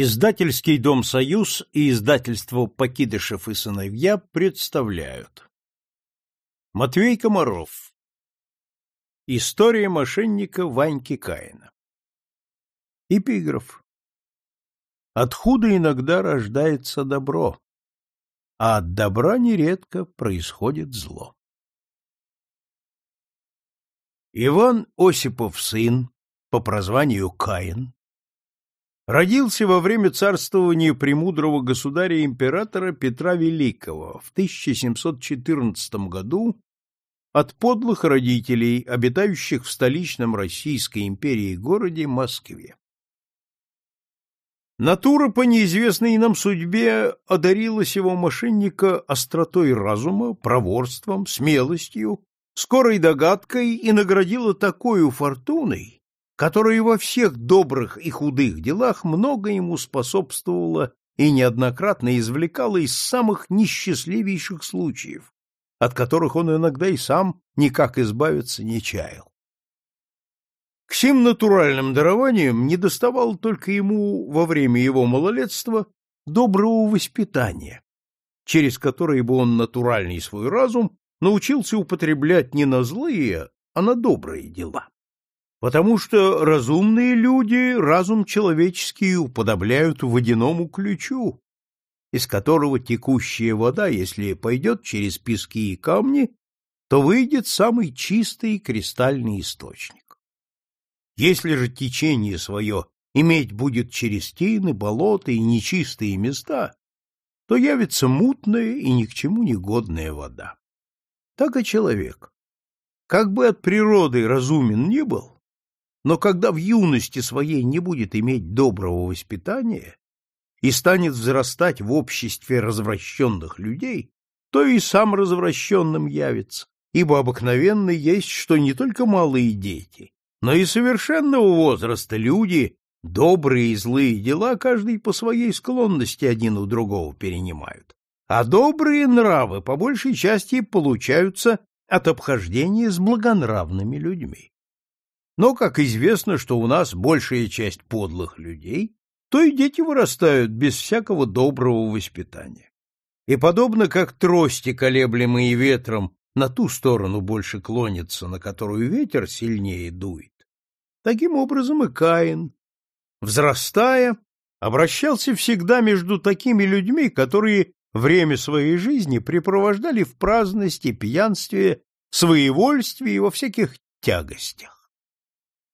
Издательский дом «Союз» и издательство «Покидышев и сыновья» представляют. Матвей Комаров. История мошенника Ваньки Каина. Эпиграф. От худа иногда рождается добро, а от добра нередко происходит зло. Иван Осипов сын, по прозванию Каин, родился во время царствования премудрого государя-императора Петра Великого в 1714 году от подлых родителей, обитающих в столичном Российской империи городе Москве. Натура по неизвестной нам судьбе одарила сего мошенника остротой разума, проворством, смелостью, скорой догадкой и наградила такой фортуной, которая во всех добрых и худых делах много ему способствовала и неоднократно извлекала из самых несчастливейших случаев, от которых он иногда и сам никак избавиться не чаял. К сим натуральным дарованиям недоставало только ему во время его малолетства доброго воспитания, через которое бы он натуральный свой разум научился употреблять не на злые, а на добрые дела потому что разумные люди разум человеческий уподобляют водяному ключу, из которого текущая вода, если пойдет через пески и камни, то выйдет самый чистый кристальный источник. Если же течение свое иметь будет через тины, болота и нечистые места, то явится мутная и ни к чему не годная вода. Так и человек. Как бы от природы разумен ни был, но когда в юности своей не будет иметь доброго воспитания и станет взрастать в обществе развращенных людей, то и сам развращенным явится, ибо обыкновенно есть, что не только малые дети, но и совершенного возраста люди, добрые и злые дела каждый по своей склонности один у другого перенимают, а добрые нравы по большей части получаются от обхождения с благонравными людьми. Но, как известно, что у нас большая часть подлых людей, то и дети вырастают без всякого доброго воспитания. И подобно как трости, колеблемые ветром, на ту сторону больше клонятся, на которую ветер сильнее дует, таким образом и Каин, взрастая, обращался всегда между такими людьми, которые время своей жизни препровождали в праздности, пьянстве, своевольстве и во всяких тягостях.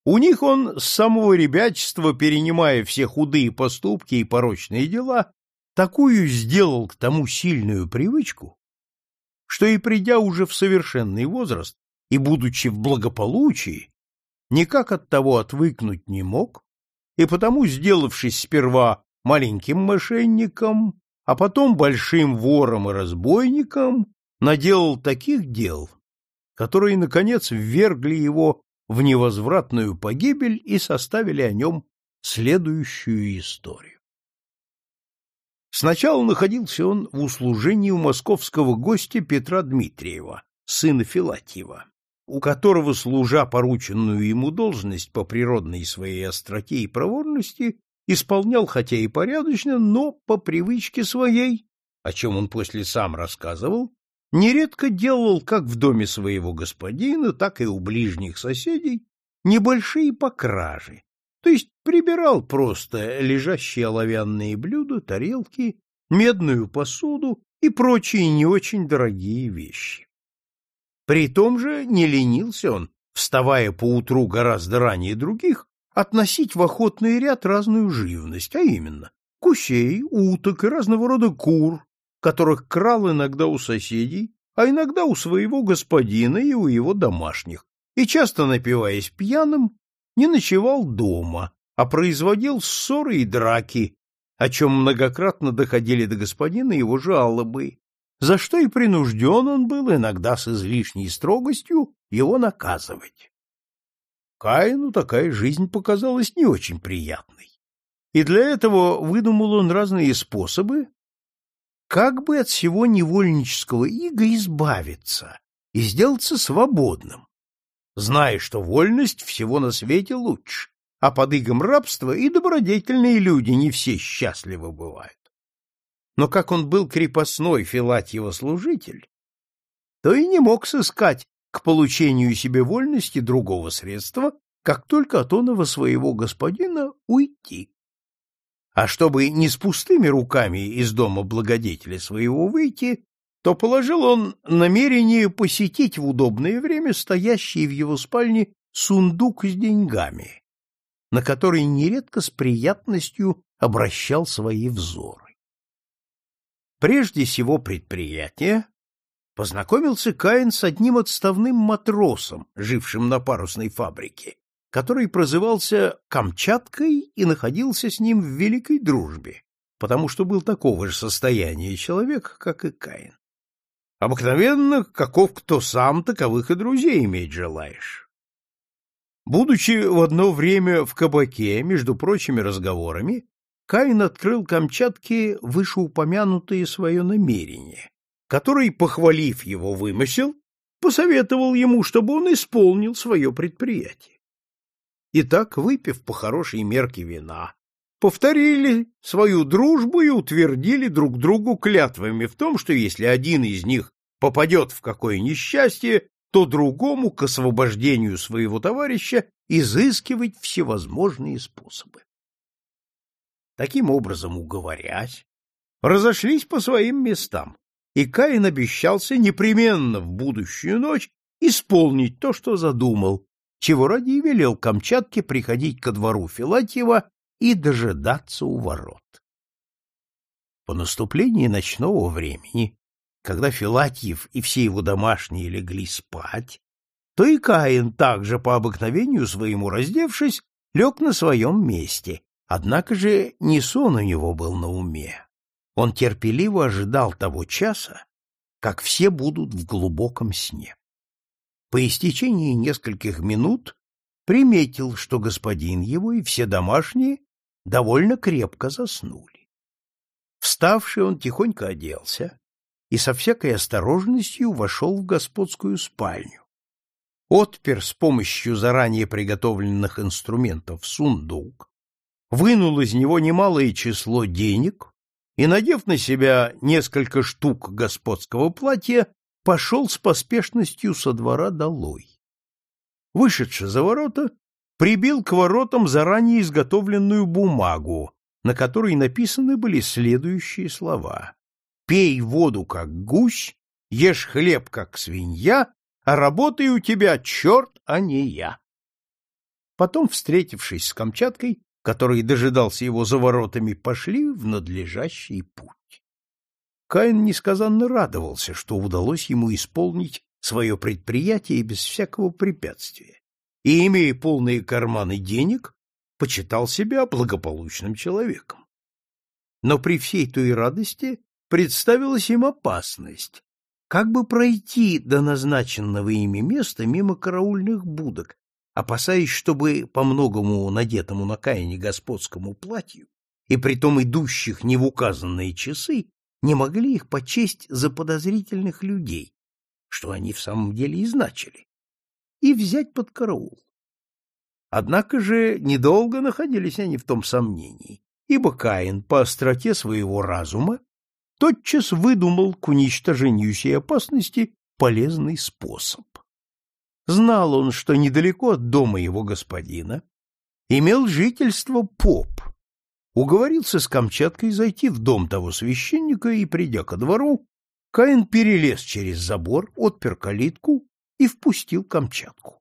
У них он с самого ребячества, перенимая все худые поступки и порочные дела, такую сделал к тому сильную привычку, что и придя уже в совершенный возраст и будучи в благополучии, никак от того отвыкнуть не мог, и потому, сделавшись сперва маленьким мошенником, а потом большим вором и разбойником, наделал таких дел, которые, наконец, ввергли его в невозвратную погибель и составили о нем следующую историю. Сначала находился он в услужении у московского гостя Петра Дмитриева, сына Филатьева, у которого, служа порученную ему должность по природной своей остроте и проворности, исполнял хотя и порядочно, но по привычке своей, о чем он после сам рассказывал, нередко делал как в доме своего господина, так и у ближних соседей небольшие покражи, то есть прибирал просто лежащие оловянные блюда, тарелки, медную посуду и прочие не очень дорогие вещи. При том же не ленился он, вставая поутру гораздо ранее других, относить в охотный ряд разную живность, а именно гусей, уток и разного рода кур, которых крал иногда у соседей, а иногда у своего господина и у его домашних, и часто напиваясь пьяным, не ночевал дома, а производил ссоры и драки, о чем многократно доходили до господина его жалобы, за что и принужден он был иногда с излишней строгостью его наказывать. Каину такая жизнь показалась не очень приятной, и для этого выдумал он разные способы, как бы от всего невольнического ига избавиться и сделаться свободным, зная, что вольность всего на свете лучше, а под игом рабства и добродетельные люди не все счастливы бывают. Но как он был крепостной Филатьева служитель, то и не мог сыскать к получению себе вольности другого средства, как только от оного своего господина уйти. А чтобы не с пустыми руками из дома благодетеля своего выйти, то положил он намерение посетить в удобное время стоящий в его спальне сундук с деньгами, на который нередко с приятностью обращал свои взоры. Прежде всего предприятия познакомился Каин с одним отставным матросом, жившим на парусной фабрике, который прозывался Камчаткой и находился с ним в великой дружбе, потому что был такого же состояния человек, как и Каин. Обыкновенно, каков кто сам, таковых и друзей иметь желаешь. Будучи в одно время в кабаке, между прочими разговорами, Каин открыл Камчатке вышеупомянутое свое намерение, который, похвалив его вымысел, посоветовал ему, чтобы он исполнил свое предприятие. И так, выпив по хорошей мерке вина, повторили свою дружбу и утвердили друг другу клятвами в том, что если один из них попадет в какое несчастье, то другому к освобождению своего товарища изыскивать всевозможные способы. Таким образом, уговорясь, разошлись по своим местам, и Каин обещался непременно в будущую ночь исполнить то, что задумал, чего ради и велел Камчатке приходить ко двору Филатьева и дожидаться у ворот. По наступлении ночного времени, когда Филатьев и все его домашние легли спать, то и Каин также по обыкновению своему раздевшись, лег на своем месте, однако же не сон у него был на уме. Он терпеливо ожидал того часа, как все будут в глубоком сне по истечении нескольких минут приметил, что господин его и все домашние довольно крепко заснули. Вставший он тихонько оделся и со всякой осторожностью вошел в господскую спальню. Отпер с помощью заранее приготовленных инструментов сундук, вынул из него немалое число денег и, надев на себя несколько штук господского платья, пошел с поспешностью со двора долой. Вышедши за ворота, прибил к воротам заранее изготовленную бумагу, на которой написаны были следующие слова. «Пей воду, как гусь, ешь хлеб, как свинья, а работай у тебя черт, а не я». Потом, встретившись с Камчаткой, который дожидался его за воротами, пошли в надлежащий путь. Каин несказанно радовался, что удалось ему исполнить свое предприятие без всякого препятствия, и, имея полные карманы денег, почитал себя благополучным человеком. Но при всей той радости представилась им опасность, как бы пройти до назначенного ими места мимо караульных будок, опасаясь, чтобы по многому надетому на Каине господскому платью и притом идущих не в указанные часы не могли их почесть за подозрительных людей, что они в самом деле и значили, и взять под караул. Однако же недолго находились они в том сомнении, ибо Каин по остроте своего разума тотчас выдумал к уничтожению сей опасности полезный способ. Знал он, что недалеко от дома его господина имел жительство поп, уговорился с Камчаткой зайти в дом того священника и, придя ко двору, Каин перелез через забор, отпер калитку и впустил Камчатку.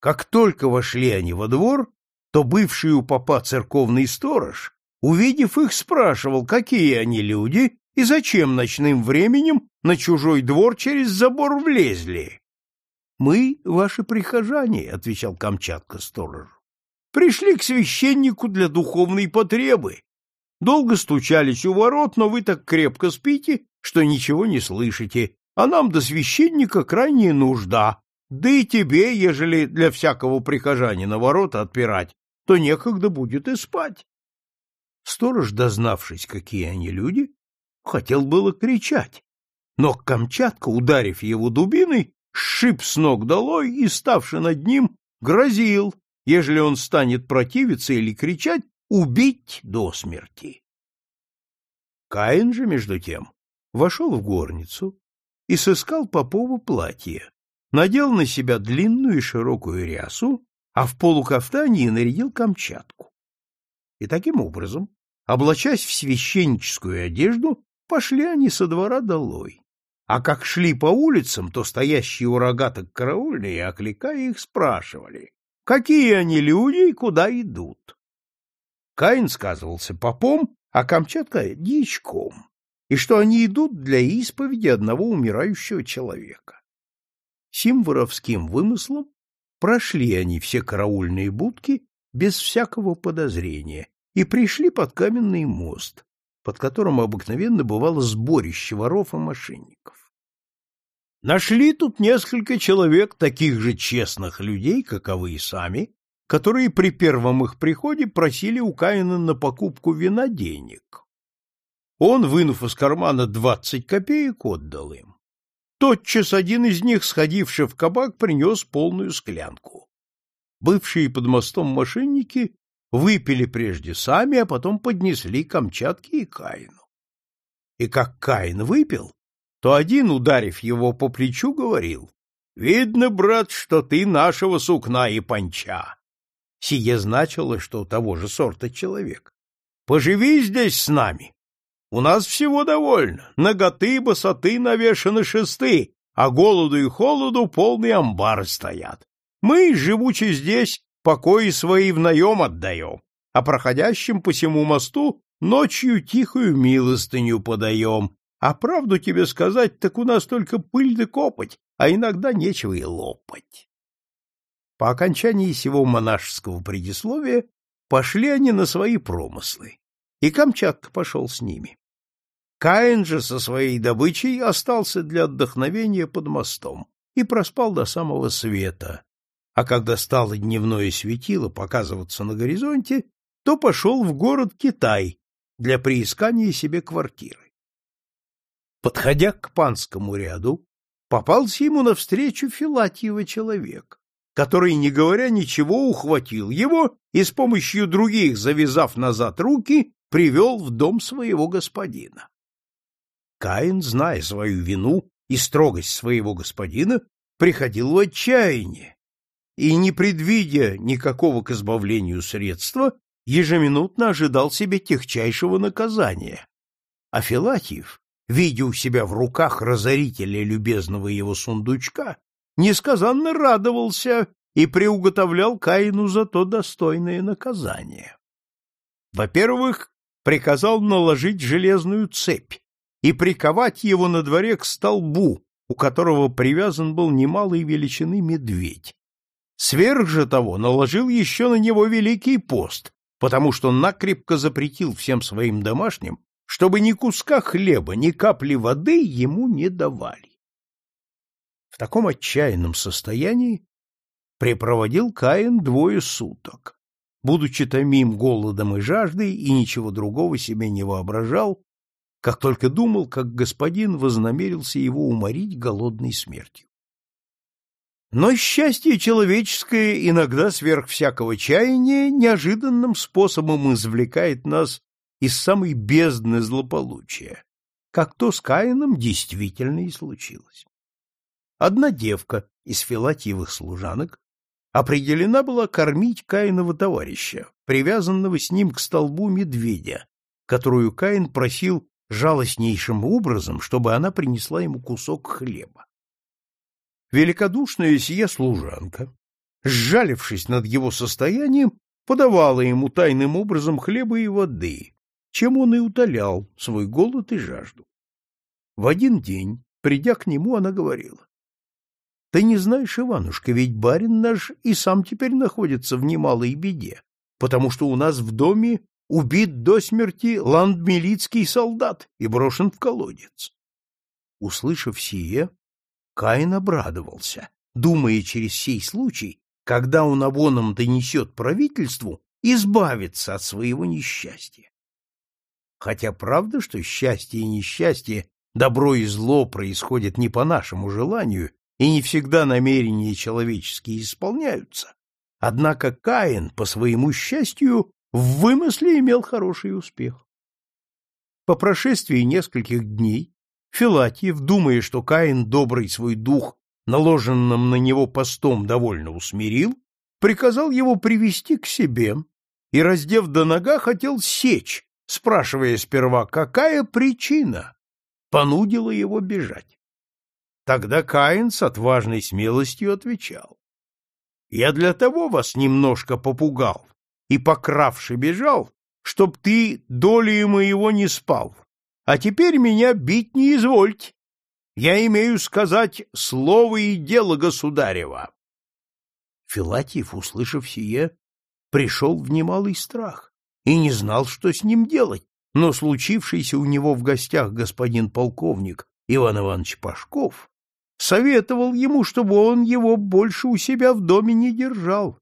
Как только вошли они во двор, то бывший у попа церковный сторож, увидев их, спрашивал, какие они люди и зачем ночным временем на чужой двор через забор влезли. — Мы, ваши прихожане, — отвечал Камчатка сторожу. Пришли к священнику для духовной потребы. Долго стучались у ворот, но вы так крепко спите, что ничего не слышите, а нам до священника крайняя нужда. Да и тебе, ежели для всякого прихожанина ворота отпирать, то некогда будет и спать. Сторож, дознавшись, какие они люди, хотел было кричать, но Камчатка, ударив его дубиной, сшиб с ног долой и, ставши над ним, грозил, ежели он станет противиться или кричать, убить до смерти. Каин же, между тем, вошел в горницу и сыскал Попову платье, надел на себя длинную и широкую рясу, а в полукафтании нарядил Камчатку. И таким образом, облачась в священническую одежду, пошли они со двора долой. А как шли по улицам, то стоящие у рогаток караульные, окликая их, спрашивали, какие они люди и куда идут. Каин сказывался попом, а Камчатка — дьячком, и что они идут для исповеди одного умирающего человека. Сим воровским вымыслом прошли они все караульные будки без всякого подозрения и пришли под каменный мост, под которым обыкновенно бывало сборище воров и мошенников. Нашли тут несколько человек, таких же честных людей, каковы и сами, которые при первом их приходе просили у Каина на покупку вина денег. Он, вынув из кармана двадцать копеек, отдал им. Тотчас один из них, сходивший в кабак, принес полную склянку. Бывшие под мостом мошенники выпили прежде сами, а потом поднесли Камчатке и Каину. И как Каин выпил, то один, ударив его по плечу, говорил, «Видно, брат, что ты нашего сукна и панча». Сие значило, что того же сорта человек. «Поживи здесь с нами, у нас всего довольно. Наготы, босоты навешаны шесты, а голоду и холоду полные амбары стоят. Мы, живучи здесь, покои свои в наем отдаем, а проходящим по всему мосту ночью тихую милостыню подаем. А правду тебе сказать, так у нас только пыль да копоть, а иногда нечего и лопать. По окончании сего монашеского предисловия пошли они на свои промыслы и Камчатка пошел с ними. Каин же со своей добычей остался для отдохновения под мостом и проспал до самого света, а когда стало дневное светило показываться на горизонте, то пошел в город Китай для приискания себе квартиры. Подходя к панскому ряду, попался ему навстречу Филатьева человек, который, не говоря ничего, ухватил его и с помощью других, завязав назад руки, привел в дом своего господина. Каин, зная свою вину и строгость своего господина, приходил в отчаяние и, не предвидя никакого к избавлению средства, ежеминутно ожидал себе техчайшего наказания. А Филатьев, видя у себя в руках разорителя любезного его сундучка, несказанно радовался и приуготовлял Каину за то достойное наказание. Во-первых, приказал наложить железную цепь и приковать его на дворе к столбу, у которого привязан был немалой величины медведь. Сверх же того наложил еще на него великий пост, потому что накрепко запретил всем своим домашним, чтобы ни куска хлеба, ни капли воды ему не давали. В таком отчаянном состоянии препроводил Каин двое суток будучи томим голодом и жаждой, и ничего другого себе не воображал, как только думал, как господин вознамерился его уморить голодной смертью. Но счастье человеческое иногда сверх всякого чаяния неожиданным способом извлекает нас из самой бездны злополучия, как то с Каином действительно и случилось. Одна девка из филатьевых служанок определена была кормить Каинова товарища, привязанного с ним к столбу медведя, которую Каин просил жалостнейшим образом, чтобы она принесла ему кусок хлеба. Великодушная сия служанка, сжалившись над его состоянием, подавала ему тайным образом хлеба и воды, чем он и утолял свой голод и жажду. В один день, придя к нему, она говорила, ты не знаешь, Иванушка, ведь барин наш и сам теперь находится в немалой беде, потому что у нас в доме убит до смерти ландмилицкий солдат и брошен в колодец. Услышав сие, Каин обрадовался, думая через сей случай, когда он обоном донесет правительству, избавиться от своего несчастья. Хотя правда, что счастье и несчастье, добро и зло происходят не по нашему желанию и не всегда намерения человеческие исполняются, Однако Каин, по своему счастью, в вымысле имел хороший успех. По прошествии нескольких дней Филатьев, думая, что Каин добрый свой дух, наложенным на него постом, довольно усмирил, приказал его привести к себе и, раздев до нога, хотел сечь, спрашивая сперва, какая причина понудила его бежать. Тогда Каин с отважной смелостью отвечал. «Я для того вас немножко попугал и, покравши, бежал, чтоб ты долей моего не спал. А теперь меня бить не извольте. Я имею сказать слово и дело государева. Филатьев, услышав сие, пришел в немалый страх и не знал, что с ним делать, но случившийся у него в гостях господин полковник Иван Иванович Пашков советовал ему, чтобы он его больше у себя в доме не держал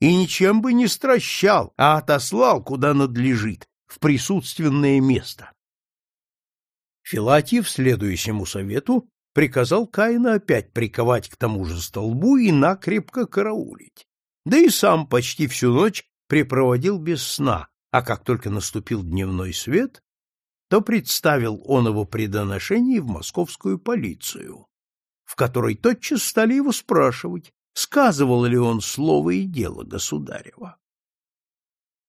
и ничем бы не стращал, а отослал куда надлежит, в присутственное место. Филатьев, следуя ему совету, приказал Каина опять приковать к тому же столбу и накрепко караулить. Да и сам почти всю ночь препроводил без сна, а как только наступил дневной свет, то представил он его предоношение в московскую полицию, в которой тотчас стали его спрашивать, сказывал ли он слово и дело государева.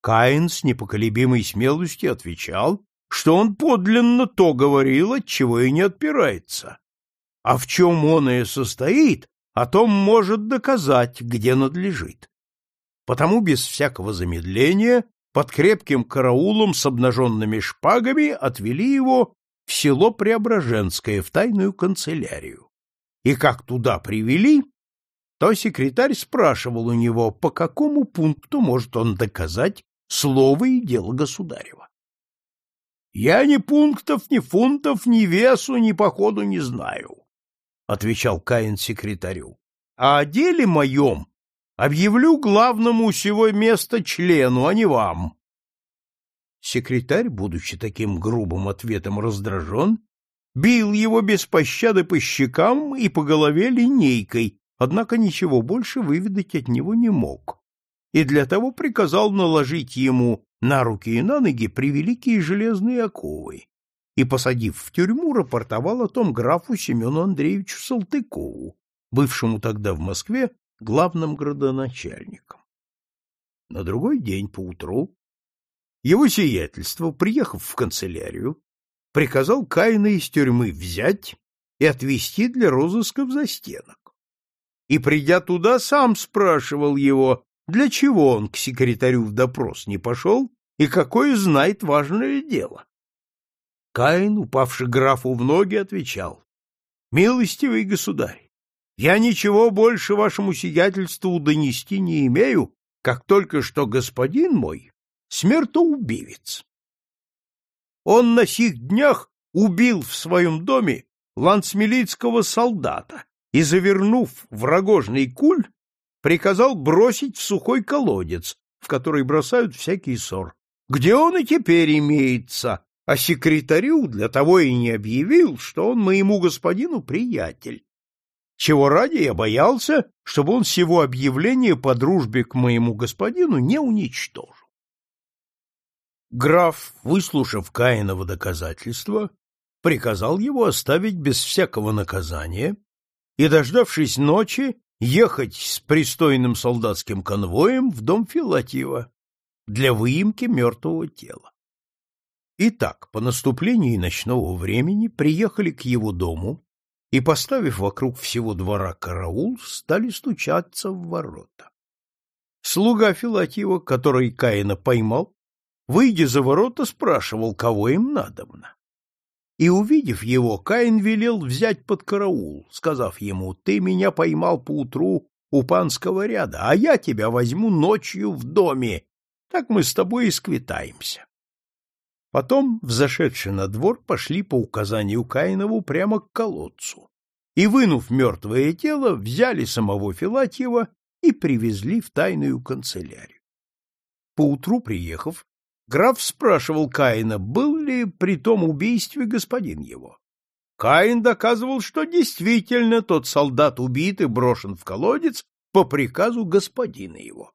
Каин с непоколебимой смелостью отвечал, что он подлинно то говорил, от чего и не отпирается. А в чем он и состоит, о том может доказать, где надлежит. Потому без всякого замедления под крепким караулом с обнаженными шпагами отвели его в село Преображенское, в тайную канцелярию. И как туда привели, то секретарь спрашивал у него, по какому пункту может он доказать слово и дело государева. — Я ни пунктов, ни фунтов, ни весу, ни походу не знаю, — отвечал Каин секретарю. — А о деле моем объявлю главному сего места члену, а не вам. Секретарь, будучи таким грубым ответом раздражен, бил его без пощады по щекам и по голове линейкой, однако ничего больше выведать от него не мог, и для того приказал наложить ему на руки и на ноги превеликие железные оковы, и, посадив в тюрьму, рапортовал о том графу Семену Андреевичу Салтыкову, бывшему тогда в Москве главным градоначальником. На другой день поутру его сиятельство, приехав в канцелярию, приказал Каина из тюрьмы взять и отвезти для розыска в застенок и, придя туда, сам спрашивал его, для чего он к секретарю в допрос не пошел и какое знает важное дело. Каин, упавший графу в ноги, отвечал, «Милостивый государь, я ничего больше вашему сиятельству донести не имею, как только что господин мой смертоубивец. Он на сих днях убил в своем доме ланцмилицкого солдата, и, завернув в рогожный куль, приказал бросить в сухой колодец, в который бросают всякий ссор, где он и теперь имеется, а секретарю для того и не объявил, что он моему господину приятель. Чего ради я боялся, чтобы он всего объявления по дружбе к моему господину не уничтожил. Граф, выслушав Каинова доказательства, приказал его оставить без всякого наказания и, дождавшись ночи, ехать с пристойным солдатским конвоем в дом Филатьева для выемки мертвого тела. Итак, по наступлении ночного времени приехали к его дому и, поставив вокруг всего двора караул, стали стучаться в ворота. Слуга Филатьева, который Каина поймал, выйдя за ворота, спрашивал, кого им надобно. И, увидев его, Каин велел взять под караул, сказав ему, «Ты меня поймал поутру у панского ряда, а я тебя возьму ночью в доме, так мы с тобой и сквитаемся». Потом, взошедши на двор, пошли по указанию Каинову прямо к колодцу и, вынув мертвое тело, взяли самого Филатьева и привезли в тайную канцелярию. Поутру приехав, Граф спрашивал Каина, был ли при том убийстве господин его. Каин доказывал, что действительно тот солдат убит и брошен в колодец по приказу господина его.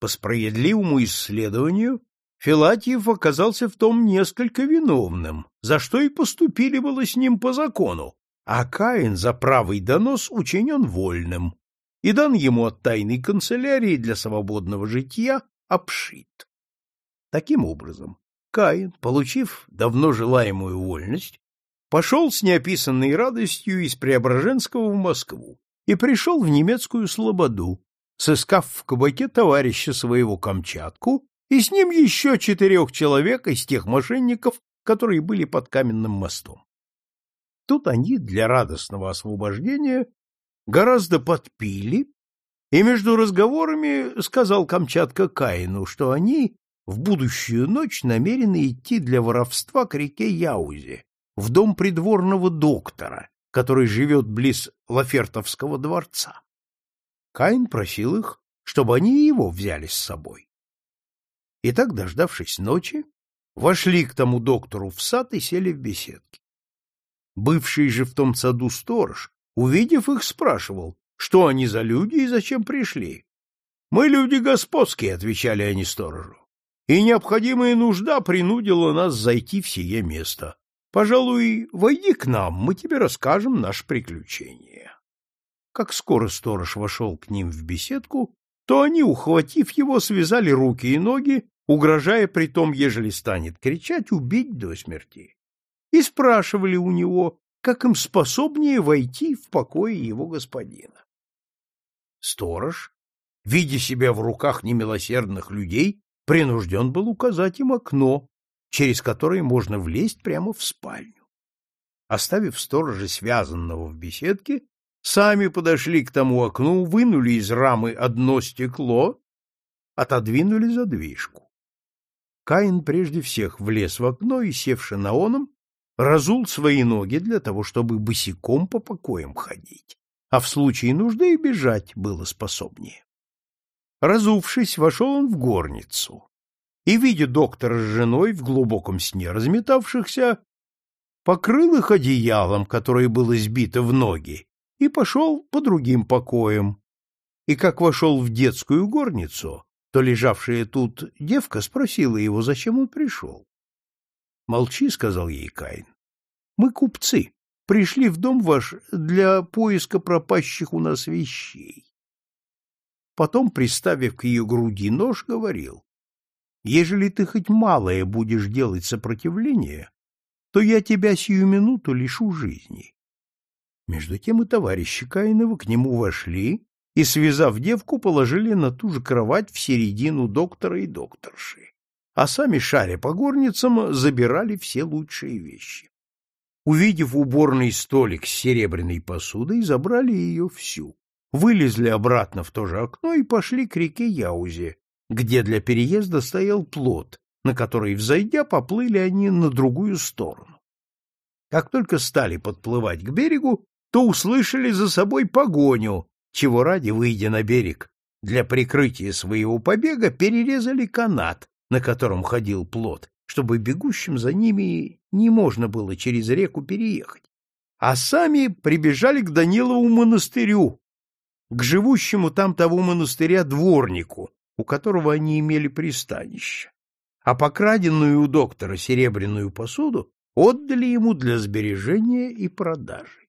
По справедливому исследованию, Филатьев оказался в том несколько виновным, за что и поступили было с ним по закону, а Каин за правый донос учинен вольным и дан ему от тайной канцелярии для свободного жития обшит. Таким образом, Каин, получив давно желаемую вольность, пошел с неописанной радостью из Преображенского в Москву и пришел в немецкую слободу, сыскав в кабаке товарища своего Камчатку и с ним еще четырех человек из тех мошенников, которые были под каменным мостом. Тут они для радостного освобождения гораздо подпили, и между разговорами сказал Камчатка Каину, что они в будущую ночь намерены идти для воровства к реке Яузе, в дом придворного доктора, который живет близ Лафертовского дворца. Каин просил их, чтобы они его взяли с собой. И так, дождавшись ночи, вошли к тому доктору в сад и сели в беседке. Бывший же в том саду сторож, увидев их, спрашивал, что они за люди и зачем пришли. «Мы люди господские», — отвечали они сторожу, «и необходимая нужда принудила нас зайти в сие место. Пожалуй, войди к нам, мы тебе расскажем наше приключение». Как скоро сторож вошел к ним в беседку, то они, ухватив его, связали руки и ноги, угрожая при том, ежели станет кричать, убить до смерти и спрашивали у него, как им способнее войти в покой его господина. Сторож, видя себя в руках немилосердных людей, принужден был указать им окно, через которое можно влезть прямо в спальню. Оставив сторожа связанного в беседке, сами подошли к тому окну, вынули из рамы одно стекло, отодвинули задвижку. Каин прежде всех влез в окно и, севши на оном, разул свои ноги для того, чтобы босиком по покоям ходить, а в случае нужды и бежать было способнее. Разувшись, вошел он в горницу и, видя доктора с женой в глубоком сне разметавшихся, покрыл их одеялом, которое было сбито в ноги, и пошел по другим покоям. И как вошел в детскую горницу, то лежавшая тут девка спросила его, зачем он пришел. Молчи, сказал ей Каин. Мы купцы, пришли в дом ваш для поиска пропащих у нас вещей. Потом, приставив к ее груди нож, говорил: Ежели ты хоть малое будешь делать сопротивление, то я тебя сию минуту лишу жизни. Между тем и товарищи Каинова к нему вошли и, связав девку, положили на ту же кровать в середину доктора и докторши а сами, шаря по горницам, забирали все лучшие вещи. Увидев уборный столик с серебряной посудой, забрали ее всю, вылезли обратно в то же окно и пошли к реке Яузе, где для переезда стоял плот, на который, взойдя, поплыли они на другую сторону. Как только стали подплывать к берегу, то услышали за собой погоню, чего ради, выйдя на берег, для прикрытия своего побега перерезали канат, на котором ходил плот, чтобы бегущим за ними не можно было через реку переехать, а сами прибежали к Данилову монастырю, к живущему там того монастыря дворнику, у которого они имели пристанище, а покраденную у доктора серебряную посуду отдали ему для сбережения и продажи.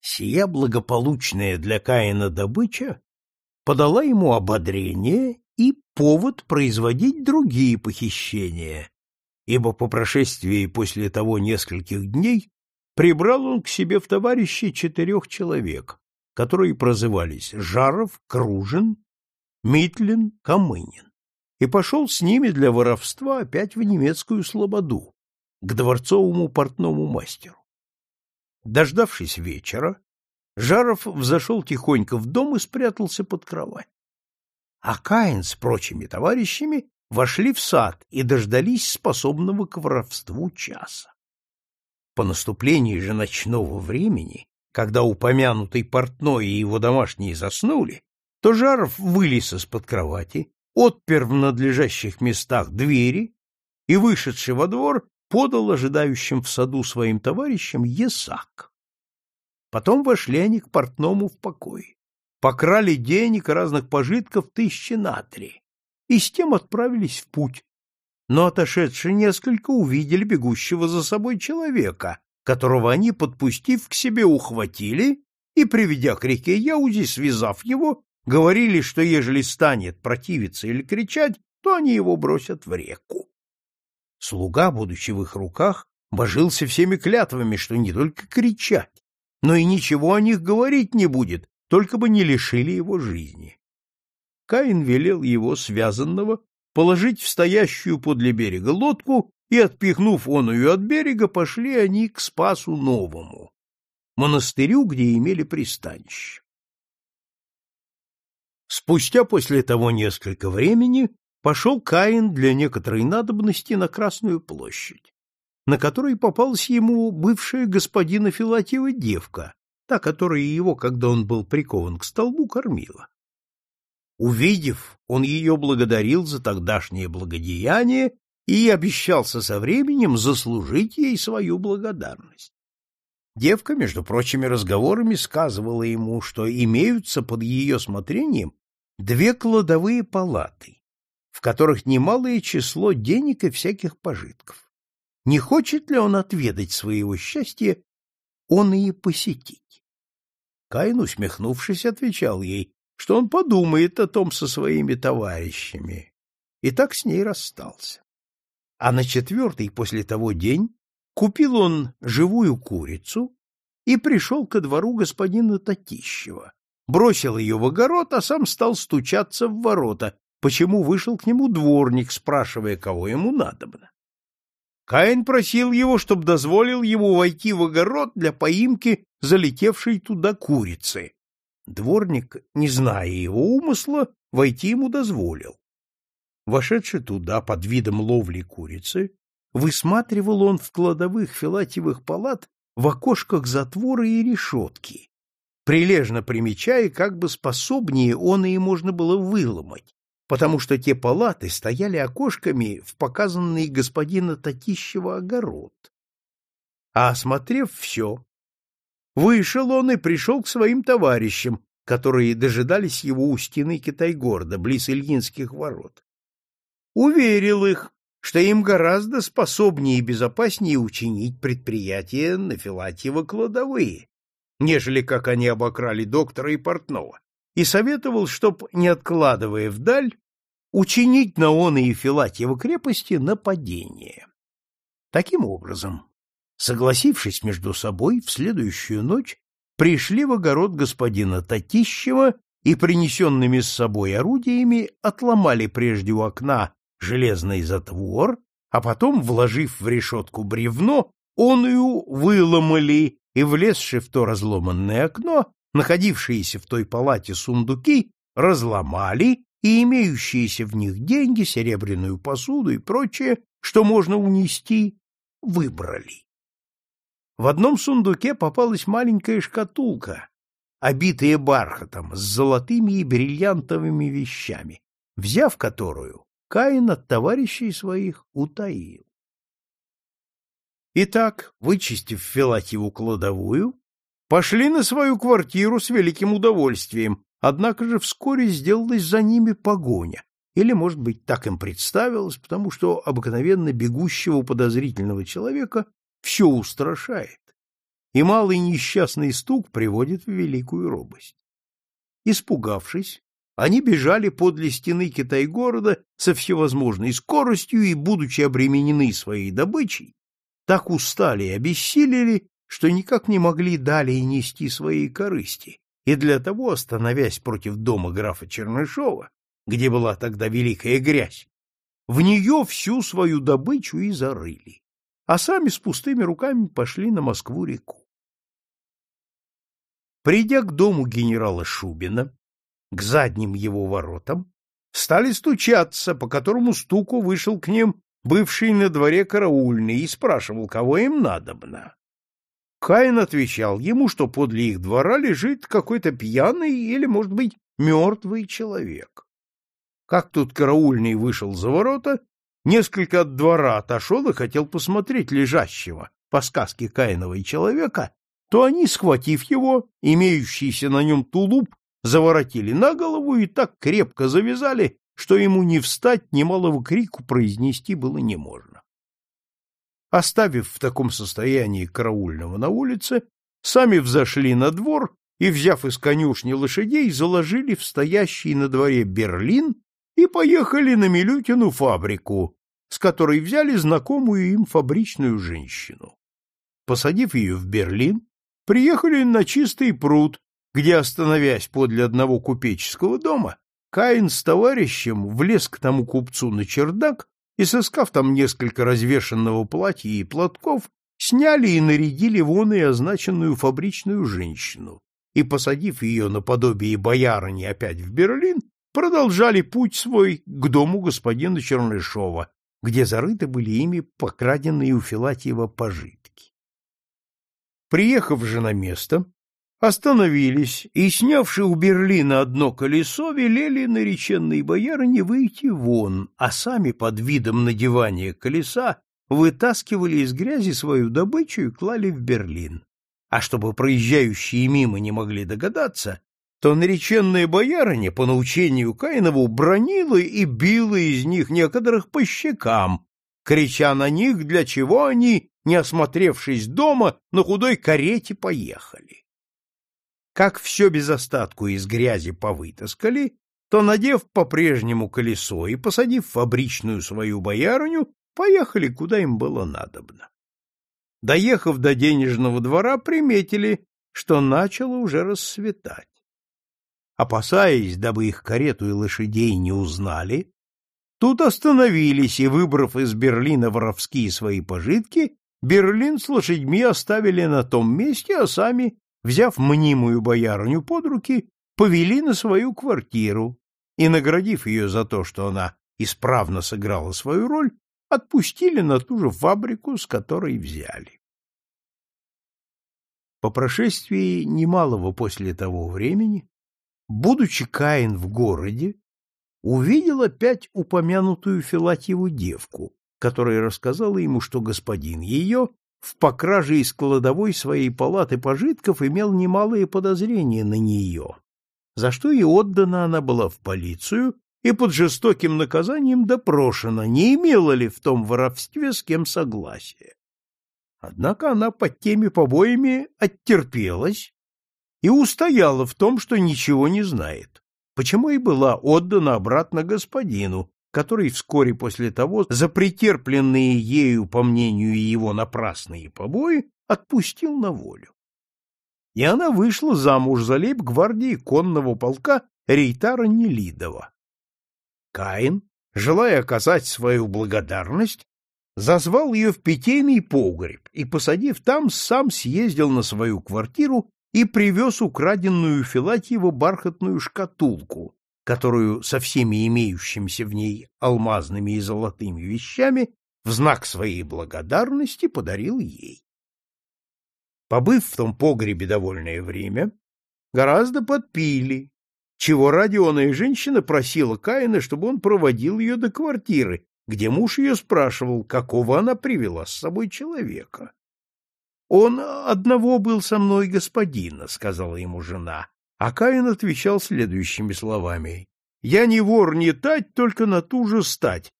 Сия благополучная для Каина добыча подала ему ободрение и повод производить другие похищения, ибо по прошествии после того нескольких дней прибрал он к себе в товарищи четырех человек, которые прозывались Жаров, Кружин, Митлин, Камынин, и пошел с ними для воровства опять в немецкую слободу, к дворцовому портному мастеру. Дождавшись вечера, Жаров взошел тихонько в дом и спрятался под кровать а Каин с прочими товарищами вошли в сад и дождались способного к воровству часа. По наступлении же ночного времени, когда упомянутый портной и его домашние заснули, то Жаров вылез из-под кровати, отпер в надлежащих местах двери и, вышедший во двор, подал ожидающим в саду своим товарищам есак. Потом вошли они к портному в покой покрали денег и разных пожитков тысячи на три, и с тем отправились в путь. Но отошедшие несколько увидели бегущего за собой человека, которого они, подпустив к себе, ухватили и, приведя к реке Яузи, связав его, говорили, что ежели станет противиться или кричать, то они его бросят в реку. Слуга, будучи в их руках, божился всеми клятвами, что не только кричать, но и ничего о них говорить не будет, только бы не лишили его жизни. Каин велел его, связанного, положить в стоящую подле берега лодку, и, отпихнув оную от берега, пошли они к Спасу Новому, монастырю, где имели пристанище. Спустя после того несколько времени пошел Каин для некоторой надобности на Красную площадь, на которой попалась ему бывшая господина Филатьева девка, та, которая его, когда он был прикован к столбу, кормила. Увидев, он ее благодарил за тогдашнее благодеяние и обещался со временем заслужить ей свою благодарность. Девка, между прочими разговорами, сказывала ему, что имеются под ее смотрением две кладовые палаты, в которых немалое число денег и всяких пожитков. Не хочет ли он отведать своего счастья, он и посетить? Каин, усмехнувшись, отвечал ей, что он подумает о том со своими товарищами, и так с ней расстался. А на четвертый после того день купил он живую курицу и пришел ко двору господина Татищева, бросил ее в огород, а сам стал стучаться в ворота, почему вышел к нему дворник, спрашивая, кого ему надобно. Каин просил его, чтобы дозволил ему войти в огород для поимки залетевшей туда курицы. Дворник, не зная его умысла, войти ему дозволил. Вошедший туда под видом ловли курицы, высматривал он в кладовых филатьевых палат в окошках затворы и решетки, прилежно примечая, как бы способнее он и можно было выломать, потому что те палаты стояли окошками в показанный господина Татищева огород. А осмотрев все, вышел он и пришел к своим товарищам, которые дожидались его у стены Китай-города, близ Ильинских ворот. Уверил их, что им гораздо способнее и безопаснее учинить предприятие на Филатьево кладовые, нежели как они обокрали доктора и портного и советовал, чтоб, не откладывая вдаль, учинить на он и Филатьева крепости нападение. Таким образом, согласившись между собой, в следующую ночь пришли в огород господина Татищева и принесенными с собой орудиями отломали прежде у окна железный затвор, а потом, вложив в решетку бревно, он ее выломали и, влезши в то разломанное окно, находившиеся в той палате сундуки разломали и имеющиеся в них деньги, серебряную посуду и прочее, что можно унести, выбрали. В одном сундуке попалась маленькая шкатулка, обитая бархатом, с золотыми и бриллиантовыми вещами, взяв которую, Каин от товарищей своих утаил. Итак, вычистив Филатьеву кладовую, пошли на свою квартиру с великим удовольствием, однако же вскоре сделалась за ними погоня, или, может быть, так им представилось, потому что обыкновенно бегущего подозрительного человека все устрашает, и малый несчастный стук приводит в великую робость. Испугавшись, они бежали подле стены Китай-города со всевозможной скоростью и, будучи обременены своей добычей, так устали и обессилели, что никак не могли далее нести свои корысти, и для того, остановясь против дома графа Чернышова, где была тогда великая грязь, в нее всю свою добычу и зарыли, а сами с пустыми руками пошли на Москву-реку. Придя к дому генерала Шубина, к задним его воротам, стали стучаться, по которому стуку вышел к ним бывший на дворе караульный, и спрашивал, кого им надобно. Каин отвечал ему, что подле их двора лежит какой-то пьяный или, может быть, мертвый человек. Как тут караульный вышел за ворота, несколько от двора отошел и хотел посмотреть лежащего, по сказке Каиновой человека, то они, схватив его, имеющийся на нем тулуп, заворотили на голову и так крепко завязали, что ему ни встать, ни малого крику произнести было не можно. Оставив в таком состоянии караульного на улице, сами взошли на двор и, взяв из конюшни лошадей, заложили в стоящий на дворе Берлин и поехали на Милютину фабрику, с которой взяли знакомую им фабричную женщину. Посадив ее в Берлин, приехали на чистый пруд, где, остановясь подле одного купеческого дома, Каин с товарищем влез к тому купцу на чердак и, сыскав там несколько развешанного платья и платков, сняли и нарядили вон и означенную фабричную женщину, и, посадив ее наподобие боярыни опять в Берлин, продолжали путь свой к дому господина Чернышова, где зарыты были ими покраденные у Филатьева пожитки. Приехав же на место, остановились и, снявши у Берлина одно колесо, велели нареченной боярине выйти вон, а сами под видом надевания колеса вытаскивали из грязи свою добычу и клали в Берлин. А чтобы проезжающие мимо не могли догадаться, то нареченная боярыня по научению Каинову бронила и била из них некоторых по щекам, крича на них, для чего они, не осмотревшись дома, на худой карете поехали. Как все без остатку из грязи повытаскали, то, надев по-прежнему колесо и посадив фабричную свою боярыню, поехали, куда им было надобно. Доехав до денежного двора, приметили, что начало уже рассветать. Опасаясь, дабы их карету и лошадей не узнали, тут остановились и, выбрав из Берлина воровские свои пожитки, Берлин с лошадьми оставили на том месте, а сами, взяв мнимую боярыню под руки, повели на свою квартиру и, наградив ее за то, что она исправно сыграла свою роль, отпустили на ту же фабрику, с которой взяли. По прошествии немалого после того времени будучи Каин в городе, увидел опять упомянутую Филатьеву девку, которая рассказала ему, что господин ее в покраже из кладовой своей палаты пожитков имел немалые подозрения на нее, за что и отдана она была в полицию и под жестоким наказанием допрошена, не имела ли в том воровстве с кем согласия. Однако она под теми побоями оттерпелась и устояла в том, что ничего не знает, почему и была отдана обратно господину, который вскоре после того за претерпленные ею, по мнению его, напрасные побои отпустил на волю. И она вышла замуж за лейб-гвардии конного полка Рейтара Нелидова. Каин, желая оказать свою благодарность, зазвал ее в питейный погреб и, посадив там, сам съездил на свою квартиру и привез украденную Филатьеву бархатную шкатулку, которую со всеми имеющимися в ней алмазными и золотыми вещами в знак своей благодарности подарил ей. Побыв в том погребе довольное время, гораздо подпили, чего ради и женщина просила Каина, чтобы он проводил ее до квартиры, где муж ее спрашивал, какого она привела с собой человека. Он одного был со мной господина, сказала ему жена, а Каин отвечал следующими словами: Я не вор не тать, только на ту же стать.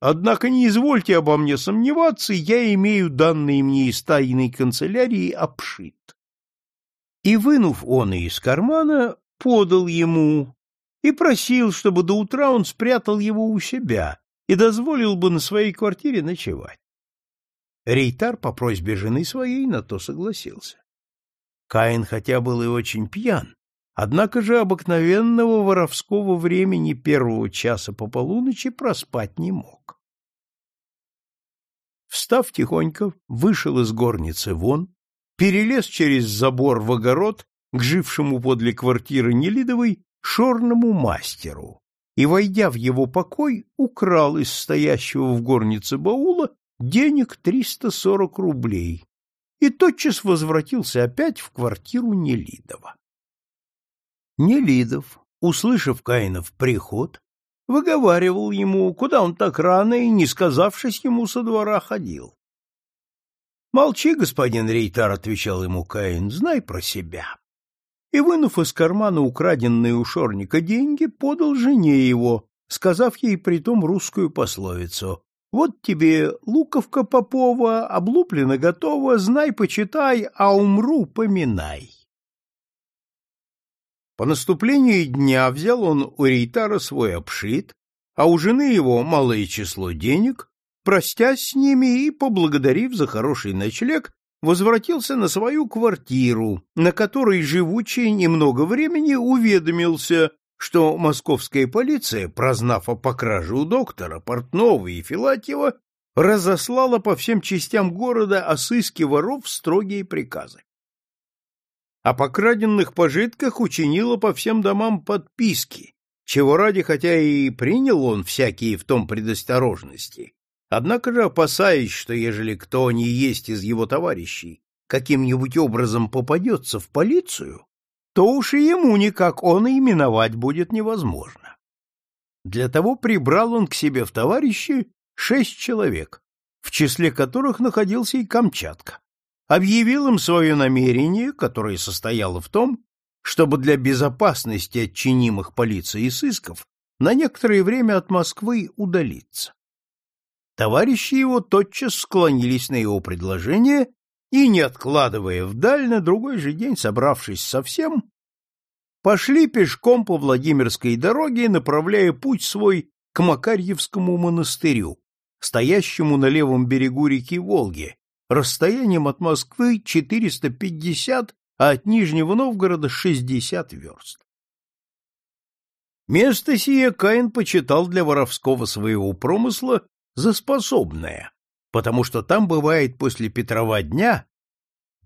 Однако не извольте обо мне сомневаться, я имею данные мне из тайной канцелярии обшит. И вынув он из кармана, подал ему и просил, чтобы до утра он спрятал его у себя и дозволил бы на своей квартире ночевать. Рейтар по просьбе жены своей на то согласился. Каин хотя был и очень пьян, однако же обыкновенного воровского времени первого часа по полуночи проспать не мог. Встав тихонько, вышел из горницы вон, перелез через забор в огород к жившему подле квартиры Нелидовой шорному мастеру и, войдя в его покой, украл из стоящего в горнице баула денег 340 рублей и тотчас возвратился опять в квартиру Нелидова. Нелидов, услышав Каинов приход, выговаривал ему, куда он так рано и, не сказавшись ему, со двора ходил. — Молчи, господин Рейтар, — отвечал ему Каин, — знай про себя. и, вынув из кармана украденные у шорника деньги, подал жене его, сказав ей притом русскую пословицу «Вот тебе луковка Попова, облуплена готова, знай, почитай, а умру, поминай». По наступлению дня взял он у Рейтара свой обшит, а у жены его малое число денег, простясь с ними и, поблагодарив за хороший ночлег, возвратился на свою квартиру, на которой живучий немного времени уведомился, что московская полиция, прознав о покраже у доктора, Портнова и Филатьева, разослала по всем частям города о сыске воров строгие приказы. О покраденных пожитках учинила по всем домам подписки, чего ради, хотя и принял он всякие в том предосторожности, Однако же, опасаясь, что ежели кто не есть из его товарищей каким-нибудь образом попадется в полицию, то уж и ему никак он и именовать будет невозможно. Для того прибрал он к себе в товарищи шесть человек, в числе которых находился и Камчатка. Объявил им свое намерение, которое состояло в том, чтобы для безопасности отчинимых полицией сысков на некоторое время от Москвы удалиться. Товарищи его тотчас склонились на его предложение и, не откладывая вдаль, на другой же день, собравшись совсем, пошли пешком по Владимирской дороге, направляя путь свой к Макарьевскому монастырю, стоящему на левом берегу реки Волги, расстоянием от Москвы 450, а от Нижнего Новгорода 60 верст. Место сие Каин почитал для воровского своего промысла за способное, потому что там бывает после Петрова дня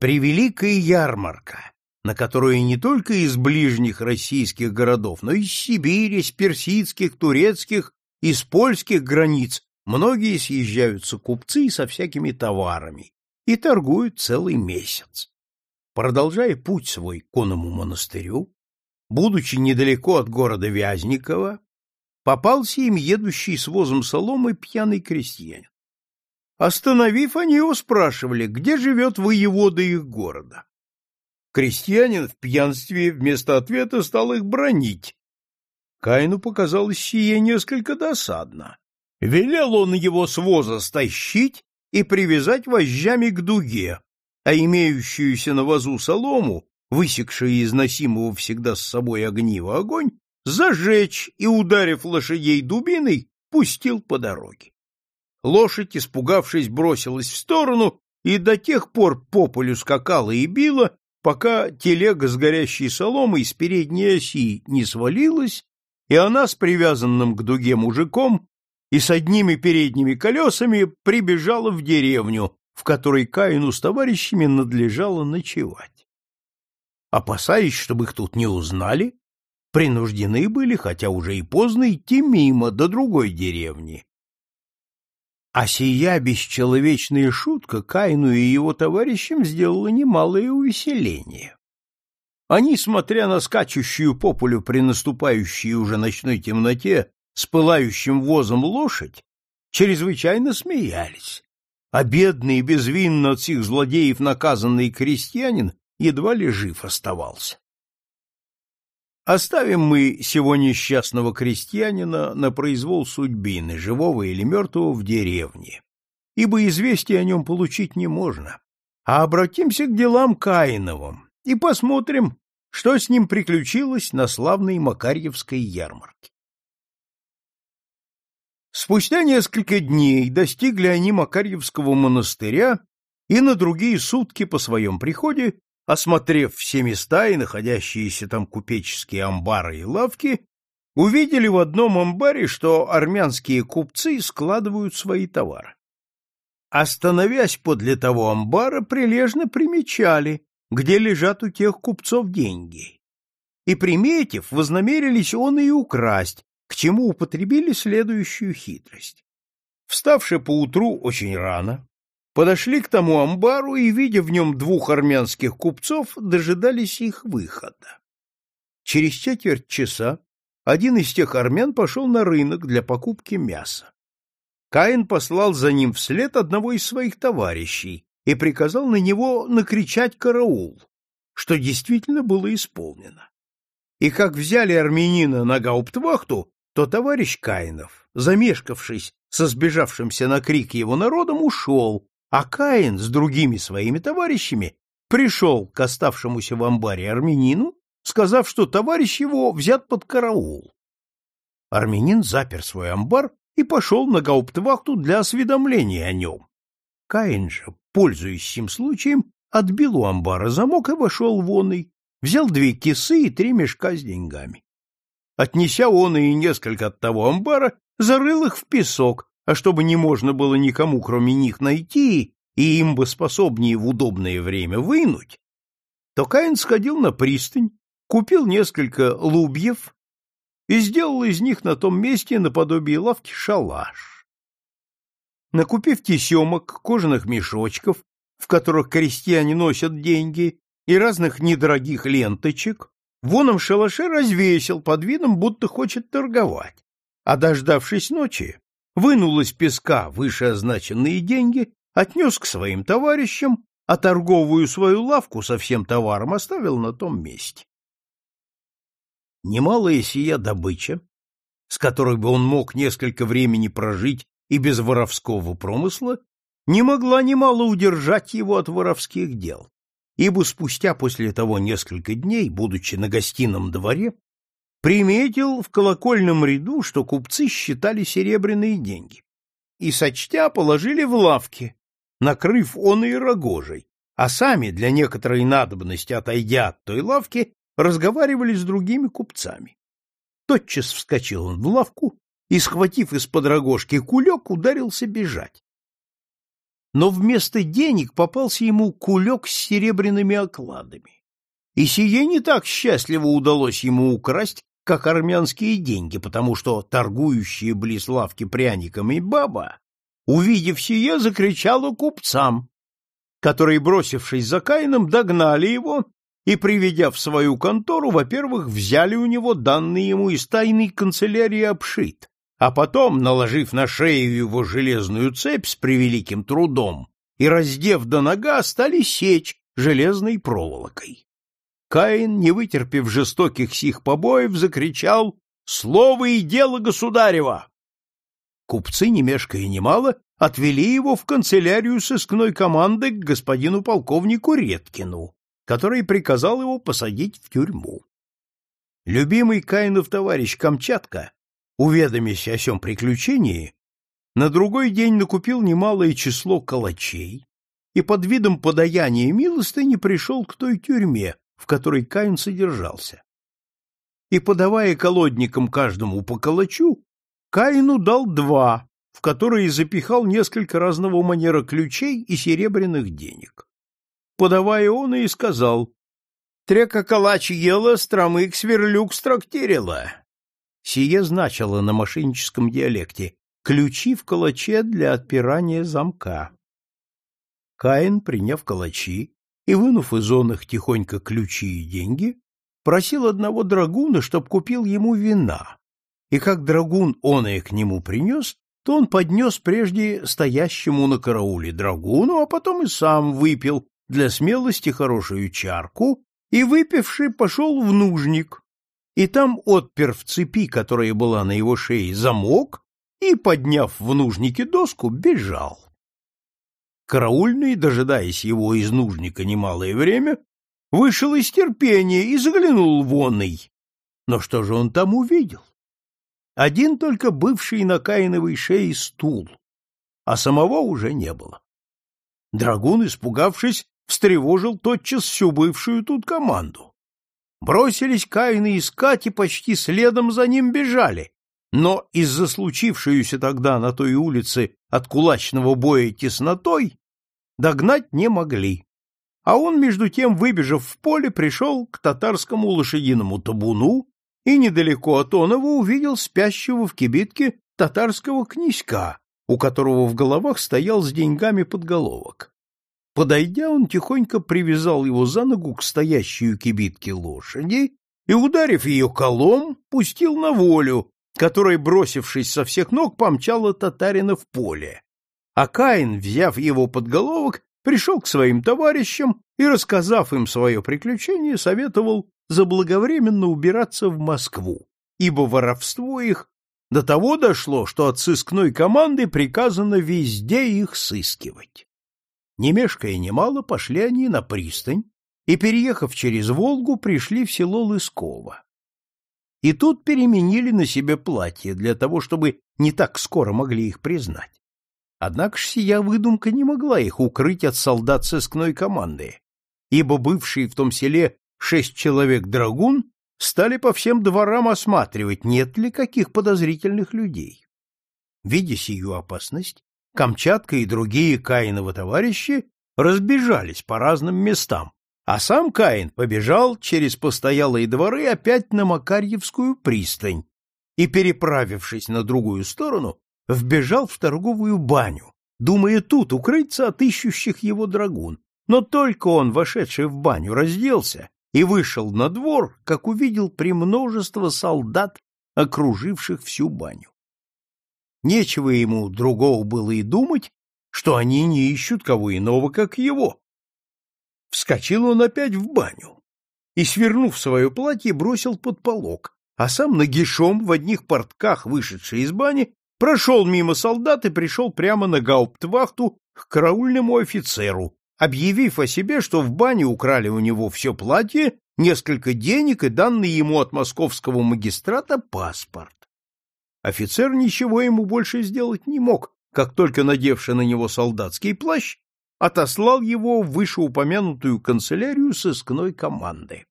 превеликая ярмарка, на которую не только из ближних российских городов, но и из Сибири, из персидских, турецких, из польских границ многие съезжаются купцы со всякими товарами и торгуют целый месяц. Продолжая путь свой к конному монастырю, будучи недалеко от города Вязникова, попался им едущий с возом соломы пьяный крестьянин. Остановив, они его спрашивали, где живет воевода их города. Крестьянин в пьянстве вместо ответа стал их бронить. Каину показалось сие несколько досадно. Велел он его с воза стащить и привязать вожжами к дуге, а имеющуюся на возу солому, высекшая из носимого всегда с собой огниво огонь, зажечь и, ударив лошадей дубиной, пустил по дороге. Лошадь, испугавшись, бросилась в сторону и до тех пор по полю скакала и била, пока телега с горящей соломой с передней оси не свалилась, и она с привязанным к дуге мужиком и с одними передними колесами прибежала в деревню, в которой Каину с товарищами надлежало ночевать. Опасаясь, чтобы их тут не узнали, принуждены были, хотя уже и поздно, идти мимо до другой деревни. А сия бесчеловечная шутка Каину и его товарищам сделала немалое увеселение. Они, смотря на скачущую по полю при наступающей уже ночной темноте с пылающим возом лошадь, чрезвычайно смеялись, а бедный безвинно от сих злодеев наказанный крестьянин едва ли жив оставался. Оставим мы сего несчастного крестьянина на произвол судьбины, живого или мертвого, в деревне, ибо известия о нем получить не можно, а обратимся к делам Каиновым и посмотрим, что с ним приключилось на славной Макарьевской ярмарке. Спустя несколько дней достигли они Макарьевского монастыря и на другие сутки по своем приходе осмотрев все места и находящиеся там купеческие амбары и лавки, увидели в одном амбаре, что армянские купцы складывают свои товары. Остановясь подле того амбара, прилежно примечали, где лежат у тех купцов деньги. И, приметив, вознамерились он и украсть, к чему употребили следующую хитрость. Вставши поутру очень рано, подошли к тому амбару и, видя в нем двух армянских купцов, дожидались их выхода. Через четверть часа один из тех армян пошел на рынок для покупки мяса. Каин послал за ним вслед одного из своих товарищей и приказал на него накричать караул, что действительно было исполнено. И как взяли армянина на гауптвахту, то товарищ Каинов, замешкавшись со сбежавшимся на крик его народом, ушел, а Каин с другими своими товарищами пришел к оставшемуся в амбаре армянину, сказав, что товарищ его взят под караул. Армянин запер свой амбар и пошел на гауптвахту для осведомления о нем. Каин же, пользуясь сим случаем, отбил у амбара замок и вошел вон и взял две кисы и три мешка с деньгами. Отнеся он и несколько от того амбара, зарыл их в песок, а чтобы не можно было никому, кроме них, найти и им бы способнее в удобное время вынуть, то Каин сходил на пристань, купил несколько лубьев и сделал из них на том месте наподобие лавки шалаш. Накупив тесемок, кожаных мешочков, в которых крестьяне носят деньги, и разных недорогих ленточек, воном шалаше развесил под видом, будто хочет торговать, а, дождавшись ночи, вынул из песка вышеозначенные деньги, отнес к своим товарищам, а торговую свою лавку со всем товаром оставил на том месте. Немалая сия добыча, с которой бы он мог несколько времени прожить и без воровского промысла, не могла немало удержать его от воровских дел, ибо спустя после того несколько дней, будучи на гостином дворе, приметил в колокольном ряду, что купцы считали серебряные деньги, и, сочтя, положили в лавки, накрыв он и рогожей, а сами, для некоторой надобности отойдя от той лавки, разговаривали с другими купцами. Тотчас вскочил он в лавку и, схватив из-под рогожки кулек, ударился бежать. Но вместо денег попался ему кулек с серебряными окладами. И сие не так счастливо удалось ему украсть, как армянские деньги, потому что торгующие близ лавки пряниками баба, увидев сие, закричала купцам, которые, бросившись за Каином, догнали его и, приведя в свою контору, во-первых, взяли у него данные ему из тайной канцелярии обшит, а потом, наложив на шею его железную цепь с превеликим трудом и раздев до нога, стали сечь железной проволокой. Каин, не вытерпев жестоких сих побоев, закричал «Слово и дело государева!» Купцы, не мешкая немало, отвели его в канцелярию сыскной команды к господину полковнику Редкину, который приказал его посадить в тюрьму. Любимый Каинов товарищ Камчатка, уведомясь о сем приключении, на другой день накупил немалое число калачей и под видом подаяния милостыни пришел к той тюрьме, в которой Каин содержался. И, подавая колодникам каждому по калачу, Каину дал два, в которые запихал несколько разного манера ключей и серебряных денег. Подавая он и сказал, «Трека калач ела, стромык сверлюк страктирила». Сие значило на мошенническом диалекте «ключи в калаче для отпирания замка». Каин, приняв калачи, и, вынув из он их тихонько ключи и деньги, просил одного драгуна, чтоб купил ему вина. И как драгун он их к нему принес, то он поднес прежде стоящему на карауле драгуну, а потом и сам выпил для смелости хорошую чарку и, выпивший, пошел в нужник, и там отпер в цепи, которая была на его шее, замок и, подняв в нужнике доску, бежал. Караульный, дожидаясь его из нужника немалое время, вышел из терпения и заглянул в онный. Но что же он там увидел? Один только бывший на Каиновой шее стул, а самого уже не было. Драгун, испугавшись, встревожил тотчас всю бывшую тут команду. Бросились Каины искать и почти следом за ним бежали, но из-за случившуюся тогда на той улице от кулачного боя теснотой догнать не могли. А он, между тем, выбежав в поле, пришел к татарскому лошадиному табуну и недалеко от Онова увидел спящего в кибитке татарского князька, у которого в головах стоял с деньгами подголовок. Подойдя, он тихонько привязал его за ногу к стоящей у кибитки лошади и, ударив ее колом, пустил на волю, которая, бросившись со всех ног, помчала татарина в поле, а Каин, взяв его под головок, пришел к своим товарищам и, рассказав им свое приключение, советовал заблаговременно убираться в Москву, ибо воровство их до того дошло, что от сыскной команды приказано везде их сыскивать. Не мешкая немало, пошли они на пристань и, переехав через Волгу, пришли в село Лысково. И тут переменили на себе платье для того, чтобы не так скоро могли их признать. Однако ж сия выдумка не могла их укрыть от солдат сыскной команды, ибо бывшие в том селе шесть человек драгун стали по всем дворам осматривать, нет ли каких подозрительных людей. Видя сию опасность, Камчатка и другие Каиновы товарищи разбежались по разным местам, а сам Каин побежал через постоялые дворы опять на Макарьевскую пристань и, переправившись на другую сторону, вбежал в торговую баню, думая тут укрыться от ищущих его драгун. Но только он, вошедший в баню, разделся и вышел на двор, как увидел премножество солдат, окруживших всю баню. Нечего ему другого было и думать, что они не ищут кого иного, как его. Вскочил он опять в баню и, свернув свое платье, бросил под полок, а сам нагишом в одних портках, вышедший из бани, прошел мимо солдат и пришел прямо на гауптвахту к караульному офицеру, объявив о себе, что в бане украли у него все платье, несколько денег и данный ему от московского магистрата паспорт. Офицер ничего ему больше сделать не мог, как только надевший на него солдатский плащ, отослал его в вышеупомянутую канцелярию сыскной команды.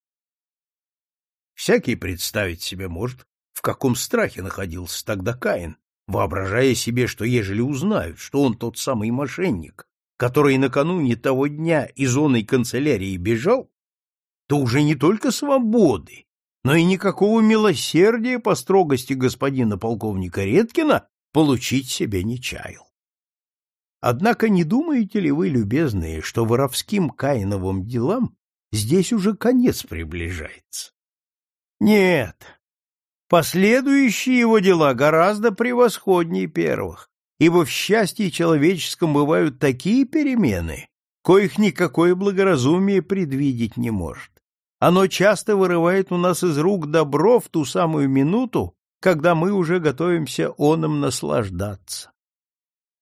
Всякий представить себе может, в каком страхе находился тогда Каин, воображая себе, что ежели узнают, что он тот самый мошенник, который накануне того дня из оной канцелярии бежал, то уже не только свободы, но и никакого милосердия по строгости господина полковника Редкина получить себе не чаял. Однако не думаете ли вы, любезные, что воровским Каиновым делам здесь уже конец приближается? Нет, Последующие его дела гораздо превосходнее первых, ибо в счастье человеческом бывают такие перемены, коих никакое благоразумие предвидеть не может. Оно часто вырывает у нас из рук добро в ту самую минуту, когда мы уже готовимся оном наслаждаться.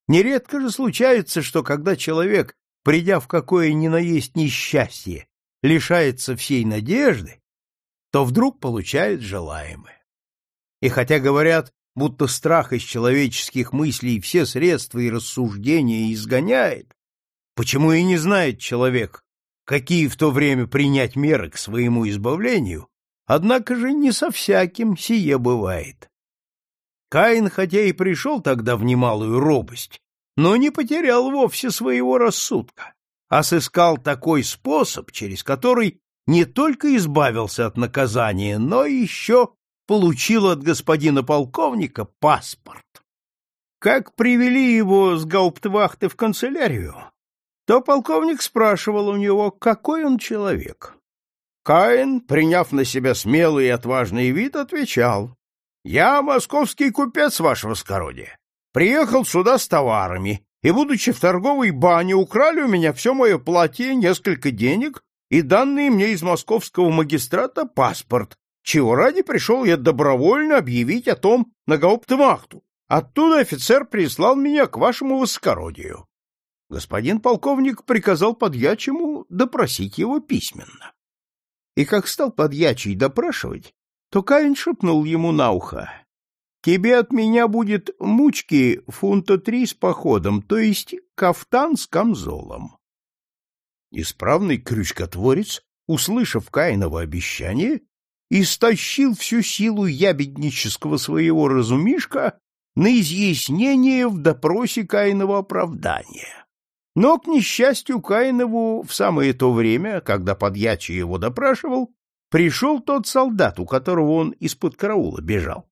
Нередко же случается, что когда человек, придя в какое ни на есть несчастье, лишается всей надежды, то вдруг получает желаемое. И хотя говорят, будто страх из человеческих мыслей все средства и рассуждения изгоняет, почему и не знает человек, какие в то время принять меры к своему избавлению, однако же не со всяким сие бывает. Каин хотя и пришел тогда в немалую робость, но не потерял вовсе своего рассудка, а сыскал такой способ, через который не только избавился от наказания, но еще получил от господина полковника паспорт. Как привели его с гауптвахты в канцелярию, то полковник спрашивал у него, какой он человек. Каин, приняв на себя смелый и отважный вид, отвечал, «Я московский купец, ваше воскородие. Приехал сюда с товарами, и, будучи в торговой бане, украли у меня все мое платье, несколько денег и данные мне из московского магистрата паспорт, чего ради пришел я добровольно объявить о том на гауптвахту. Оттуда офицер прислал меня к вашему высокородию. Господин полковник приказал подьячему допросить его письменно. И как стал подьячий допрашивать, то Каин шепнул ему на ухо. «Тебе от меня будет мучки фунта три с походом, то есть кафтан с камзолом». Исправный крючкотворец, услышав Каиново обещание, истощил всю силу ябеднического своего разумишка на изъяснение в допросе Каинова оправдания. Но, к несчастью, Каинову в самое то время, когда подьячий его допрашивал, пришел тот солдат, у которого он из-под караула бежал.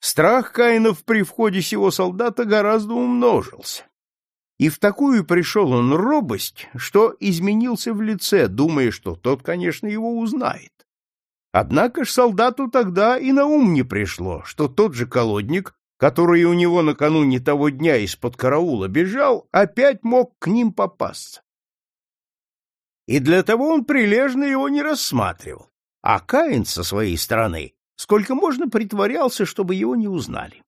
Страх Каинов при входе сего солдата гораздо умножился. И в такую пришел он робость, что изменился в лице, думая, что тот, конечно, его узнает. Однако ж солдату тогда и на ум не пришло, что тот же колодник, который у него накануне того дня из-под караула бежал, опять мог к ним попасться. И для того он прилежно его не рассматривал, а Каин со своей стороны сколько можно притворялся, чтобы его не узнали.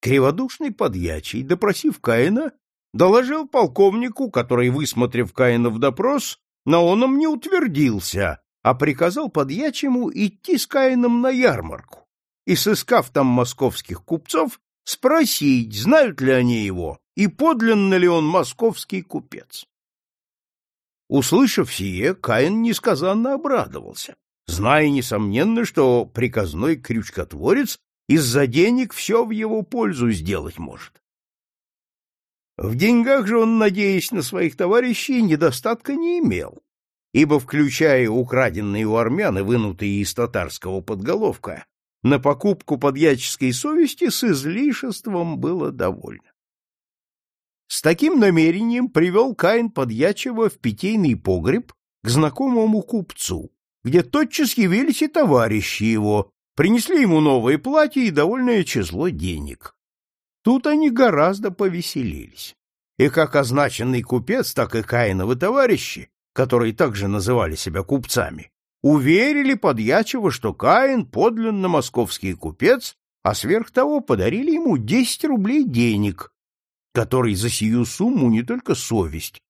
Криводушный подьячий, допросив Каина, доложил полковнику, который, высмотрев Каина в допрос, на оном не утвердился, а приказал подьячему идти с Каином на ярмарку и, сыскав там московских купцов, спросить, знают ли они его и подлинно ли он московский купец. Услышав сие, Каин несказанно обрадовался, зная, несомненно, что приказной крючкотворец из-за денег все в его пользу сделать может. В деньгах же он, надеясь на своих товарищей, недостатка не имел, ибо, включая украденные у армян и вынутые из татарского подголовка, на покупку подьяческой совести с излишеством было довольно. С таким намерением привел Каин подьячего в питейный погреб к знакомому купцу, где тотчас явились и товарищи его, принесли ему новое платье и довольное число денег. Тут они гораздо повеселились. И как означенный купец, так и Каиновы товарищи, которые также называли себя купцами, уверили подьячего, что Каин подлинно московский купец, а сверх того подарили ему десять рублей денег, который за сию сумму не только совесть,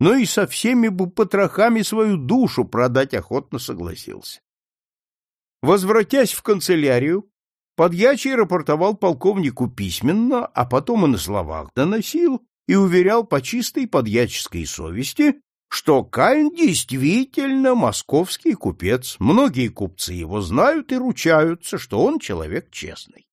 но и со всеми бы потрохами свою душу продать охотно согласился. Возвратясь в канцелярию, подьячий рапортовал полковнику письменно, а потом и на словах доносил и уверял по чистой подьяческой совести, что Каин действительно московский купец, многие купцы его знают и ручаются, что он человек честный.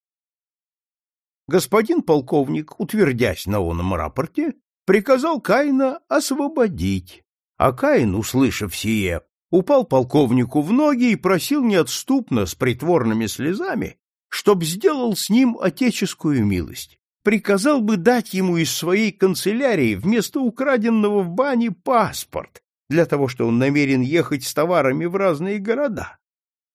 Господин полковник, утвердясь на оном рапорте, приказал Каина освободить, а Каин, услышав сие, упал полковнику в ноги и просил неотступно, с притворными слезами, чтоб сделал с ним отеческую милость, приказал бы дать ему из своей канцелярии вместо украденного в бане паспорт, для того, что он намерен ехать с товарами в разные города,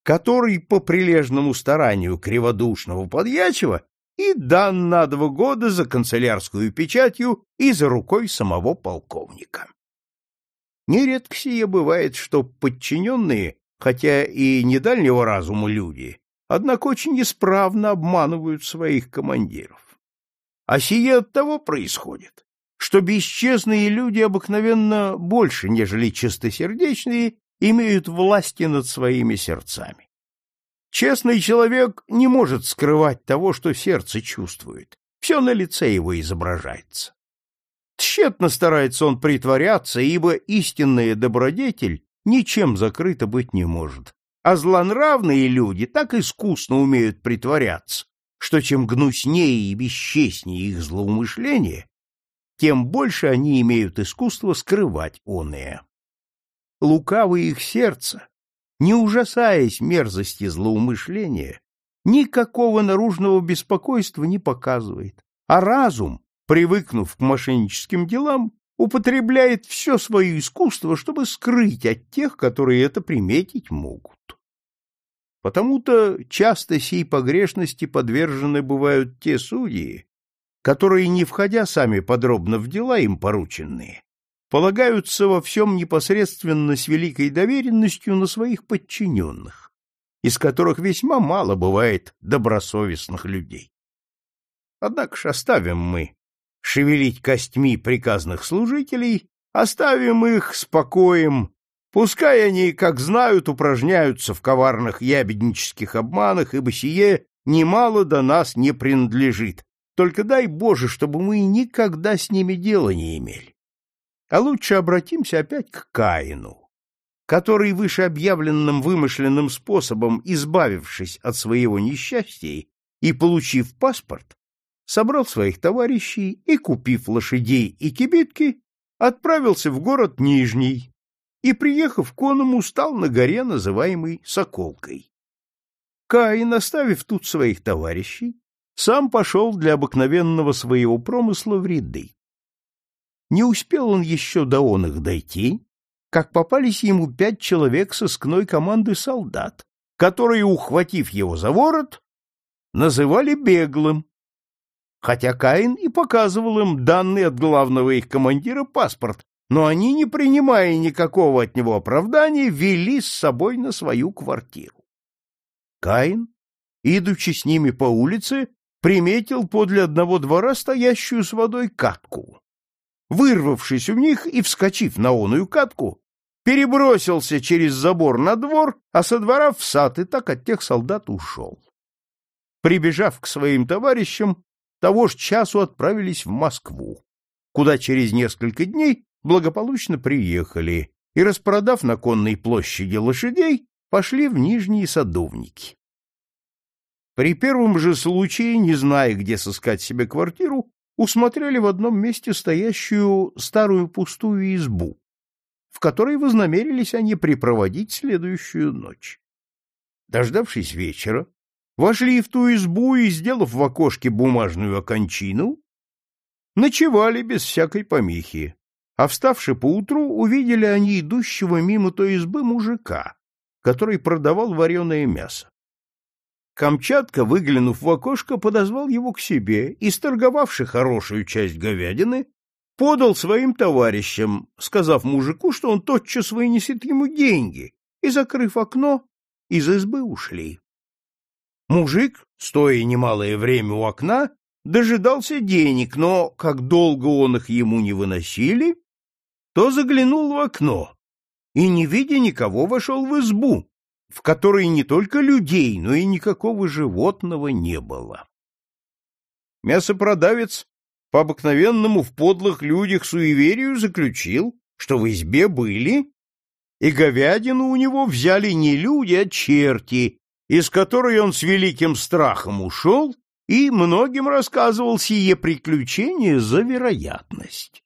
который по прилежному старанию криводушного подьячего и дан на два года за канцелярскую печатью и за рукой самого полковника. Нередко сие бывает, что подчиненные, хотя и не дальнего разума люди, однако очень исправно обманывают своих командиров. А сие от того происходит, что бесчестные люди обыкновенно больше, нежели чистосердечные, имеют власти над своими сердцами. Честный человек не может скрывать того, что сердце чувствует. Все на лице его изображается. Тщетно старается он притворяться, ибо истинная добродетель ничем закрыта быть не может. А злонравные люди так искусно умеют притворяться, что чем гнуснее и бесчестнее их злоумышление, тем больше они имеют искусство скрывать оное. Лукавое их сердце не ужасаясь мерзости злоумышления, никакого наружного беспокойства не показывает, а разум, привыкнув к мошенническим делам, употребляет все свое искусство, чтобы скрыть от тех, которые это приметить могут. Потому-то часто сей погрешности подвержены бывают те судьи, которые, не входя сами подробно в дела им порученные, полагаются во всем непосредственно с великой доверенностью на своих подчиненных, из которых весьма мало бывает добросовестных людей. Однако ж оставим мы шевелить костьми приказных служителей, оставим их спокоем, пускай они, как знают, упражняются в коварных ябеднических обманах, ибо сие немало до нас не принадлежит, только дай Боже, чтобы мы никогда с ними дела не имели. А лучше обратимся опять к Каину, который вышеобъявленным вымышленным способом, избавившись от своего несчастья и получив паспорт, собрал своих товарищей и, купив лошадей и кибитки, отправился в город Нижний и, приехав к оному, стал на горе, называемой Соколкой. Каин, оставив тут своих товарищей, сам пошел для обыкновенного своего промысла в ряды. Не успел он еще до он дойти, как попались ему пять человек сыскной команды солдат, которые, ухватив его за ворот, называли беглым хотя Каин и показывал им данный от главного их командира паспорт, но они, не принимая никакого от него оправдания, вели с собой на свою квартиру. Каин, идучи с ними по улице, приметил подле одного двора стоящую с водой катку. Вырвавшись у них и вскочив на оную катку, перебросился через забор на двор, а со двора в сад и так от тех солдат ушел. Прибежав к своим товарищам, того ж часу отправились в Москву, куда через несколько дней благополучно приехали и, распродав на конной площади лошадей, пошли в Нижние Садовники. При первом же случае, не зная, где сыскать себе квартиру, усмотрели в одном месте стоящую старую пустую избу, в которой вознамерились они припроводить следующую ночь. Дождавшись вечера, вошли в ту избу и, сделав в окошке бумажную окончину, ночевали без всякой помехи, а вставши поутру, увидели они идущего мимо той избы мужика, который продавал вареное мясо. Камчатка, выглянув в окошко, подозвал его к себе и, сторговавши хорошую часть говядины, подал своим товарищам, сказав мужику, что он тотчас вынесет ему деньги, и, закрыв окно, из избы ушли. Мужик, стоя немалое время у окна, дожидался денег, но, как долго он их ему не выносили, то заглянул в окно и, не видя никого, вошел в избу, в которой не только людей, но и никакого животного не было. Мясопродавец по обыкновенному в подлых людях суеверию заключил, что в избе были, и говядину у него взяли не люди, а черти, из которой он с великим страхом ушел и многим рассказывал сие приключение за вероятность.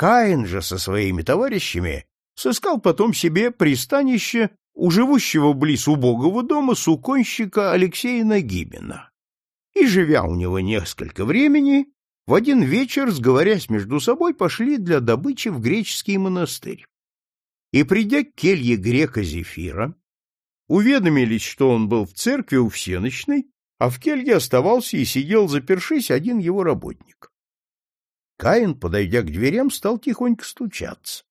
Каин же со своими товарищами сыскал потом себе пристанище у живущего близ убогого дома суконщика Алексея Нагибина. И, живя у него несколько времени, в один вечер, сговорясь между собой, пошли для добычи в греческий монастырь. И, придя к келье грека Зефира, уведомились, что он был в церкви у всеночной, а в келье оставался и сидел, запершись, один его работник. Каин, подойдя к дверям, стал тихонько стучаться.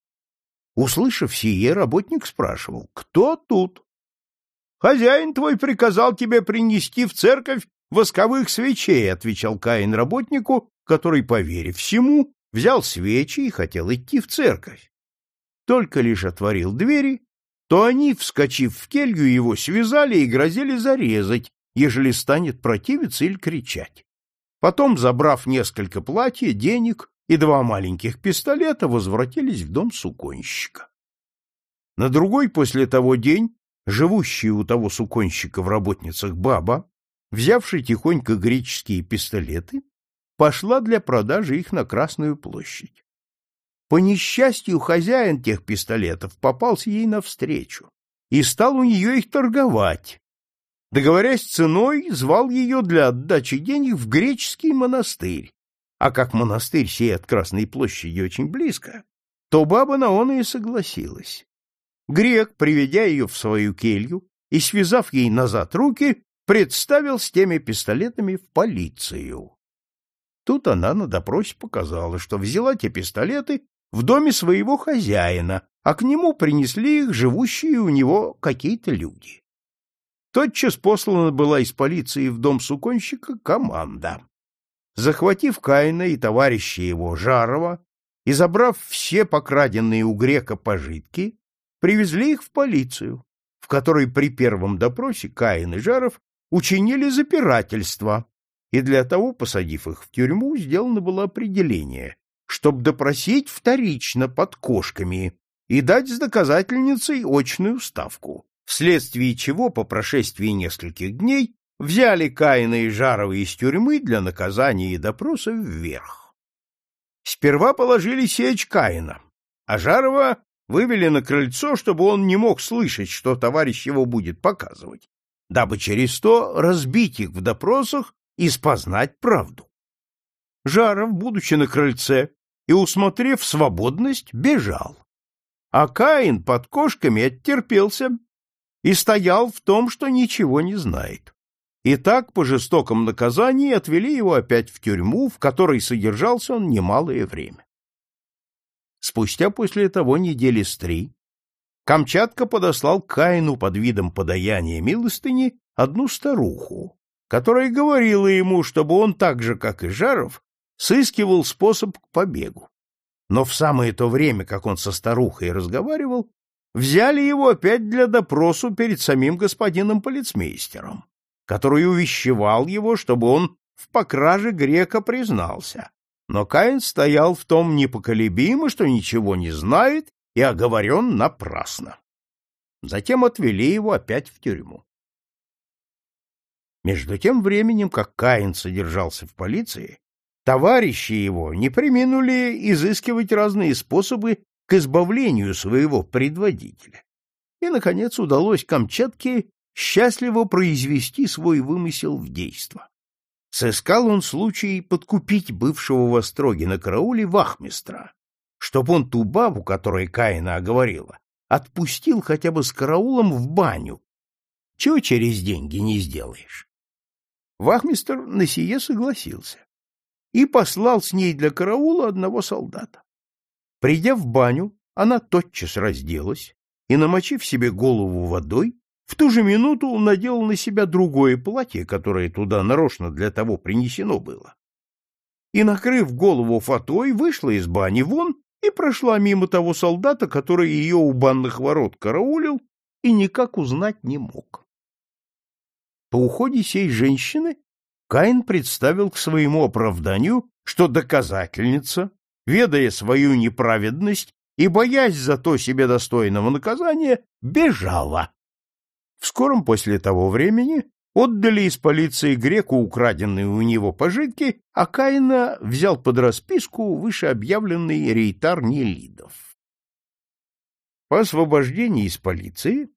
Услышав сие, работник спрашивал, кто тут? — Хозяин твой приказал тебе принести в церковь восковых свечей, — отвечал Каин работнику, который, поверив всему, взял свечи и хотел идти в церковь. Только лишь отворил двери, то они, вскочив в келью, его связали и грозили зарезать, ежели станет противиться или кричать. Потом, забрав несколько платья, денег и два маленьких пистолета, возвратились в дом суконщика. На другой после того день живущая у того суконщика в работницах баба, взявший тихонько греческие пистолеты, пошла для продажи их на Красную площадь. По несчастью, хозяин тех пистолетов попался ей навстречу и стал у нее их торговать. Договорясь ценой, звал ее для отдачи денег в греческий монастырь, а как монастырь сей от Красной площади очень близко, то баба на он и согласилась. Грек, приведя ее в свою келью и связав ей назад руки, представил с теми пистолетами в полицию. Тут она на допросе показала, что взяла те пистолеты в доме своего хозяина, а к нему принесли их живущие у него какие-то люди. Тотчас послана была из полиции в дом суконщика команда. Захватив Каина и товарища его Жарова и забрав все покраденные у грека пожитки, привезли их в полицию, в которой при первом допросе Каин и Жаров учинили запирательство, и для того, посадив их в тюрьму, сделано было определение, чтобы допросить вторично под кошками и дать с доказательницей очную ставку, вследствие чего по прошествии нескольких дней взяли Каина и Жарова из тюрьмы для наказания и допроса вверх. Сперва положили сечь Каина, а Жарова вывели на крыльцо, чтобы он не мог слышать, что товарищ его будет показывать, дабы через то разбить их в допросах и спознать правду. Жаров, будучи на крыльце, и, усмотрев свободность, бежал. А Каин под кошками оттерпелся и стоял в том, что ничего не знает. и так по жестоком наказании отвели его опять в тюрьму, в которой содержался он немалое время. Спустя после того недели с три Камчатка подослал Каину под видом подаяния милостыни одну старуху, которая говорила ему, чтобы он так же, как и Жаров, сыскивал способ к побегу. Но в самое то время, как он со старухой разговаривал, взяли его опять для допросу перед самим господином полицмейстером, который увещевал его, чтобы он в покраже грека признался. Но Каин стоял в том непоколебимо, что ничего не знает и оговорен напрасно. Затем отвели его опять в тюрьму. Между тем временем, как Каин содержался в полиции, товарищи его не преминули изыскивать разные способы к избавлению своего предводителя. И, наконец, удалось Камчатке счастливо произвести свой вымысел в действо. Сыскал он случай подкупить бывшего в Остроге на карауле вахмистра, чтоб он ту бабу, которая Каина оговорила, отпустил хотя бы с караулом в баню. Чего через деньги не сделаешь? Вахмистр на сие согласился и послал с ней для караула одного солдата. Придя в баню, она тотчас разделась и, намочив себе голову водой, в ту же минуту надела на себя другое платье, которое туда нарочно для того принесено было. И, накрыв голову фатой, вышла из бани вон и прошла мимо того солдата, который ее у банных ворот караулил и никак узнать не мог. По уходе сей женщины Каин представил к своему оправданию, что доказательница, ведая свою неправедность и боясь за то себе достойного наказания, бежала. В скором после того времени отдали из полиции греку украденные у него пожитки, а Каина взял под расписку вышеобъявленный рейтар Нелидов. По освобождении из полиции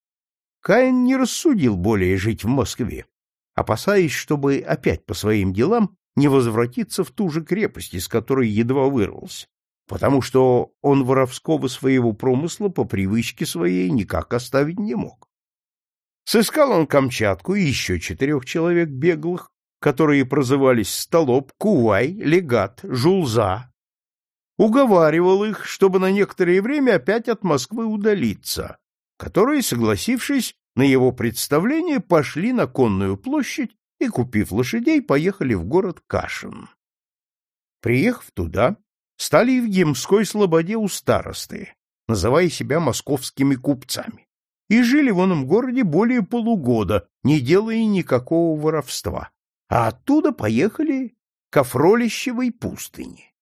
Каин не рассудил более жить в Москве, опасаясь, чтобы опять по своим делам не возвратиться в ту же крепость, из которой едва вырвался, потому что он воровского своего промысла по привычке своей никак оставить не мог. Сыскал он Камчатку и еще четырех человек беглых, которые прозывались Столоп, Кувай, Легат, Жулза. Уговаривал их, чтобы на некоторое время опять от Москвы удалиться, которые, согласившись на его представление, пошли на конную площадь и, купив лошадей, поехали в город Кашин. Приехав туда, стали в Емской слободе у старосты, называя себя московскими купцами и жили в оном городе более полугода, не делая никакого воровства, а оттуда поехали к Афролищевой пустыне.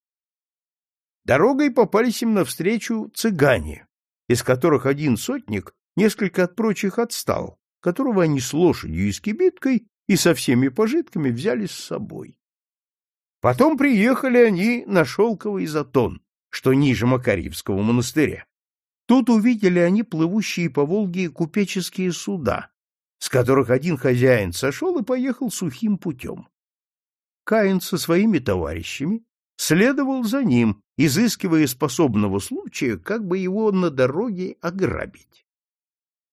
Дорогой попались им навстречу цыгане, из которых один сотник несколько от прочих отстал, которого они с лошадью и с кибиткой и со всеми пожитками взяли с собой. Потом приехали они на шелковый затон, что ниже Макарьевского монастыря. Тут увидели они плывущие по Волге купеческие суда, с которых один хозяин сошел и поехал сухим путем. Каин со своими товарищами следовал за ним, изыскивая способного случая, как бы его на дороге ограбить.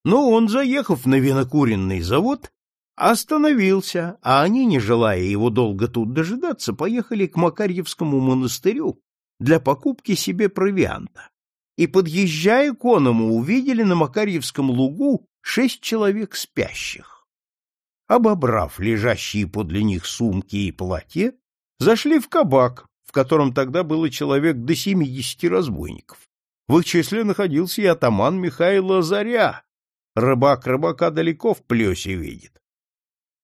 Но он, заехав на винокуренный завод, остановился, а они, не желая его долго тут дожидаться, поехали к Макарьевскому монастырю для покупки себе провианта и, подъезжая к оному, увидели на Макарьевском лугу шесть человек спящих. Обобрав лежащие подле них сумки и платья, зашли в кабак, в котором тогда было человек до семидесяти разбойников. В их числе находился и атаман Михаил Заря. Рыбак рыбака далеко в плесе видит.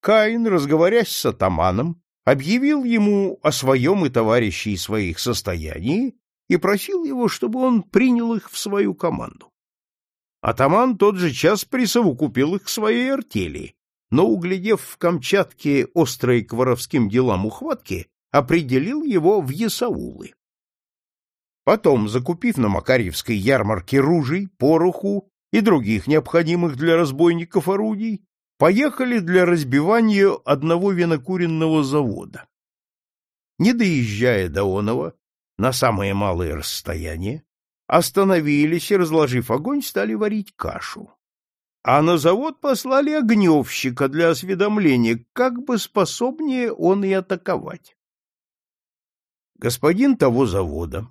Каин, разговорясь с атаманом, объявил ему о своем и товарищей своих состоянии и просил его, чтобы он принял их в свою команду. Атаман тот же час присовокупил их к своей артели, но, углядев в Камчатке острые к воровским делам ухватки, определил его в Ясаулы. Потом, закупив на Макарьевской ярмарке ружей, пороху и других необходимых для разбойников орудий, поехали для разбивания одного винокуренного завода. Не доезжая до Онова, на самое малое расстояние, остановились и, разложив огонь, стали варить кашу. а на завод послали огневщика для осведомления, как бы способнее он и атаковать. Господин того завода,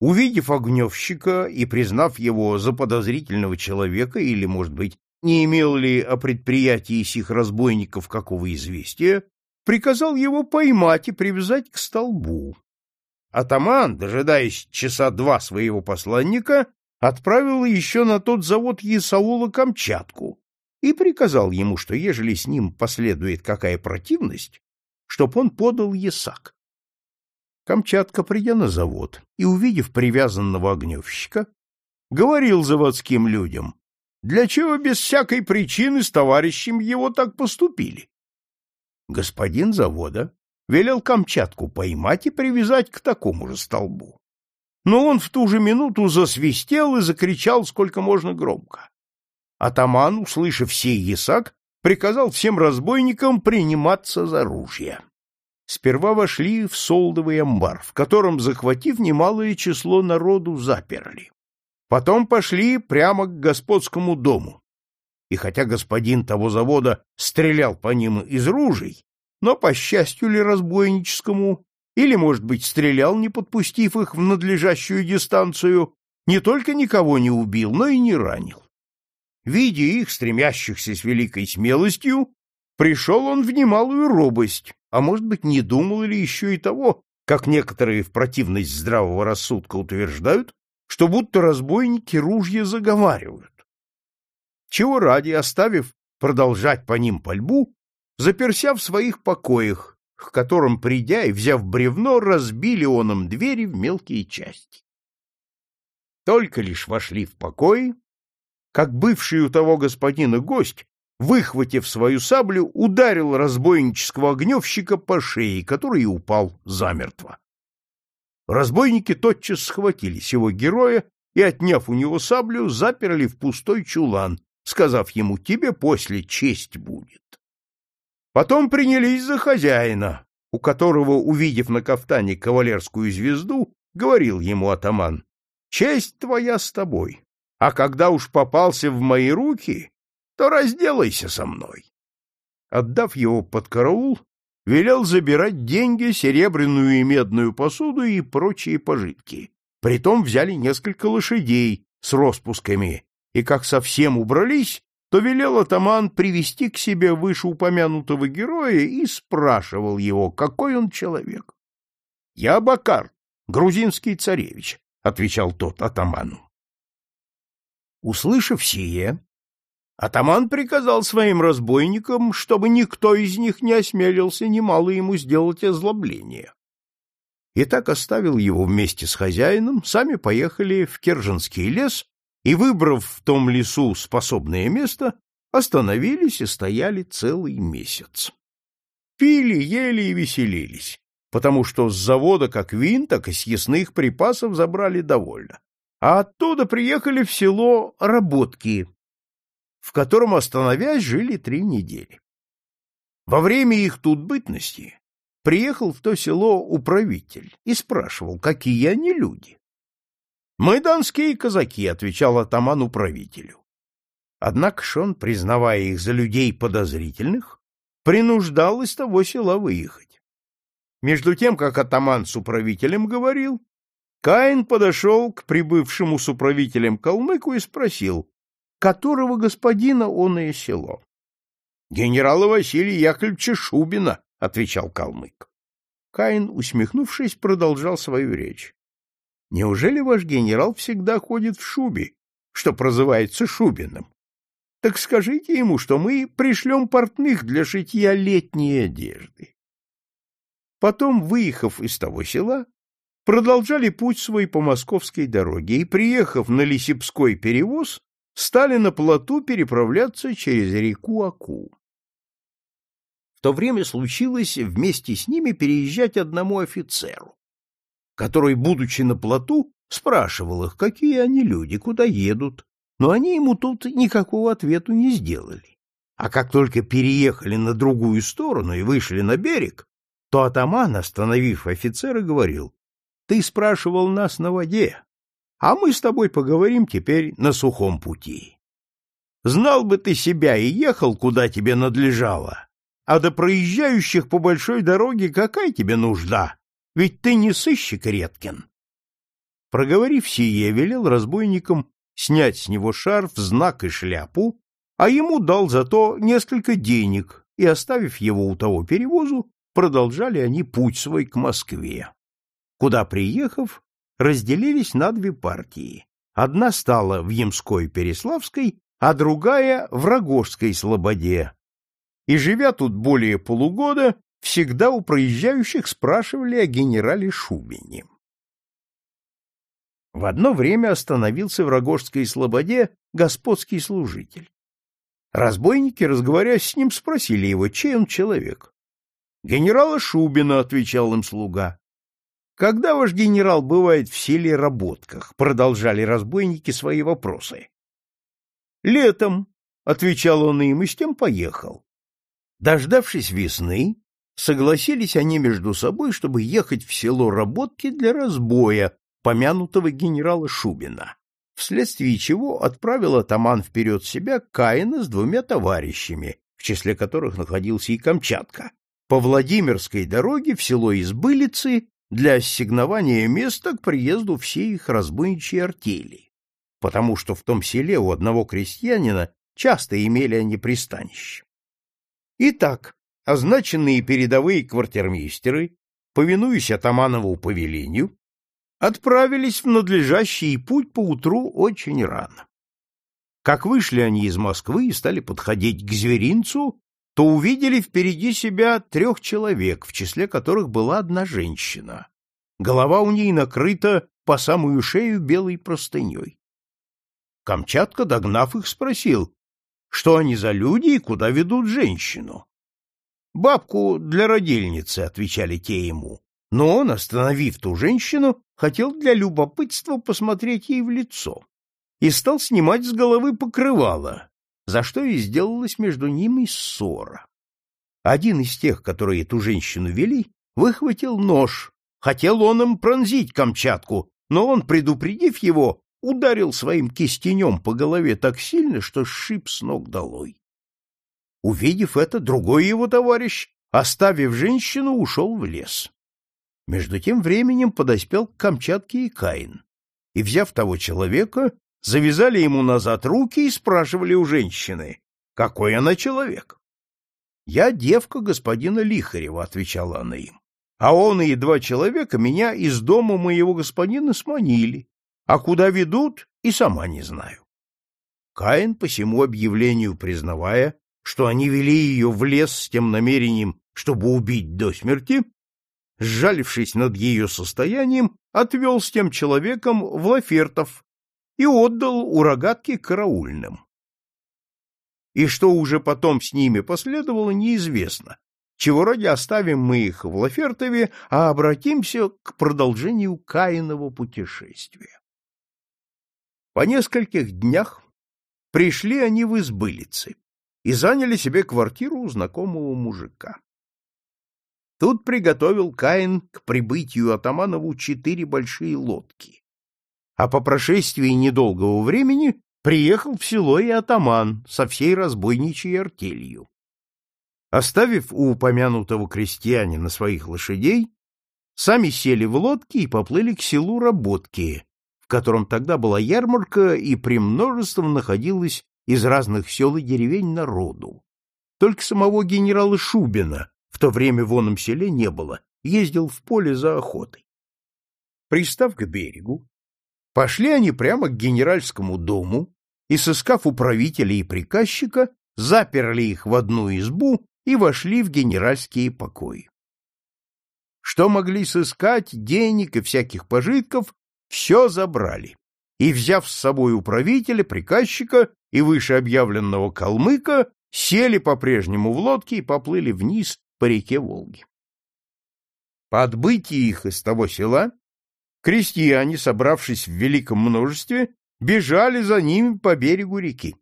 увидев огневщика и признав его за подозрительного человека или, может быть, не имел ли о предприятии сих разбойников какого известия, приказал его поймать и привязать к столбу. Атаман, дожидаясь часа два своего посланника, отправил еще на тот завод Есаула Камчатку и приказал ему, что ежели с ним последует какая противность, чтоб он подал Есак. Камчатка, придя на завод и увидев привязанного огневщика, говорил заводским людям, для чего без всякой причины с товарищем его так поступили. Господин завода велел Камчатку поймать и привязать к такому же столбу но он в ту же минуту засвистел и закричал сколько можно громко. Атаман, услышав сей ясак, приказал всем разбойникам приниматься за ружья. Сперва вошли в солдовый амбар, в котором, захватив немалое число народу, заперли. Потом пошли прямо к господскому дому. И хотя господин того завода стрелял по ним из ружей, но, по счастью ли разбойническому, или, может быть, стрелял, не подпустив их в надлежащую дистанцию, не только никого не убил, но и не ранил. Видя их, стремящихся с великой смелостью, пришел он в немалую робость, а, может быть, не думал ли еще и того, как некоторые в противность здравого рассудка утверждают, что будто разбойники ружья заговаривают. Чего ради, оставив продолжать по ним пальбу, заперся в своих покоях, к которым, придя и взяв бревно, разбили он им двери в мелкие части. Только лишь вошли в покой, как бывший у того господина гость, выхватив свою саблю, ударил разбойнического огневщика по шее, который и упал замертво. Разбойники тотчас схватили сего героя и, отняв у него саблю, заперли в пустой чулан, сказав ему «тебе после честь будет». Потом принялись за хозяина, у которого, увидев на кафтане кавалерскую звезду, говорил ему атаман, «Честь твоя с тобой, а когда уж попался в мои руки, то разделайся со мной». Отдав его под караул, велел забирать деньги, серебряную и медную посуду и прочие пожитки. Притом взяли несколько лошадей с распусками, и как совсем убрались, то велел атаман привести к себе вышеупомянутого героя и спрашивал его, какой он человек. — Я Бакар, грузинский царевич, — отвечал тот атаману. Услышав сие, атаман приказал своим разбойникам, чтобы никто из них не осмелился немало ему сделать озлобление. И так оставил его вместе с хозяином, сами поехали в Керженский лес и, выбрав в том лесу способное место, остановились и стояли целый месяц. Пили, ели и веселились, потому что с завода как вин, так и съестных припасов забрали довольно. А оттуда приехали в село Работки, в котором, остановясь, жили три недели. Во время их тут бытности приехал в то село управитель и спрашивал, какие они люди. Мы донские казаки, отвечал атаман управителю. Однако ж он, признавая их за людей подозрительных, принуждал из того села выехать. Между тем, как атаман с управителем говорил, Каин подошел к прибывшему с управителем калмыку и спросил, которого господина он и село. — Генерала Василия Яковлевича Шубина, — отвечал калмык. Каин, усмехнувшись, продолжал свою речь. Неужели ваш генерал всегда ходит в шубе, что прозывается Шубиным? Так скажите ему, что мы пришлем портных для шитья летней одежды. Потом, выехав из того села, продолжали путь свой по московской дороге и, приехав на Лисипской перевоз, стали на плоту переправляться через реку Аку. В то время случилось вместе с ними переезжать одному офицеру который, будучи на плоту, спрашивал их, какие они люди, куда едут, но они ему тут никакого ответу не сделали. А как только переехали на другую сторону и вышли на берег, то атаман, остановив офицера, говорил, «Ты спрашивал нас на воде, а мы с тобой поговорим теперь на сухом пути». Знал бы ты себя и ехал, куда тебе надлежало, а до проезжающих по большой дороге какая тебе нужда? Ведь ты не сыщик, Редкин. Проговорив сие, велел разбойникам снять с него шарф, знак и шляпу, а ему дал зато несколько денег, и, оставив его у того перевозу, продолжали они путь свой к Москве. Куда, приехав, разделились на две партии. Одна стала в Ямской-Переславской, а другая — в Рогожской слободе. И, живя тут более полугода, всегда у проезжающих спрашивали о генерале Шубине. В одно время остановился в Рогожской слободе господский служитель. Разбойники, разговаривая с ним, спросили его, чей он человек. «Генерала Шубина», — отвечал им слуга. «Когда ваш генерал бывает в селе Работках?» — продолжали разбойники свои вопросы. «Летом», — отвечал он им, и с тем поехал. Дождавшись весны, согласились они между собой, чтобы ехать в село Работки для разбоя помянутого генерала Шубина, вследствие чего отправил атаман вперед себя Каина с двумя товарищами, в числе которых находился и Камчатка, по Владимирской дороге в село Избылицы для ассигнования места к приезду всей их разбойничьей артели, потому что в том селе у одного крестьянина часто имели они пристанище. Итак, означенные передовые квартирмейстеры, повинуясь атаманову повелению, отправились в надлежащий путь поутру очень рано. Как вышли они из Москвы и стали подходить к зверинцу, то увидели впереди себя трех человек, в числе которых была одна женщина. Голова у ней накрыта по самую шею белой простыней. Камчатка, догнав их, спросил, что они за люди и куда ведут женщину. «Бабку для родильницы», — отвечали те ему. Но он, остановив ту женщину, хотел для любопытства посмотреть ей в лицо и стал снимать с головы покрывало, за что и сделалась между ними ссора. Один из тех, которые эту женщину вели, выхватил нож. Хотел он им пронзить Камчатку, но он, предупредив его, ударил своим кистенем по голове так сильно, что сшиб с ног долой. Увидев это, другой его товарищ, оставив женщину, ушел в лес. Между тем временем подоспел к Камчатке и Каин, и, взяв того человека, завязали ему назад руки и спрашивали у женщины, какой она человек. «Я девка господина Лихарева», — отвечала она им. «А он и два человека меня из дома моего господина сманили, а куда ведут, и сама не знаю». Каин, по всему объявлению признавая, что они вели ее в лес с тем намерением, чтобы убить до смерти, сжалившись над ее состоянием, отвел с тем человеком в Лафертов и отдал у рогатки караульным. И что уже потом с ними последовало, неизвестно, чего ради оставим мы их в Лафертове, а обратимся к продолжению Каиного путешествия. По нескольких днях пришли они в Избылицы и заняли себе квартиру у знакомого мужика. Тут приготовил Каин к прибытию Атаманову четыре большие лодки. А по прошествии недолгого времени приехал в село и атаман со всей разбойничьей артелью. Оставив у упомянутого крестьянина своих лошадей, сами сели в лодки и поплыли к селу Работки, в котором тогда была ярмарка и при множеством находилось из разных сел и деревень народу. Только самого генерала Шубина в то время в оном селе не было, ездил в поле за охотой. Пристав к берегу, пошли они прямо к генеральскому дому и, сыскав управителя и приказчика, заперли их в одну избу и вошли в генеральские покои. Что могли сыскать, денег и всяких пожитков, все забрали, и, взяв с собой управителя, приказчика и вышеобъявленного калмыка, сели по-прежнему в лодке и поплыли вниз по реке Волги. По отбытии их из того села крестьяне, собравшись в великом множестве, бежали за ними по берегу реки.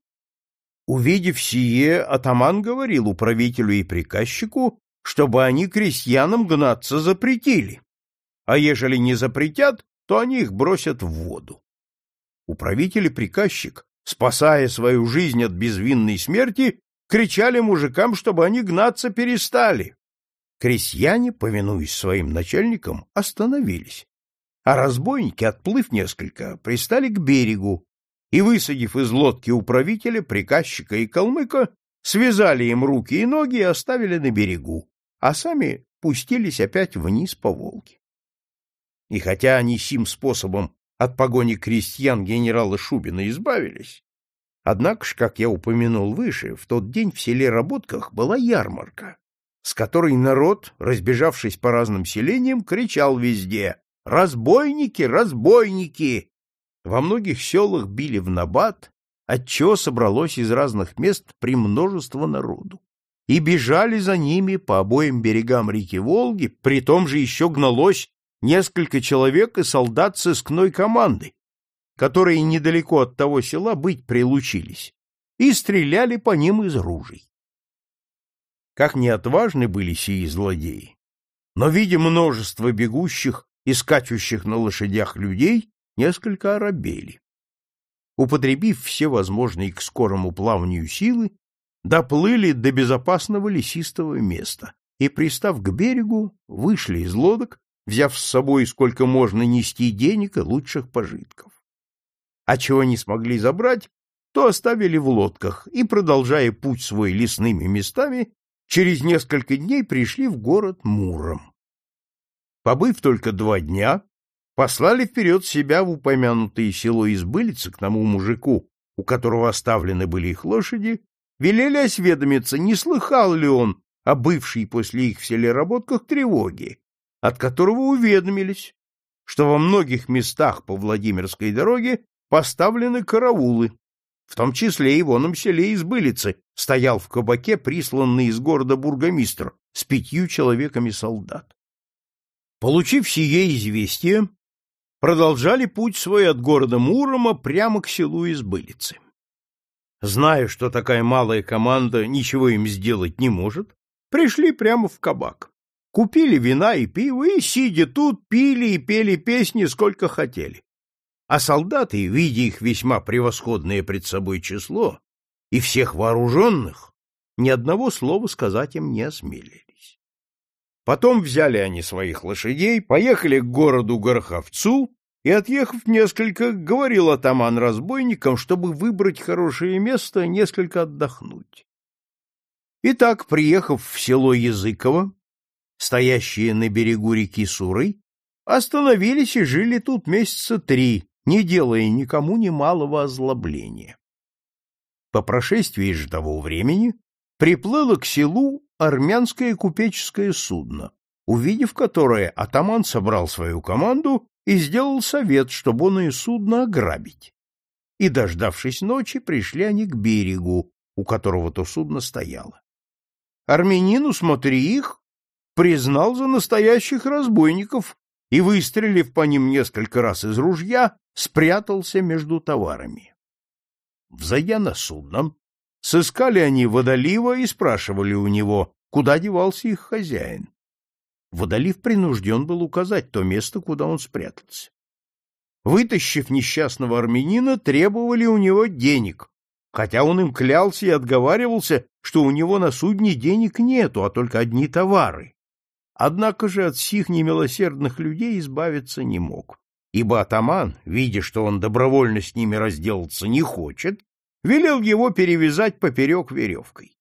Увидев сие, атаман говорил управителю и приказчику, чтобы они крестьянам гнаться запретили, а ежели не запретят, то они их бросят в воду. Управитель и приказчик, спасая свою жизнь от безвинной смерти, кричали мужикам, чтобы они гнаться перестали. Крестьяне, повинуясь своим начальникам, остановились, а разбойники, отплыв несколько, пристали к берегу и, высадив из лодки управителя, приказчика и калмыка, связали им руки и ноги и оставили на берегу, а сами пустились опять вниз по Волге. И хотя они сим способом от погони крестьян генерала Шубина избавились, однако ж, как я упомянул выше, в тот день в селе Работках была ярмарка, с которой народ, разбежавшись по разным селениям, кричал везде «Разбойники! Разбойники!» Во многих селах били в набат, отчего собралось из разных мест премножество народу. И бежали за ними по обоим берегам реки Волги, при том же еще гналось несколько человек и солдат сыскной команды, которые недалеко от того села быть прилучились, и стреляли по ним из ружей. Как неотважны были сии злодеи, но, видя множество бегущих и скачущих на лошадях людей, несколько оробели. Употребив все возможные к скорому плаванию силы, доплыли до безопасного лесистого места и, пристав к берегу, вышли из лодок, взяв с собой сколько можно нести денег и лучших пожитков. А чего не смогли забрать, то оставили в лодках и, продолжая путь свой лесными местами, через несколько дней пришли в город Муром. Побыв только два дня, послали вперед себя в упомянутое село Избылицы к тому мужику, у которого оставлены были их лошади, велели осведомиться, не слыхал ли он о бывшей после их в селе работках тревоги, от которого уведомились, что во многих местах по Владимирской дороге поставлены караулы, в том числе и в оном селе Избылицы стоял в кабаке присланный из города бургомистр с пятью человеками солдат. Получив сие известие, продолжали путь свой от города Мурома прямо к селу Избылицы. Зная, что такая малая команда ничего им сделать не может, пришли прямо в кабак. Купили вина и пиво и, сидя тут, пили и пели песни, сколько хотели. А солдаты, видя их весьма превосходное пред собой число и всех вооруженных, ни одного слова сказать им не осмелились. Потом взяли они своих лошадей, поехали к городу Гороховцу и, отъехав несколько, говорил атаман разбойникам, чтобы выбрать хорошее место, несколько отдохнуть. Итак, приехав в село Языково, стоящее на берегу реки Суры, остановились и жили тут месяца три, не делая никому ни малого озлобления. По прошествии же того времени приплыло к селу армянское купеческое судно, увидев которое, атаман собрал свою команду и сделал совет, чтобы он и судно ограбить. И, дождавшись ночи, пришли они к берегу, у которого то судно стояло. Армянин, усмотри их, признал за настоящих разбойников и, выстрелив по ним несколько раз из ружья, спрятался между товарами. Взойдя на судно, Сыскали они водолива и спрашивали у него, куда девался их хозяин. Водолив принужден был указать то место, куда он спрятался. Вытащив несчастного армянина, требовали у него денег, хотя он им клялся и отговаривался, что у него на судне денег нету, а только одни товары. Однако же от сих немилосердных людей избавиться не мог, ибо атаман, видя, что он добровольно с ними разделаться не хочет, велел его перевязать поперек веревкой.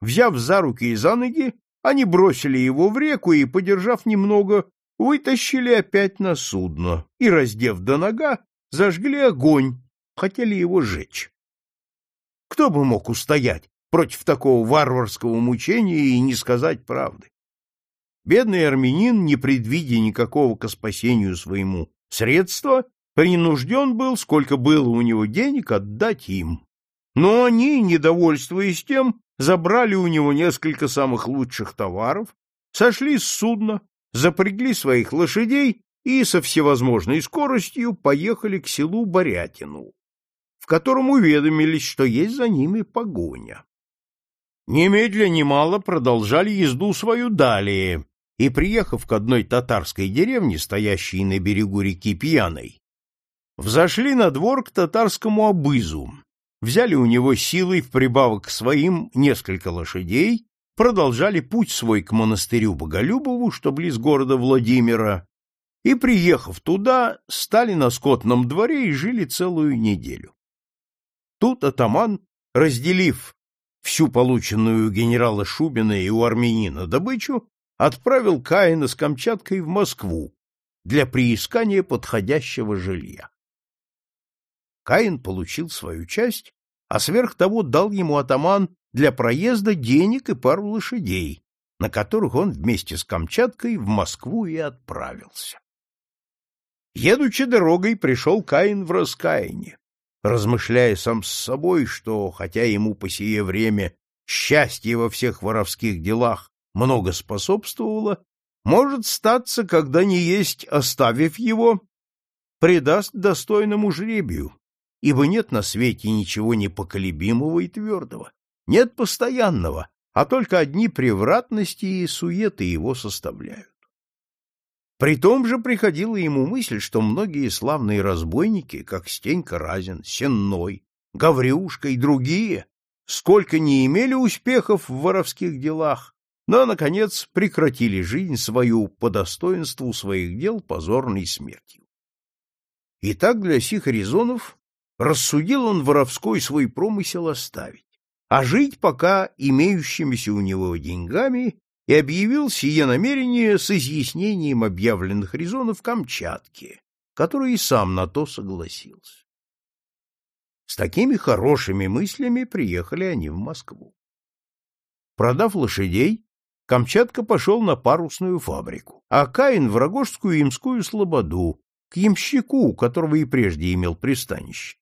Взяв за руки и за ноги, они бросили его в реку и, подержав немного, вытащили опять на судно и, раздев до нога, зажгли огонь, хотели его сжечь. Кто бы мог устоять против такого варварского мучения и не сказать правды? Бедный армянин, не предвидя никакого к спасению своему средства, принужден был, сколько было у него денег, отдать им. Но они, недовольствуясь тем, забрали у него несколько самых лучших товаров, сошли с судна, запрягли своих лошадей и со всевозможной скоростью поехали к селу Борятину, в котором уведомились, что есть за ними погоня. Немедля немало продолжали езду свою далее, и, приехав к одной татарской деревне, стоящей на берегу реки Пьяной, взошли на двор к татарскому обызу, взяли у него силой в прибавок к своим несколько лошадей, продолжали путь свой к монастырю Боголюбову, что близ города Владимира, и, приехав туда, стали на скотном дворе и жили целую неделю. Тут атаман, разделив всю полученную у генерала Шубина и у армянина добычу, отправил Каина с Камчаткой в Москву для приискания подходящего жилья. Каин получил свою часть, а сверх того дал ему атаман для проезда денег и пару лошадей, на которых он вместе с Камчаткой в Москву и отправился. Едучи дорогой, пришел Каин в раскаяние, размышляя сам с собой, что, хотя ему по сие время счастье во всех воровских делах много способствовало, может статься, когда не есть, оставив его, предаст достойному жребию, ибо нет на свете ничего непоколебимого и твердого, нет постоянного, а только одни превратности и суеты его составляют. При том же приходила ему мысль, что многие славные разбойники, как Стенька Разин, Сенной, Гаврюшка и другие, сколько не имели успехов в воровских делах, но, наконец, прекратили жизнь свою по достоинству своих дел позорной смертью. И так для сих резонов рассудил он воровской свой промысел оставить, а жить пока имеющимися у него деньгами и объявил сие намерение с изъяснением объявленных резонов Камчатке, который и сам на то согласился. С такими хорошими мыслями приехали они в Москву. Продав лошадей, Камчатка пошел на парусную фабрику, а Каин в Рогожскую имскую слободу, к ямщику, у которого и прежде имел пристанище.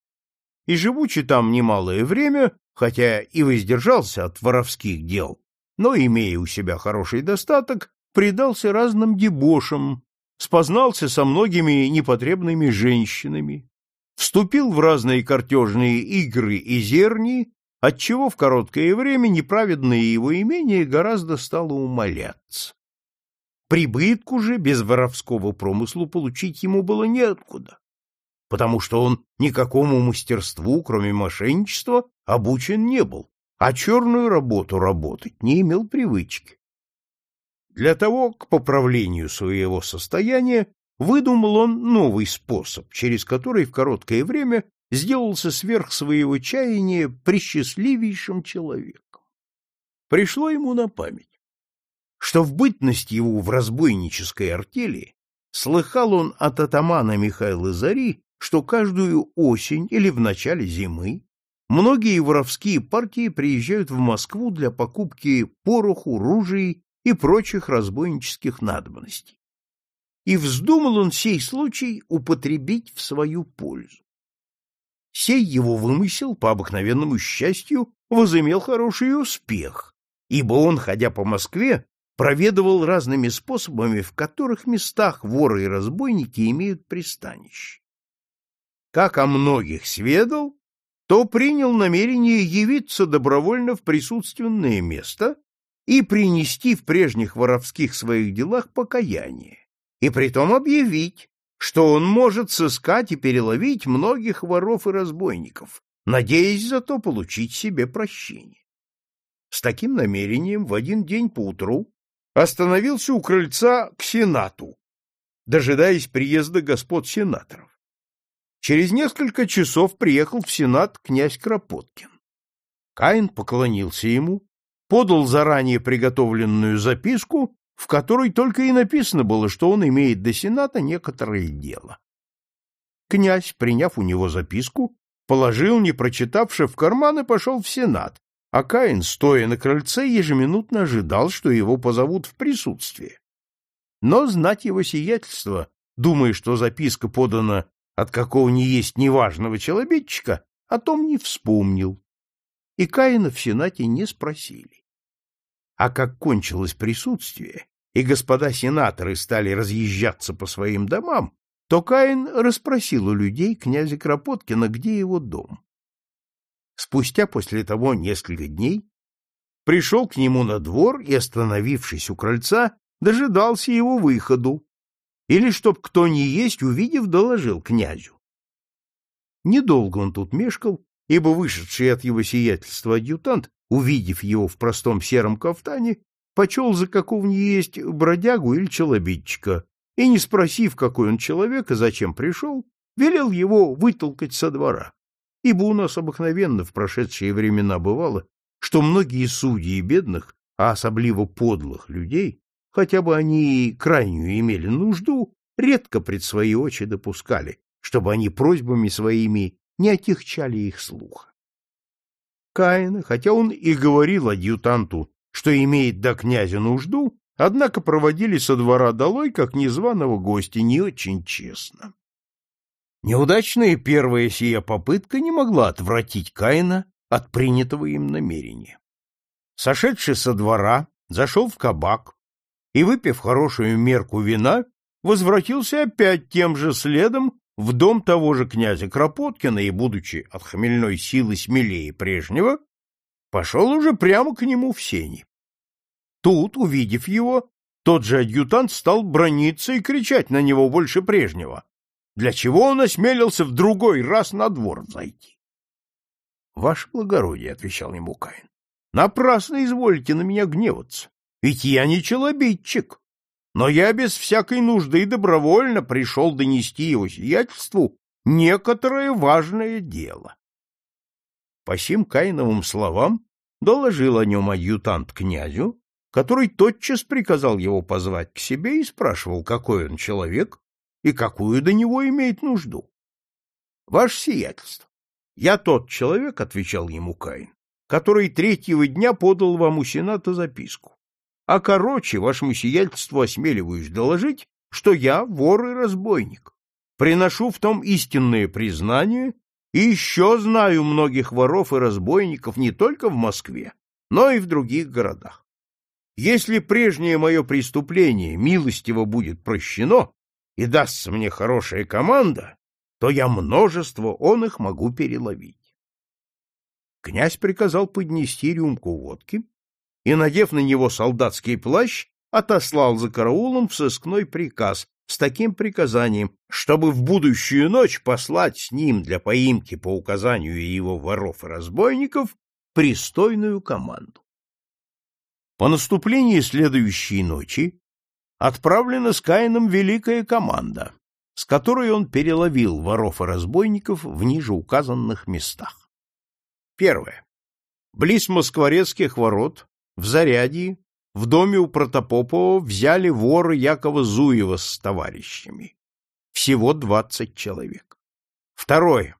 И, живучи там немалое время, хотя и воздержался от воровских дел, но, имея у себя хороший достаток, предался разным дебошам, спознался со многими непотребными женщинами, вступил в разные картежные игры и зерни отчего в короткое время неправедное его имение гораздо стало умаляться. Прибытку же без воровского промыслу получить ему было неоткуда, потому что он никакому мастерству, кроме мошенничества, обучен не был, а черную работу работать не имел привычки. Для того, к поправлению своего состояния, выдумал он новый способ, через который в короткое время сделался сверх своего чаяния присчастливейшим человеком. Пришло ему на память, что в бытность его в разбойнической артели слыхал он от атамана Михаила Зари, что каждую осень или в начале зимы многие воровские партии приезжают в Москву для покупки пороху, ружей и прочих разбойнических надобностей. И вздумал он сей случай употребить в свою пользу. Сей его вымысел, по обыкновенному счастью, возымел хороший успех, ибо он, ходя по Москве, проведывал разными способами, в которых местах воры и разбойники имеют пристанище. Как о многих сведал, то принял намерение явиться добровольно в присутственное место и принести в прежних воровских своих делах покаяние, и притом объявить, что он может сыскать и переловить многих воров и разбойников, надеясь зато получить себе прощение. С таким намерением в один день поутру остановился у крыльца к сенату, дожидаясь приезда господ сенаторов. Через несколько часов приехал в сенат князь Кропоткин. Каин поклонился ему, подал заранее приготовленную записку в которой только и написано было, что он имеет до Сената некоторое дело. Князь, приняв у него записку, положил, не прочитавши, в карман и пошел в Сенат, а Каин, стоя на крыльце, ежеминутно ожидал, что его позовут в присутствие. Но знать его сиятельство, думая, что записка подана от какого ни есть неважного человечка, о том не вспомнил. И Каина в Сенате не спросили. А как кончилось присутствие, и господа сенаторы стали разъезжаться по своим домам, то Каин расспросил у людей князя Кропоткина, где его дом. Спустя после того несколько дней пришел к нему на двор и, остановившись у крыльца, дожидался его выходу, или, чтоб кто ни есть, увидев, доложил князю. Недолго он тут мешкал, ибо вышедший от его сиятельства адъютант, увидев его в простом сером кафтане, почел за какого ни есть бродягу или челобитчика, и, не спросив, какой он человек и зачем пришел, велел его вытолкать со двора. Ибо у нас обыкновенно в прошедшие времена бывало, что многие судьи бедных, а особливо подлых людей, хотя бы они и крайнюю имели нужду, редко пред свои очи допускали, чтобы они просьбами своими не отягчали их слуха. Каин, хотя он и говорил адъютанту, что имеет до князя нужду, однако проводили со двора долой, как незваного гостя, не очень честно. Неудачная первая сия попытка не могла отвратить Каина от принятого им намерения. Сошедший со двора, зашел в кабак и, выпив хорошую мерку вина, возвратился опять тем же следом в дом того же князя Кропоткина и, будучи от хмельной силы смелее прежнего, пошел уже прямо к нему в сени. Тут, увидев его, тот же адъютант стал брониться и кричать на него больше прежнего, для чего он осмелился в другой раз на двор зайти. — Ваше благородие, — отвечал ему Каин, — напрасно изволите на меня гневаться, ведь я не челобитчик, но я без всякой нужды и добровольно пришел донести его сиятельству некоторое важное дело. По сим Каиновым словам доложил о нем адъютант князю, который тотчас приказал его позвать к себе и спрашивал, какой он человек и какую до него имеет нужду. — Ваше сиятельство, я тот человек, — отвечал ему Каин, — который третьего дня подал вам у Сената записку. А короче, вашему сиятельству осмеливаюсь доложить, что я вор и разбойник. Приношу в том истинное признание и еще знаю многих воров и разбойников не только в Москве, но и в других городах. Если прежнее мое преступление милостиво будет прощено, и дастся мне хорошая команда, то я множество он их могу переловить. Князь приказал поднести рюмку водки и, надев на него солдатский плащ, отослал за караулом в сыскной приказ с таким приказанием, чтобы в будущую ночь послать с ним для поимки по указанию его воров и разбойников пристойную команду. По наступлении следующей ночи отправлена с Каином великая команда, с которой он переловил воров и разбойников в ниже указанных местах. Первое. Близ Москворецких ворот, в Зарядье, в доме у Протопопова взяли воры Якова Зуева с товарищами. Всего двадцать человек. Второе.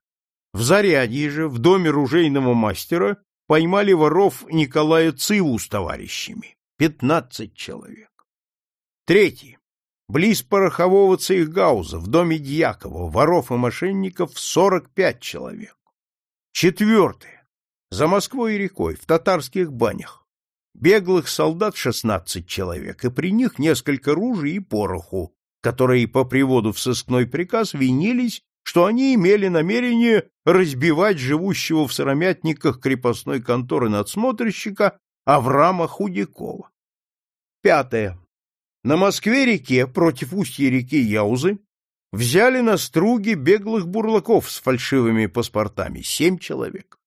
В Зарядье же, в доме ружейного мастера, поймали воров Николая Циву с товарищами. Пятнадцать человек. Третье. Близ порохового цейхгауза, в доме Дьякова, воров и мошенников сорок пять человек. Четвертое. За Москвой и рекой, в татарских банях. Беглых солдат шестнадцать человек, и при них несколько ружей и пороху, которые по приводу в сыскной приказ винились, что они имели намерение разбивать живущего в сыромятниках крепостной конторы надсмотрщика Авраама Худякова. Пятое. На Москве-реке против устья реки Яузы взяли на струги беглых бурлаков с фальшивыми паспортами, семь человек.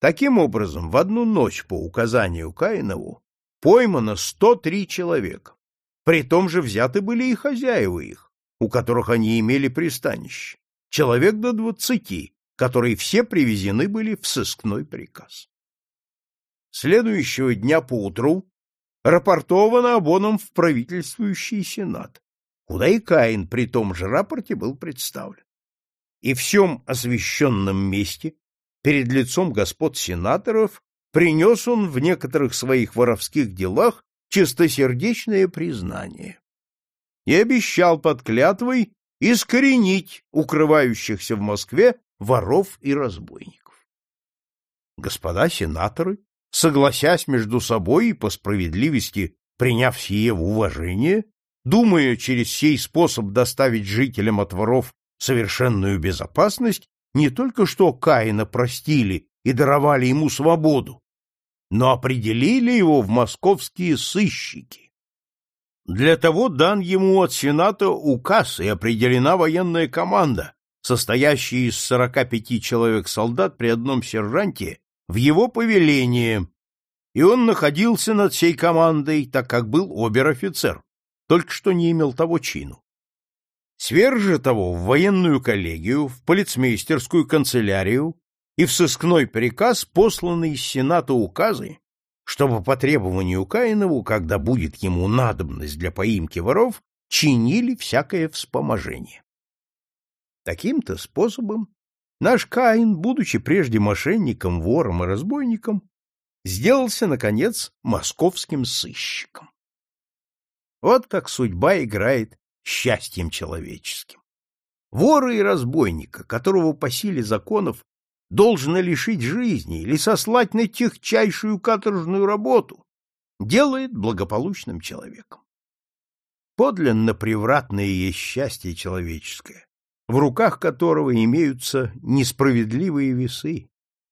Таким образом, в одну ночь по указанию Каинову поймано 103 человека. При том же взяты были и хозяева их, у которых они имели пристанище, человек до двадцати, которые все привезены были в сыскной приказ. Следующего дня поутру рапортовано обоном в правительствующий сенат, куда и Каин при том же рапорте был представлен. И в всем освященном месте, перед лицом господ сенаторов, принес он в некоторых своих воровских делах чистосердечное признание и обещал под клятвой искоренить укрывающихся в Москве воров и разбойников. Господа сенаторы согласясь между собой и по справедливости приняв сие в уважение, думая через сей способ доставить жителям от воров совершенную безопасность, не только что Каина простили и даровали ему свободу, но определили его в московские сыщики. Для того дан ему от Сената указ и определена военная команда, состоящий из сорока пяти человек солдат при одном сержанте, в его повеление, и он находился над всей командой, так как был обер-офицер, только что не имел того чину. Сверх же того в военную коллегию, в полицмейстерскую канцелярию и в сыскной приказ посланы из Сената указы, чтобы по требованию Каинову, когда будет ему надобность для поимки воров, чинили всякое вспоможение. Таким-то способом наш Каин, будучи прежде мошенником, вором и разбойником, сделался, наконец, московским сыщиком. Вот как судьба играет счастьем человеческим. Вора и разбойника, которого по силе законов должно лишить жизни или сослать на техчайшую каторжную работу, делает благополучным человеком. Подлинно превратное есть счастье человеческое, в руках которого имеются несправедливые весы,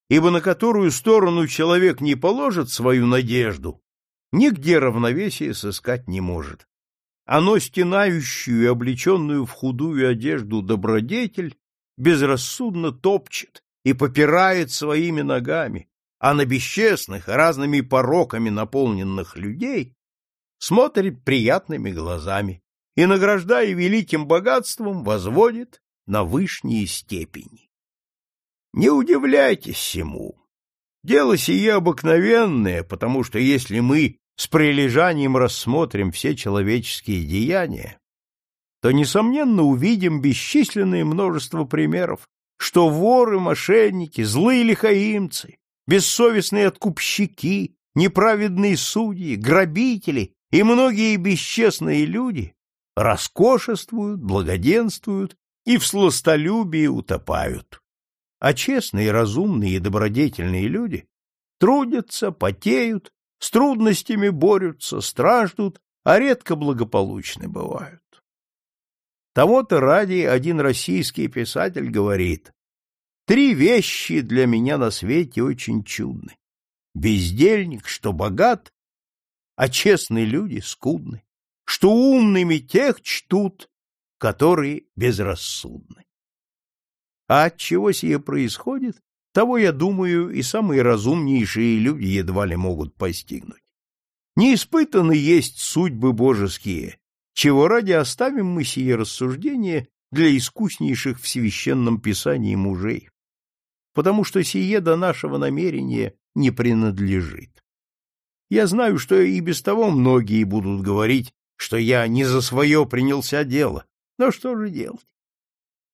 ибо на которую сторону человек не положит свою надежду, нигде равновесия сыскать не может. Оно стенающую и облеченную в худую одежду добродетель безрассудно топчет и попирает своими ногами, а на бесчестных разными пороками наполненных людей смотрит приятными глазами и, награждая великим богатством, возводит на вышние степени. Не удивляйтесь всему. Дело сие обыкновенное, потому что если мы с прилежанием рассмотрим все человеческие деяния, то, несомненно, увидим бесчисленное множество примеров, что воры, мошенники, злые лихаимцы, бессовестные откупщики, неправедные судьи, грабители и многие бесчестные люди роскошествуют, благоденствуют и в сластолюбии утопают. А честные, разумные и добродетельные люди трудятся, потеют, с трудностями борются, страждут, а редко благополучны бывают. Того-то ради один российский писатель говорит, «Три вещи для меня на свете очень чудны. Бездельник, что богат, а честные люди скудны, что умными тех чтут, которые безрассудны». А от чего сие происходит, того, я думаю, и самые разумнейшие люди едва ли могут постигнуть. Не испытаны есть судьбы божеские, чего ради оставим мы сие рассуждения для искуснейших в священном писании мужей, потому что сие до нашего намерения не принадлежит. Я знаю, что и без того многие будут говорить, что я не за свое принялся дело, но что же делать?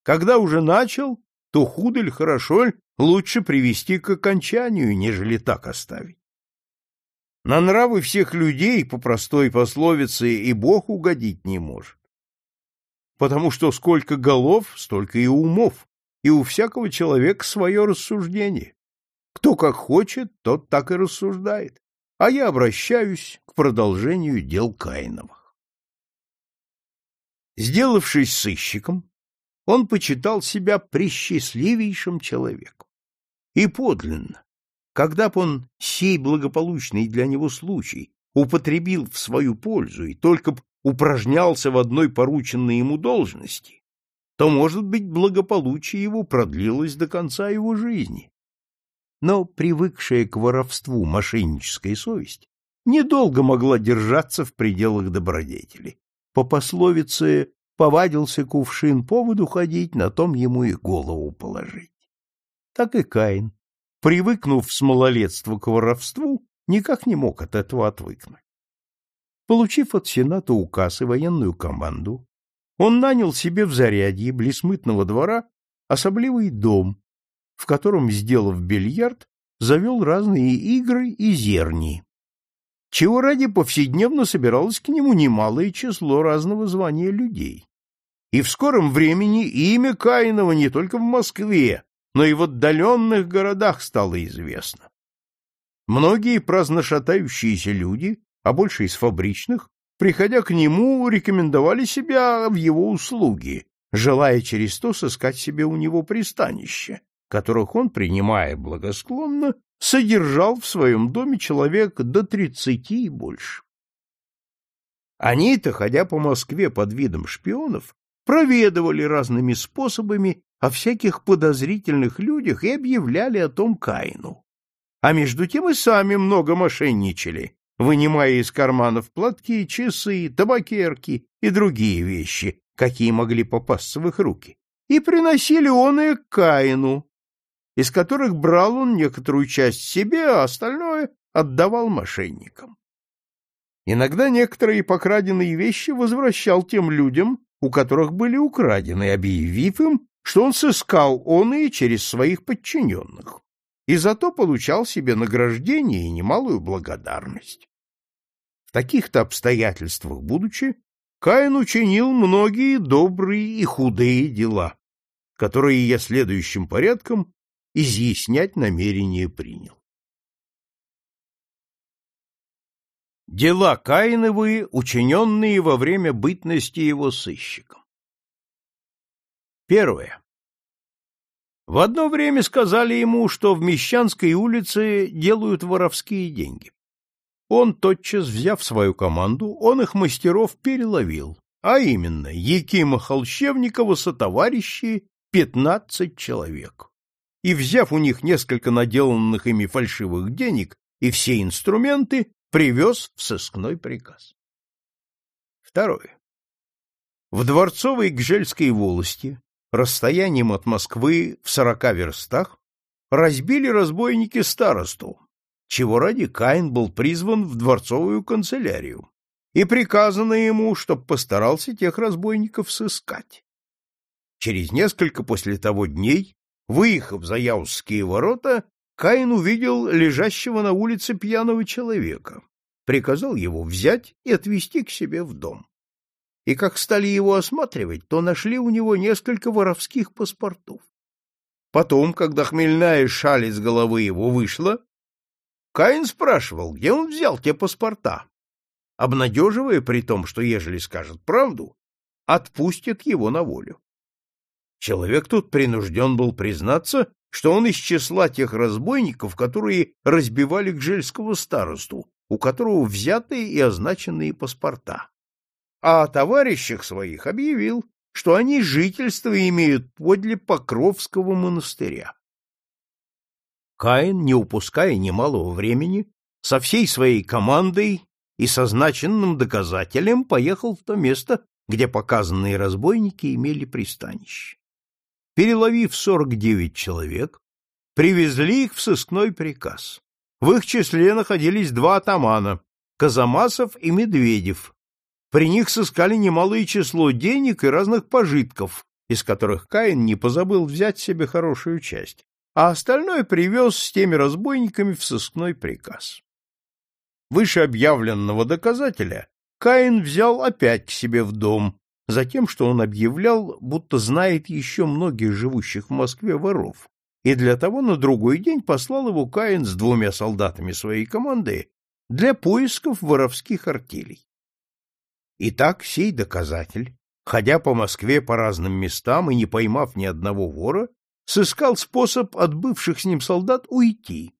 Когда уже начал, то худо ли хорошо ли, лучше привести к окончанию, нежели так оставить. На нравы всех людей по простой пословице и Бог угодить не может. Потому что сколько голов, столько и умов, и у всякого человека свое рассуждение. Кто как хочет, тот так и рассуждает. А я обращаюсь к продолжению дел Каиновых. Сделавшись сыщиком, он почитал себя пресчастливейшим человеком. И подлинно, когда б он сей благополучный для него случай употребил в свою пользу и только б упражнялся в одной порученной ему должности, то, может быть, благополучие его продлилось до конца его жизни. Но привыкшая к воровству мошенническая совесть недолго могла держаться в пределах добродетели. По пословице повадился кувшин по воду ходить, на том ему и голову положить. Так и Каин, привыкнув с малолетства к воровству, никак не мог от этого отвыкнуть. Получив от Сената указ и военную команду, он нанял себе в зарядье блесмытного двора особливый дом, в котором, сделав бильярд, завел разные игры и зерни чего ради повседневно собиралось к нему немалое число разного звания людей. И в скором времени имя Каинова не только в Москве, но и в отдаленных городах стало известно. Многие праздношатающиеся люди, а больше из фабричных, приходя к нему, рекомендовали себя в его услуги, желая через то сыскать себе у него пристанище, которых он, принимая благосклонно, содержал в своем доме человек до тридцати и больше. Они-то, ходя по Москве под видом шпионов, проведывали разными способами о всяких подозрительных людях и объявляли о том Каину. А между тем и сами много мошенничали, вынимая из карманов платки, часы, табакерки и другие вещи, какие могли попасться в их руки, и приносили он и к Каину, из которых брал он некоторую часть себе, а остальное отдавал мошенникам. Иногда некоторые покраденные вещи возвращал тем людям, у которых были украдены, объявив им, что он сыскал он и через своих подчиненных, и зато получал себе награждение и немалую благодарность. В таких-то обстоятельствах, будучи, Каин учинил многие добрые и худые дела, которые я следующим порядком изъяснять намерение принял. Дела Каиновы, учиненные во время бытности его сыщиком. Первое. В одно время сказали ему, что в Мещанской улице делают воровские деньги. Он, тотчас взяв свою команду, он их мастеров переловил, а именно Якима Холщевникова сотоварищи пятнадцать человек. И, взяв у них несколько наделанных ими фальшивых денег и все инструменты, привез в сыскной приказ. Второе. В Дворцовой Гжельской волости, расстоянием от Москвы в сорока верстах, разбили разбойники старосту, чего ради Каин был призван в дворцовую канцелярию, и приказано ему, чтоб постарался тех разбойников сыскать. Через несколько после того дней, выехав за Яузские ворота, Каин увидел лежащего на улице пьяного человека, приказал его взять и отвезти к себе в дом. И как стали его осматривать, то нашли у него несколько воровских паспортов. Потом, когда хмельная шаль из головы его вышла, Каин спрашивал, где он взял те паспорта, обнадеживая при том, что ежели скажет правду, отпустят его на волю. Человек тут принужден был признаться, что он из числа тех разбойников, которые разбивали Гжельского старосту, у которого взяты и означенные паспорта. А о товарищах своих объявил, что они жительство имеют подле Покровского монастыря. Каин, не упуская немалого времени, со всей своей командой и со значенным доказателем поехал в то место, где показанные разбойники имели пристанище переловив 49 человек, привезли их в сыскной приказ. В их числе находились два атамана — Казамасов и Медведев. При них сыскали немалое число денег и разных пожитков, из которых Каин не позабыл взять себе хорошую часть, а остальное привез с теми разбойниками в сыскной приказ. Выше объявленного доказателя Каин взял опять к себе в дом, Затем, что он объявлял, будто знает еще многих живущих в Москве воров, и для того на другой день послал его Каин с двумя солдатами своей команды для поисков воровских артелей. Итак, сей доказатель, ходя по Москве по разным местам и не поймав ни одного вора, сыскал способ от бывших с ним солдат уйти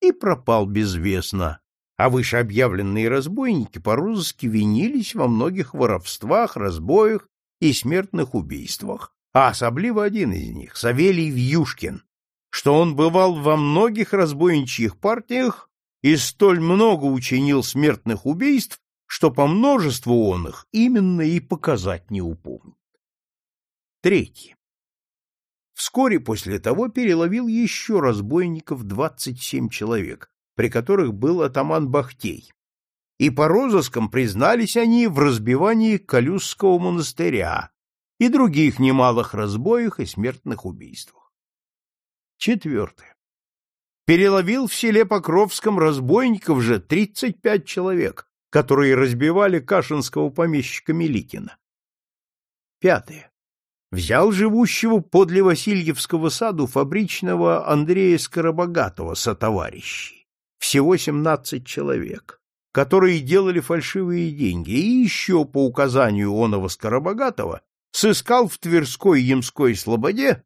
и пропал безвестно, а вышеобъявленные разбойники по-русски винились во многих воровствах, разбоях и смертных убийствах, а особливо один из них, Савелий Вьюшкин, что он бывал во многих разбойничьих партиях и столь много учинил смертных убийств, что по множеству он их именно и показать не упомнит. Третье. Вскоре после того переловил еще разбойников двадцать семь человек, при которых был атаман Бахтей. И по розыскам признались они в разбивании Калюзского монастыря и других немалых разбоях и смертных убийствах. Четвертое. Переловил в селе Покровском разбойников же 35 человек, которые разбивали кашинского помещика Меликина. Пятое. Взял живущего подле Васильевского саду фабричного Андрея Скоробогатого сотоварищей всего 17 человек, которые делали фальшивые деньги, и еще по указанию оного Скоробогатого сыскал в Тверской Ямской Слободе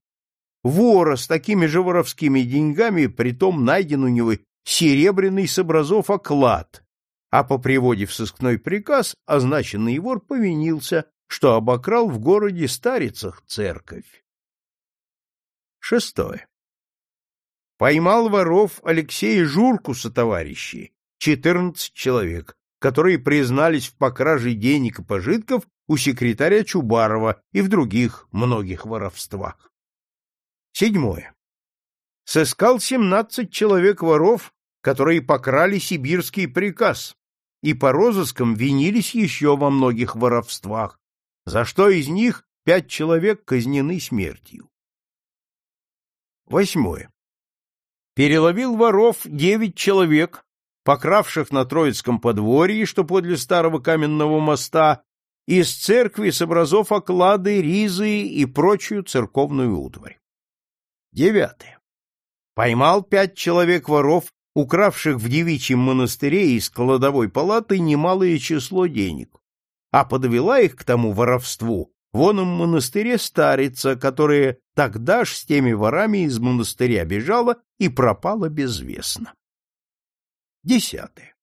вора с такими же воровскими деньгами, притом найден у него серебряный с образов оклад, а по приводе в сыскной приказ означенный вор повинился, что обокрал в городе Старицах церковь. Шестое. Поймал воров Алексей Журку со товарищи, четырнадцать человек, которые признались в покраже денег и пожитков у секретаря Чубарова и в других многих воровствах. Седьмое. Сыскал семнадцать человек воров, которые покрали сибирский приказ и по розыскам винились еще во многих воровствах, за что из них пять человек казнены смертью. Восьмое. Переловил воров девять человек, покравших на Троицком подворье, что подле старого каменного моста, из церкви с образов оклады, ризы и прочую церковную утварь. Девятое. Поймал пять человек воров, укравших в девичьем монастыре из кладовой палаты немалое число денег, а подвела их к тому воровству вон им монастыре старица, которая тогда ж с теми ворами из монастыря бежала и пропала безвестно. Десятое.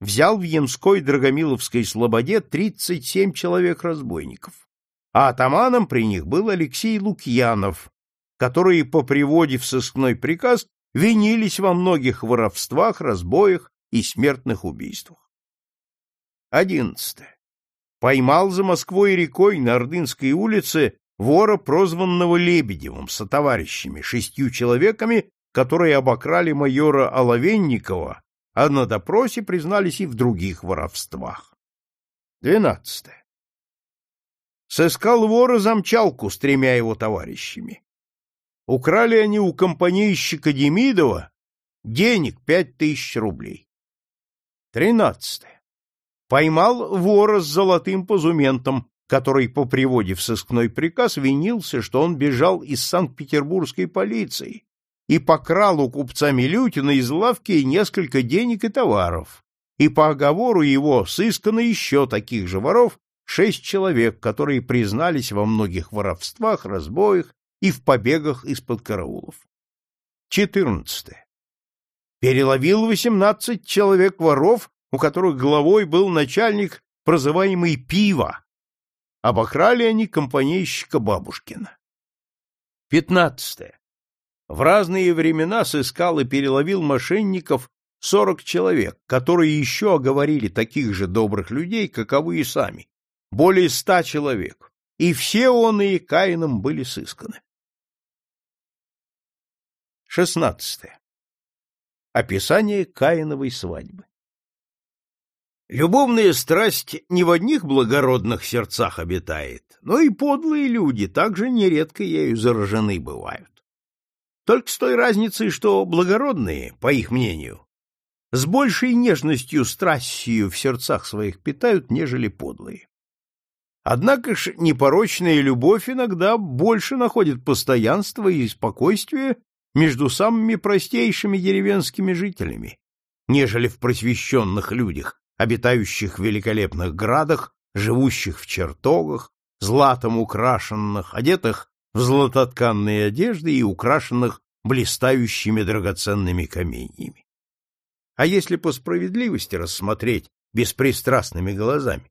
Взял в Ямской Драгомиловской слободе тридцать семь человек-разбойников, а атаманом при них был Алексей Лукьянов, которые по приводе в сыскной приказ винились во многих воровствах, разбоях и смертных убийствах. Одиннадцатое. Поймал за Москвой рекой на Ордынской улице вора, прозванного Лебедевым, со товарищами, шестью человеками, которые обокрали майора Оловенникова, а на допросе признались и в других воровствах. Двенадцатое. Сыскал вора замчалку с тремя его товарищами. Украли они у компанейщика Демидова денег пять тысяч рублей. Тринадцатое. Поймал вора с золотым позументом, который по приводе в сыскной приказ винился, что он бежал из Санкт-Петербургской полиции и покрал у купца Милютина из лавки несколько денег и товаров, и по оговору его сыскано еще таких же воров шесть человек, которые признались во многих воровствах, разбоях и в побегах из-под караулов. 14. Переловил 18 человек воров, у которых главой был начальник, прозываемый Пиво. Обокрали они компанейщика Бабушкина. 15. В разные времена сыскал и переловил мошенников 40 человек, которые еще оговорили таких же добрых людей, каковы и сами, более ста человек, и все он и Каином были сысканы. 16. Описание Каиновой свадьбы. Любовная страсть не в одних благородных сердцах обитает, но и подлые люди также нередко ею заражены бывают. Только с той разницей, что благородные, по их мнению, с большей нежностью страстью в сердцах своих питают, нежели подлые. Однако ж непорочная любовь иногда больше находит постоянство и спокойствие между самыми простейшими деревенскими жителями, нежели в просвещенных людях, обитающих в великолепных градах, живущих в чертогах, златом украшенных, одетых в златотканные одежды и украшенных блистающими драгоценными каменьями. А если по справедливости рассмотреть беспристрастными глазами,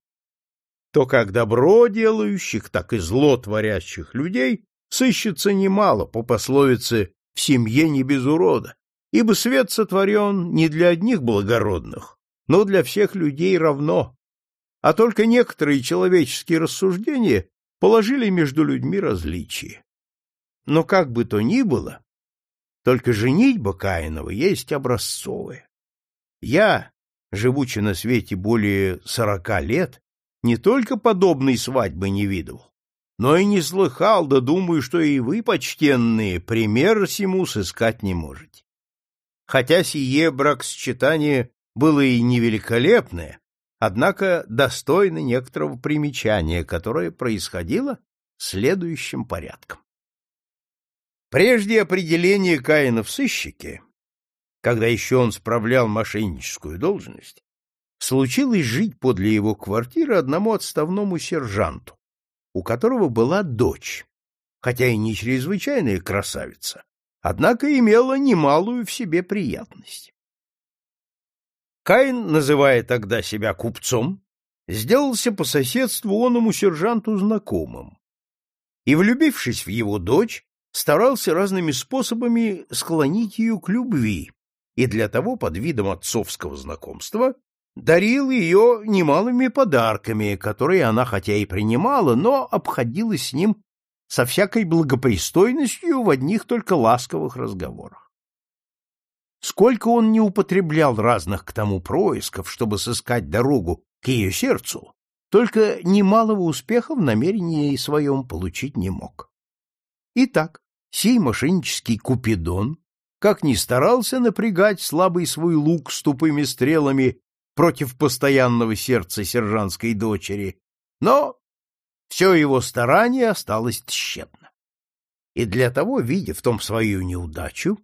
то как добро делающих, так и зло творящих людей сыщется немало по пословице в семье не без урода, ибо свет сотворен не для одних благородных, но для всех людей равно, а только некоторые человеческие рассуждения положили между людьми различия. Но как бы то ни было, только женитьба Каинова есть образцовая. Я, живучи на свете более сорока лет, не только подобной свадьбы не видел, но и не слыхал, да думаю, что и вы, почтенные, пример сему сыскать не можете. Хотя сие бракосчитание было и невеликолепное, однако достойно некоторого примечания, которое происходило следующим порядком. Прежде определения Каина в сыщике, когда еще он справлял мошенническую должность, случилось жить подле его квартиры одному отставному сержанту, у которого была дочь, хотя и не чрезвычайная красавица, однако имела немалую в себе приятность. Каин, называя тогда себя купцом, сделался по соседству оному сержанту знакомым, и, влюбившись в его дочь, старался разными способами склонить ее к любви, и для того под видом отцовского знакомства дарил ее немалыми подарками, которые она хотя и принимала, но обходилась с ним со всякой благопристойностью в одних только ласковых разговорах. Сколько он не употреблял разных к тому происков, чтобы сыскать дорогу к ее сердцу, только немалого успеха в намерении своем получить не мог. Итак, сей мошеннический Купидон, как ни старался напрягать слабый свой лук с тупыми стрелами против постоянного сердца сержантской дочери, но все его старание осталось тщетно. И для того, видя в том свою неудачу,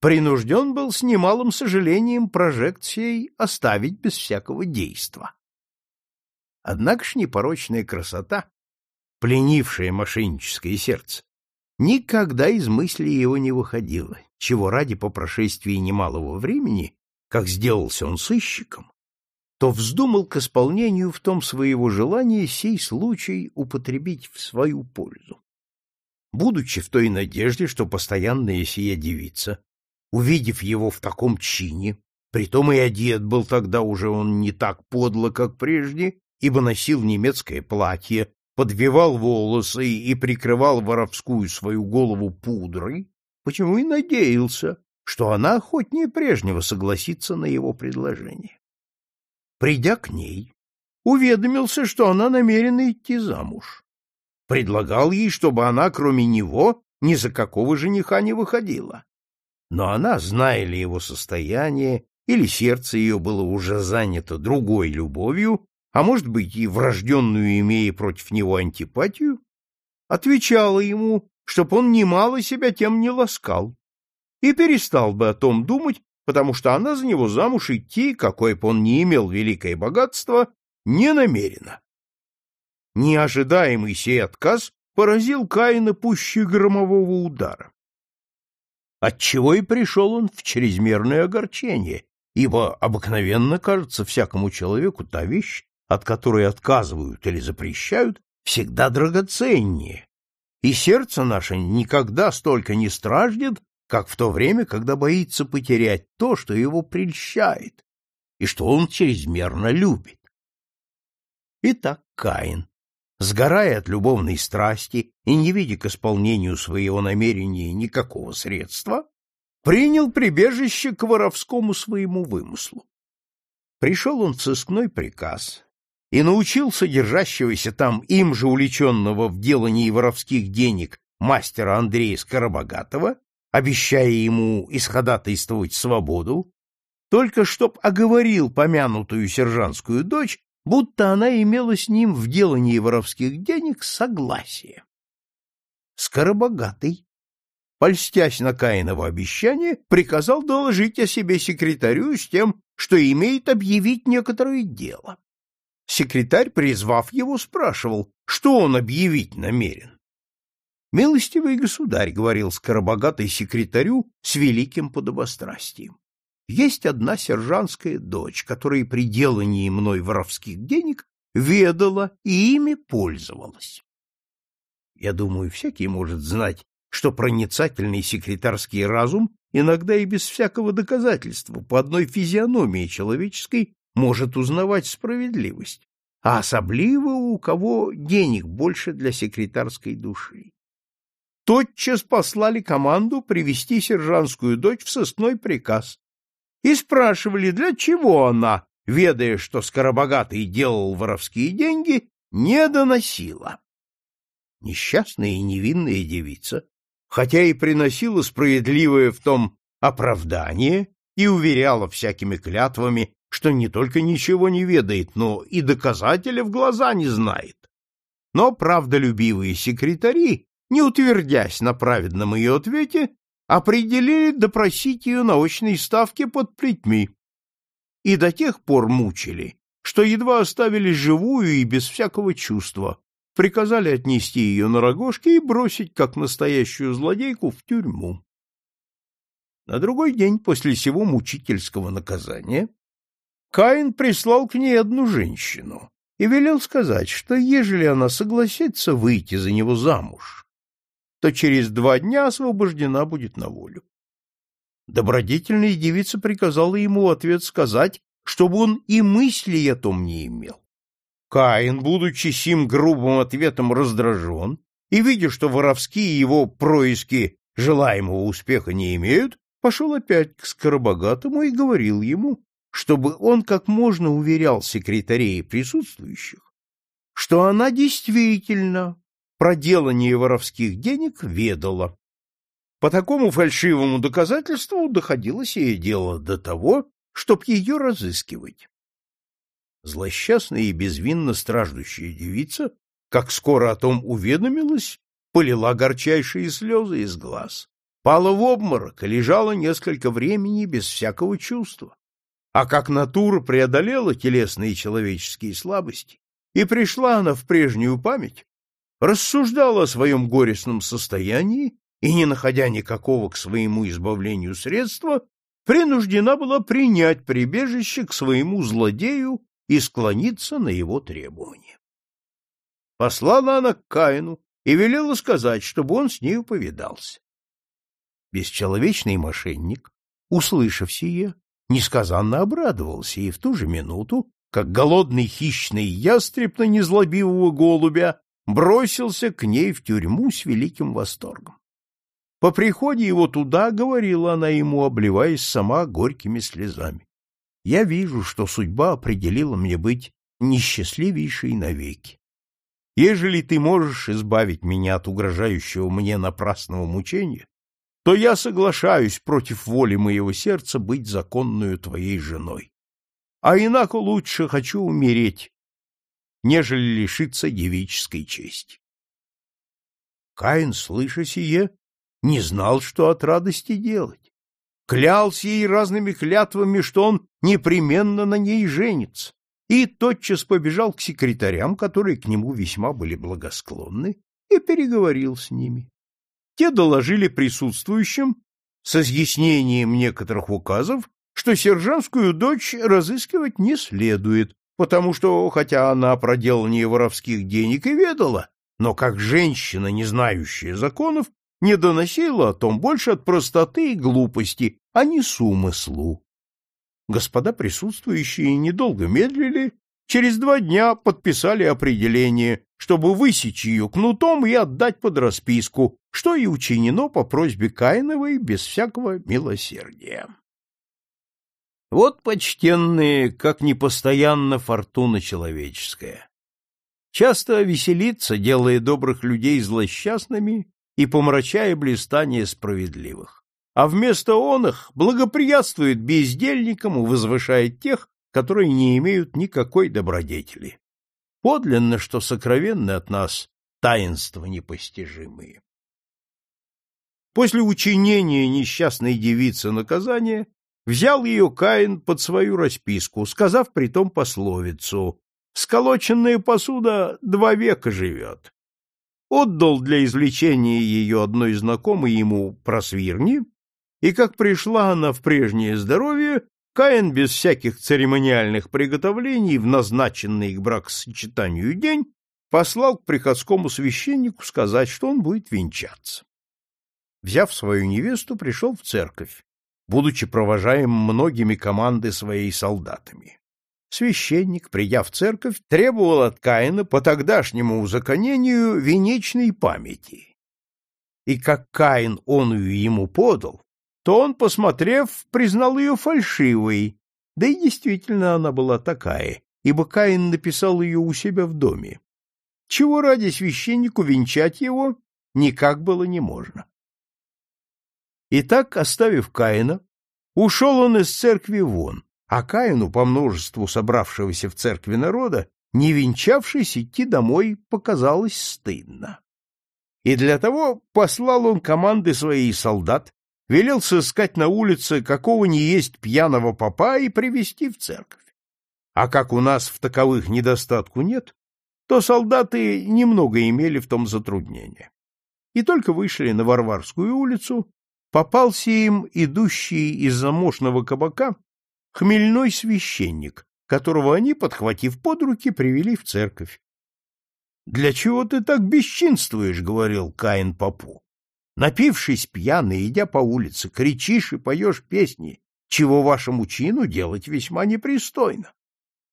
принужден был с немалым сожалением прожекцией оставить без всякого действа. Однако ж непорочная красота, пленившая мошенническое сердце, никогда из мысли его не выходила, чего ради по прошествии немалого времени, как сделался он сыщиком, то вздумал к исполнению в том своего желания сей случай употребить в свою пользу. Будучи в той надежде, что постоянная сия девица, увидев его в таком чине, притом и одет был тогда уже он не так подло, как прежде, ибо носил немецкое платье, подвивал волосы и прикрывал воровскую свою голову пудрой, почему и надеялся, что она охотнее прежнего согласится на его предложение. Придя к ней, уведомился, что она намерена идти замуж. Предлагал ей, чтобы она, кроме него, ни за какого жениха не выходила. Но она, зная ли его состояние, или сердце ее было уже занято другой любовью, а может быть и врожденную имея против него антипатию, отвечала ему, чтоб он немало себя тем не ласкал, и перестал бы о том думать, потому что она за него замуж идти, какое бы он ни имел великое богатство, не намерена. Неожидаемый сей отказ поразил Каина пуще громового удара. Отчего и пришел он в чрезмерное огорчение, ибо обыкновенно кажется всякому человеку та вещь, от которой отказывают или запрещают, всегда драгоценнее, и сердце наше никогда столько не страждет, как в то время, когда боится потерять то, что его прельщает, и что он чрезмерно любит. Итак, Каин, сгорая от любовной страсти и не видя к исполнению своего намерения никакого средства, принял прибежище к воровскому своему вымыслу. Пришел он в сыскной приказ и научил содержащегося там им же увлеченного в делании воровских денег мастера Андрея Скоробогатова обещая ему исходатайствовать свободу, только чтоб оговорил помянутую сержантскую дочь, будто она имела с ним в делании воровских денег согласие. Скоробогатый, польстясь на Каиново обещание, приказал доложить о себе секретарю с тем, что имеет объявить некоторое дело. Секретарь, призвав его, спрашивал, что он объявить намерен. Милостивый государь, — говорил скоробогатый секретарю с великим подобострастием, — есть одна сержантская дочь, которая при делании мной воровских денег ведала и ими пользовалась. Я думаю, всякий может знать, что проницательный секретарский разум иногда и без всякого доказательства по одной физиономии человеческой может узнавать справедливость, а особливо у кого денег больше для секретарской души тотчас послали команду привести сержантскую дочь в сосной приказ и спрашивали, для чего она, ведая, что Скоробогатый делал воровские деньги, не доносила. Несчастная и невинная девица, хотя и приносила справедливое в том оправдание и уверяла всякими клятвами, что не только ничего не ведает, но и доказателя в глаза не знает. Но правдолюбивые секретари не утвердясь на праведном ее ответе, определили допросить ее на очной ставке под плетьми и до тех пор мучили, что едва оставили живую и без всякого чувства, приказали отнести ее на рогожки и бросить, как настоящую злодейку, в тюрьму. На другой день после сего мучительского наказания Каин прислал к ней одну женщину и велел сказать, что ежели она согласится выйти за него замуж, то через два дня освобождена будет на волю. Добродетельная девица приказала ему в ответ сказать, чтобы он и мысли о том не имел. Каин, будучи сим грубым ответом раздражен и видя, что воровские его происки желаемого успеха не имеют, пошел опять к Скоробогатому и говорил ему, чтобы он как можно уверял секретарей присутствующих, что она действительно проделание воровских денег ведала. По такому фальшивому доказательству доходило сие дело до того, чтоб ее разыскивать. Злосчастная и безвинно страждущая девица, как скоро о том уведомилась, полила горчайшие слезы из глаз, пала в обморок и лежала несколько времени без всякого чувства. А как натура преодолела телесные человеческие слабости, и пришла она в прежнюю память, рассуждала о своем горестном состоянии и, не находя никакого к своему избавлению средства, принуждена была принять прибежище к своему злодею и склониться на его требования. Послала она к Каину и велела сказать, чтобы он с нею повидался. Бесчеловечный мошенник, услышав сие, несказанно обрадовался, и в ту же минуту, как голодный хищный ястреб на незлобивого голубя, бросился к ней в тюрьму с великим восторгом. По приходе его туда говорила она ему, обливаясь сама горькими слезами. Я вижу, что судьба определила мне быть несчастливейшей навеки. Ежели ты можешь избавить меня от угрожающего мне напрасного мучения, то я соглашаюсь против воли моего сердца быть законную твоей женой. А инако лучше хочу умереть, нежели лишиться девической чести. Каин, слыша сие, не знал, что от радости делать. Клялся ей разными клятвами, что он непременно на ней женится, и тотчас побежал к секретарям, которые к нему весьма были благосклонны, и переговорил с ними. Те доложили присутствующим с изъяснением некоторых указов, что сержантскую дочь разыскивать не следует, потому что, хотя она про делание воровских денег и ведала, но как женщина, не знающая законов, не доносила о том больше от простоты и глупости, а не с умыслу. Господа присутствующие недолго медлили, через два дня подписали определение, чтобы высечь ее кнутом и отдать под расписку, что и учинено по просьбе Каиновой без всякого милосердия. Вот, почтенные, как непостоянна фортуна человеческая. Часто веселится, делая добрых людей злосчастными и помрачая блистание справедливых. А вместо он их благоприятствует бездельникам и возвышает тех, которые не имеют никакой добродетели. Подлинно, что сокровенны от нас таинства непостижимые. После учинения несчастной девицы наказания взял ее Каин под свою расписку, сказав притом пословицу «Сколоченная посуда два века живет». Отдал для извлечения ее одной знакомой ему просвирни, и как пришла она в прежнее здоровье, Каин без всяких церемониальных приготовлений в назначенный к бракосочетанию день послал к приходскому священнику сказать, что он будет венчаться. Взяв свою невесту, пришел в церковь, будучи провожаем многими команды своей солдатами. Священник, придя в церковь, требовал от Каина по тогдашнему узаконению венечной памяти. И как Каин он ее ему подал, то он, посмотрев, признал ее фальшивой, да и действительно она была такая, ибо Каин написал ее у себя в доме. Чего ради священнику венчать его никак было не можно. Итак, оставив Каина, ушел он из церкви вон, а Каину, по множеству собравшегося в церкви народа, не венчавшись, идти домой показалось стыдно. И для того послал он команды своих солдат, велел сыскать на улице какого ни есть пьяного попа и привести в церковь. А как у нас в таковых недостатку нет, то солдаты немного имели в том затруднения. И только вышли на Варварскую улицу, попался им идущий из замошного кабака хмельной священник, которого они, подхватив под руки, привели в церковь. — Для чего ты так бесчинствуешь? — говорил Каин попу. Напившись пьяный, идя по улице, кричишь и поешь песни, чего вашему чину делать весьма непристойно.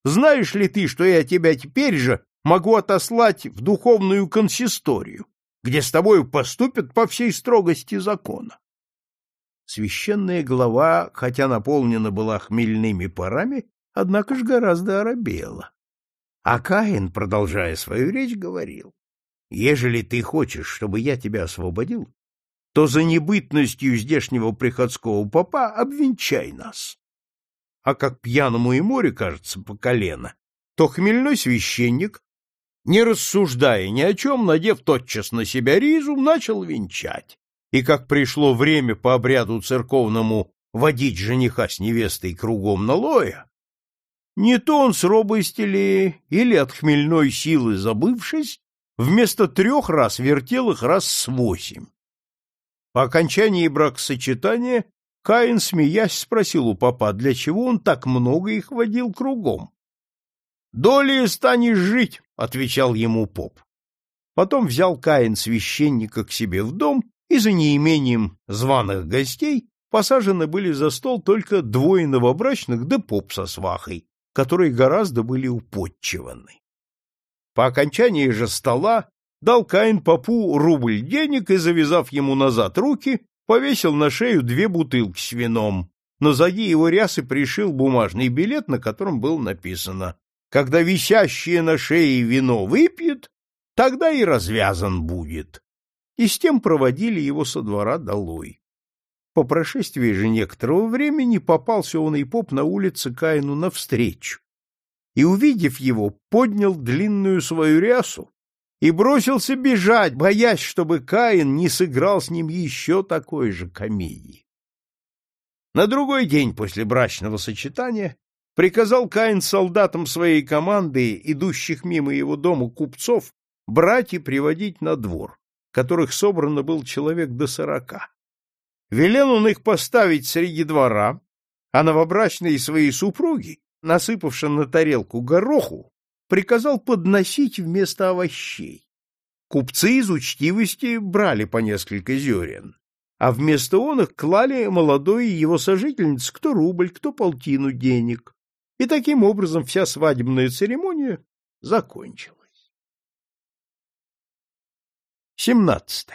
Знаешь ли ты, что я тебя теперь же могу отослать в духовную консисторию, где с тобою поступят по всей строгости закона? Священная глава, хотя наполнена была хмельными парами, однако ж гораздо оробела. А Каин, продолжая свою речь, говорил, «Ежели ты хочешь, чтобы я тебя освободил, то за небытностью здешнего приходского попа обвенчай нас. А как пьяному и море кажется по колено, то хмельной священник, не рассуждая ни о чем, надев тотчас на себя ризу, начал венчать. И как пришло время по обряду церковному водить жениха с невестой кругом налоя, не то он с робости ли или от хмельной силы забывшись, вместо трех раз вертел их раз с восемь. По окончании бракосочетания Каин, смеясь, спросил у папа, для чего он так много их водил кругом. «Долей станешь жить», — отвечал ему поп. Потом взял Каин священника к себе в дом, и за неимением званых гостей посажены были за стол только двое новобрачных да поп со свахой, которые гораздо были уподчиваны. По окончании же стола дал Каин попу рубль денег и, завязав ему назад руки, повесил на шею две бутылки с вином. но сзади его рясы пришил бумажный билет, на котором было написано «Когда висящее на шее вино выпьет, тогда и развязан будет». И с тем проводили его со двора долой. По прошествии же некоторого времени попался он и поп на улице Каину навстречу. И, увидев его, поднял длинную свою рясу и бросился бежать, боясь, чтобы Каин не сыграл с ним еще такой же комедии. На другой день после брачного сочетания приказал Каин солдатам своей команды, идущих мимо его дома купцов, брать и приводить на двор, которых собрано был человек до сорока Велел он их поставить среди двора, а новобрачные свои супруги, насыпавши на тарелку гороху, приказал подносить вместо овощей. Купцы из учтивости брали по несколько зерен, а вместо он их клали молодой его сожительниц кто рубль, кто полтину денег. И таким образом вся свадебная церемония закончилась. 17.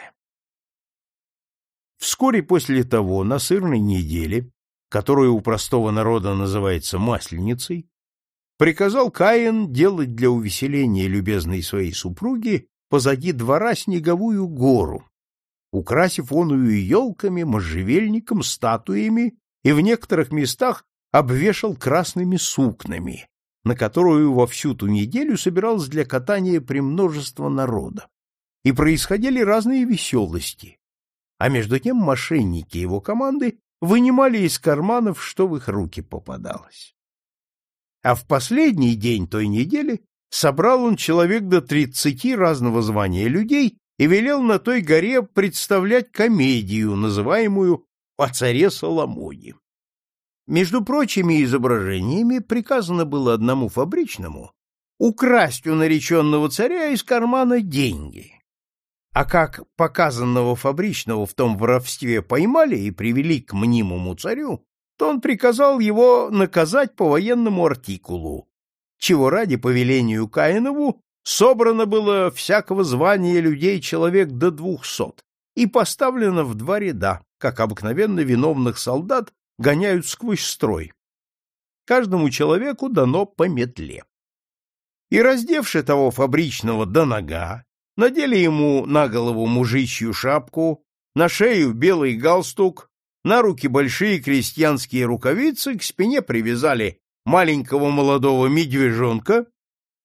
Вскоре после того, на сырной неделе, которая у простого народа называется Масленицей, приказал Каин делать для увеселения любезной своей супруги позади двора снеговую гору, украсив оную елками, можжевельником, статуями и в некоторых местах обвешал красными сукнами, на которую во всю ту неделю собиралось для катания премножество народа. И происходили разные веселости, а между тем мошенники его команды вынимали из карманов, что в их руки попадалось. А в последний день той недели собрал он человек до тридцати разного звания людей и велел на той горе представлять комедию, называемую «О царе Соломоне». Между прочими изображениями приказано было одному фабричному украсть у нареченного царя из кармана деньги, а как показанного фабричного в том воровстве поймали и привели к мнимому царю, то он приказал его наказать по военному артикулу, чего ради по велению Каинову собрано было всякого звания людей человек до двухсот и поставлено в два ряда, как обыкновенно виновных солдат гоняют сквозь строй. Каждому человеку дано по метле. И раздевши того фабричного до нога надели ему на голову мужичью шапку, на шею белый галстук, на руки большие крестьянские рукавицы, к спине привязали маленького молодого медвежонка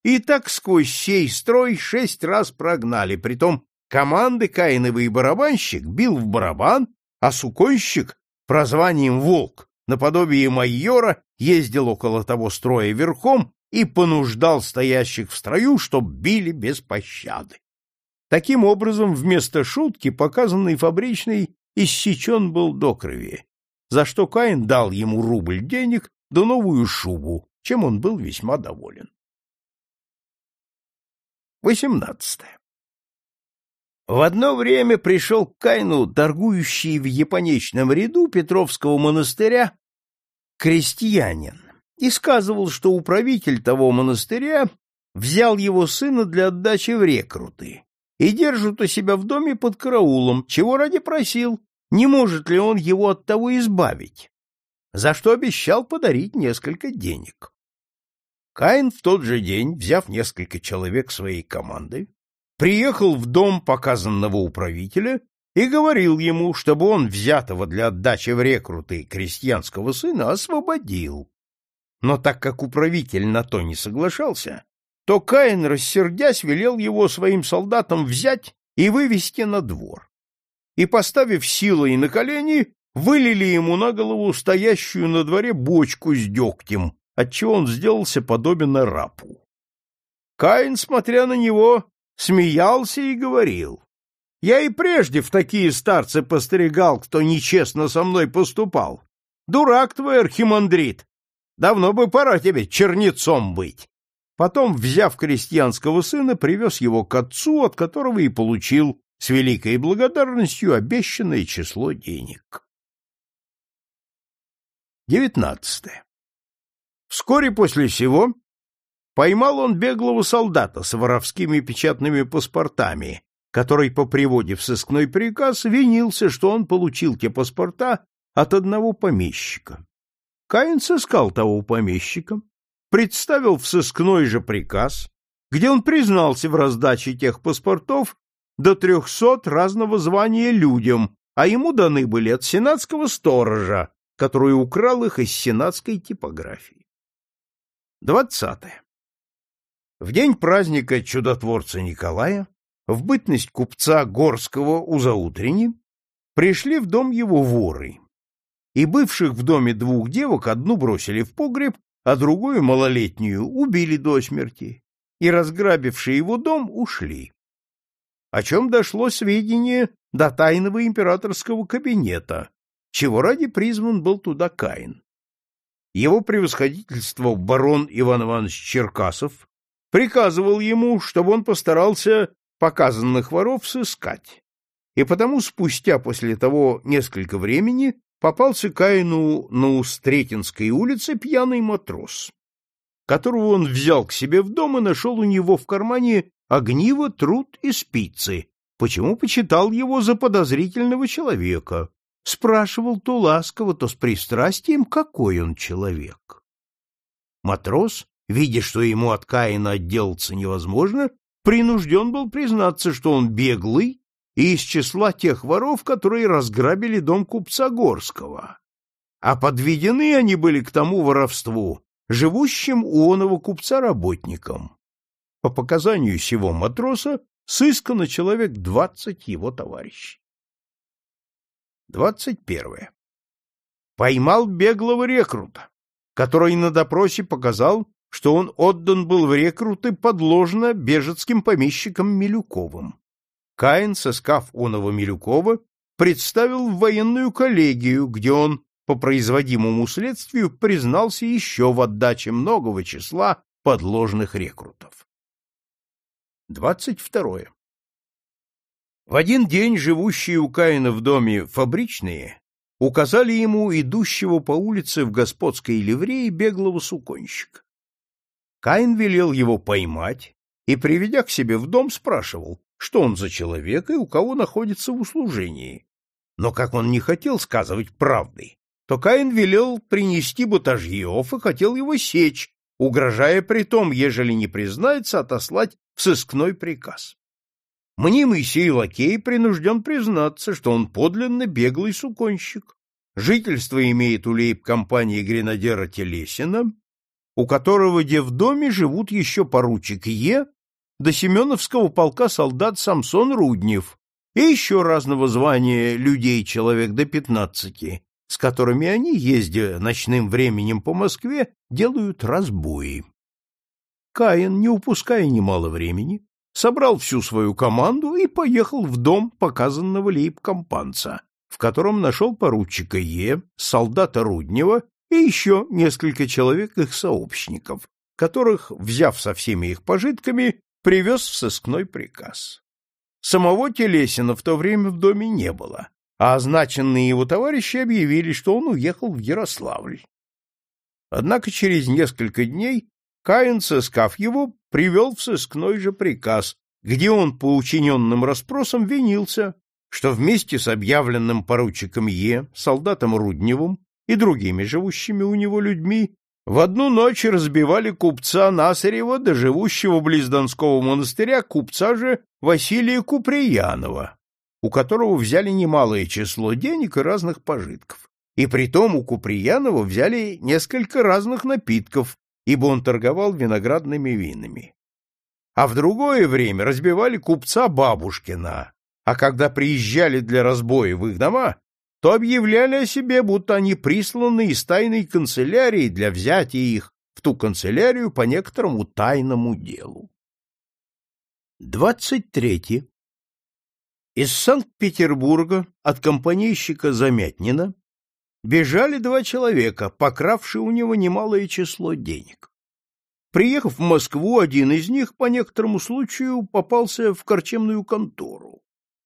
и так сквозь сей строй шесть раз прогнали, притом команды Каиновый барабанщик бил в барабан, а суконщик, прозванием «Волк», наподобие майора, ездил около того строя верхом и понуждал стоящих в строю, чтоб били без пощады. Таким образом, вместо шутки, показанный фабричный, иссечен был до крови, за что Каин дал ему рубль денег да новую шубу, чем он был весьма доволен. 18. В одно время пришел к Кайну торгующий в японечном ряду Петровского монастыря крестьянин и сказывал, что управитель того монастыря взял его сына для отдачи в рекруты и держит у себя в доме под караулом, чего ради просил, не может ли он его от того избавить, за что обещал подарить несколько денег. Каин в тот же день, взяв несколько человек своей командой, приехал в дом показанного управителя и говорил ему, чтобы он взятого для отдачи в рекруты крестьянского сына освободил. Но так как управитель на то не соглашался, то Каин, рассердясь, велел его своим солдатам взять и вывести на двор. И, поставив силой на колени, вылили ему на голову стоящую на дворе бочку с дегтем, отчего он сделался подобен рапу. Каин, смотря на него, смеялся и говорил, «Я и прежде в такие старцы постерегал, кто нечестно со мной поступал. Дурак твой, архимандрит! Давно бы пора тебе чернецом быть!» Потом, взяв крестьянского сына, привез его к отцу, от которого и получил с великой благодарностью обещанное число денег. Девятнадцатое. Вскоре после сего поймал он беглого солдата с воровскими печатными паспортами, который по приводе в сыскной приказ винился, что он получил те паспорта от одного помещика. Каин сыскал того помещика, представил в сыскной же приказ, где он признался в раздаче тех паспортов до трехсот разного звания людям, а ему даны были от сенатского сторожа, который украл их из сенатской типографии. Двадцатое. В день праздника чудотворца Николая, в бытность купца Горского у заутрени, пришли в дом его воры, и бывших в доме двух девок одну бросили в погреб, а другую, малолетнюю, убили до смерти, и, разграбившие его дом, ушли. О чем дошло сведение до тайного императорского кабинета, чего ради призван был туда Каин его превосходительство барон Иван Иванович Черкасов приказывал ему, чтобы он постарался показанных воров сыскать, и потому спустя после того несколько времени попался Каину на Устретинской улице пьяный матрос, которого он взял к себе в дом и нашел у него в кармане огниво, труд и спицы, почему почитал его за подозрительного человека, спрашивал то ласково, то с пристрастием, какой он человек. Матрос, видя, что ему от Каина отделаться невозможно, принужден был признаться, что он беглый и из числа тех воров, которые разграбили дом купца Горского. А подведены они были к тому воровству, живущим у оного купца работникам. По показанию сего матроса сыскано человек двадцать его товарищей. Двадцать первое. Поймал беглого рекрута, который на допросе показал, что он отдан был в рекруты подложно бежецким помещиком Милюковым. Каин, сыскав оного Милюкова, представил в военную коллегию, где он по производимому следствию признался еще в отдаче многого числа подложных рекрутов. Двадцать второе. В один день живущие у Каина в доме фабричные указали ему идущего по улице в господской ливрее беглого суконщика. Каин велел его поймать и, приведя к себе в дом, спрашивал, что он за человек и у кого находится в услужении. Но как он не хотел сказывать правды, то Каин велел принести батажьев и хотел его сечь, угрожая при том, ежели не признается, отослать в сыскной приказ. Мнимый сей лакей принужден признаться, что он подлинно беглый суконщик. Жительство имеет у лейб-компании гренадера Телесина, у которого где в доме живут еще поручик Е, до Семеновского полка солдат Самсон Руднев и еще разного звания людей человек до пятнадцати, с которыми они, ездя ночным временем по Москве, делают разбои. Каин, не упуская немало времени, собрал всю свою команду и поехал в дом показанного лейб-компанца, в котором нашел поручика Е, солдата Руднева и еще несколько человек их сообщников, которых, взяв со всеми их пожитками, привез в сыскной приказ. Самого Телесина в то время в доме не было, а означенные его товарищи объявили, что он уехал в Ярославль. Однако через несколько дней Каин, сыскав его, привел в сыскной же приказ, где он по учиненным расспросам винился, что вместе с объявленным поручиком Е, солдатом Рудневым и другими живущими у него людьми в одну ночь разбивали купца Насарева до живущего близ Донского монастыря купца же Василия Куприянова, у которого взяли немалое число денег и разных пожитков. И притом у Куприянова взяли несколько разных напитков, ибо он торговал виноградными винами. А в другое время разбивали купца Бабушкина, а когда приезжали для разбоя в их дома, то объявляли о себе, будто они присланы из тайной канцелярии для взятия их в ту канцелярию по некоторому тайному делу. 23. Из Санкт-Петербурга от компанейщика Замятнина бежали два человека, покравшие у него немалое число денег. Приехав в Москву, один из них по некоторому случаю попался в корчемную контору,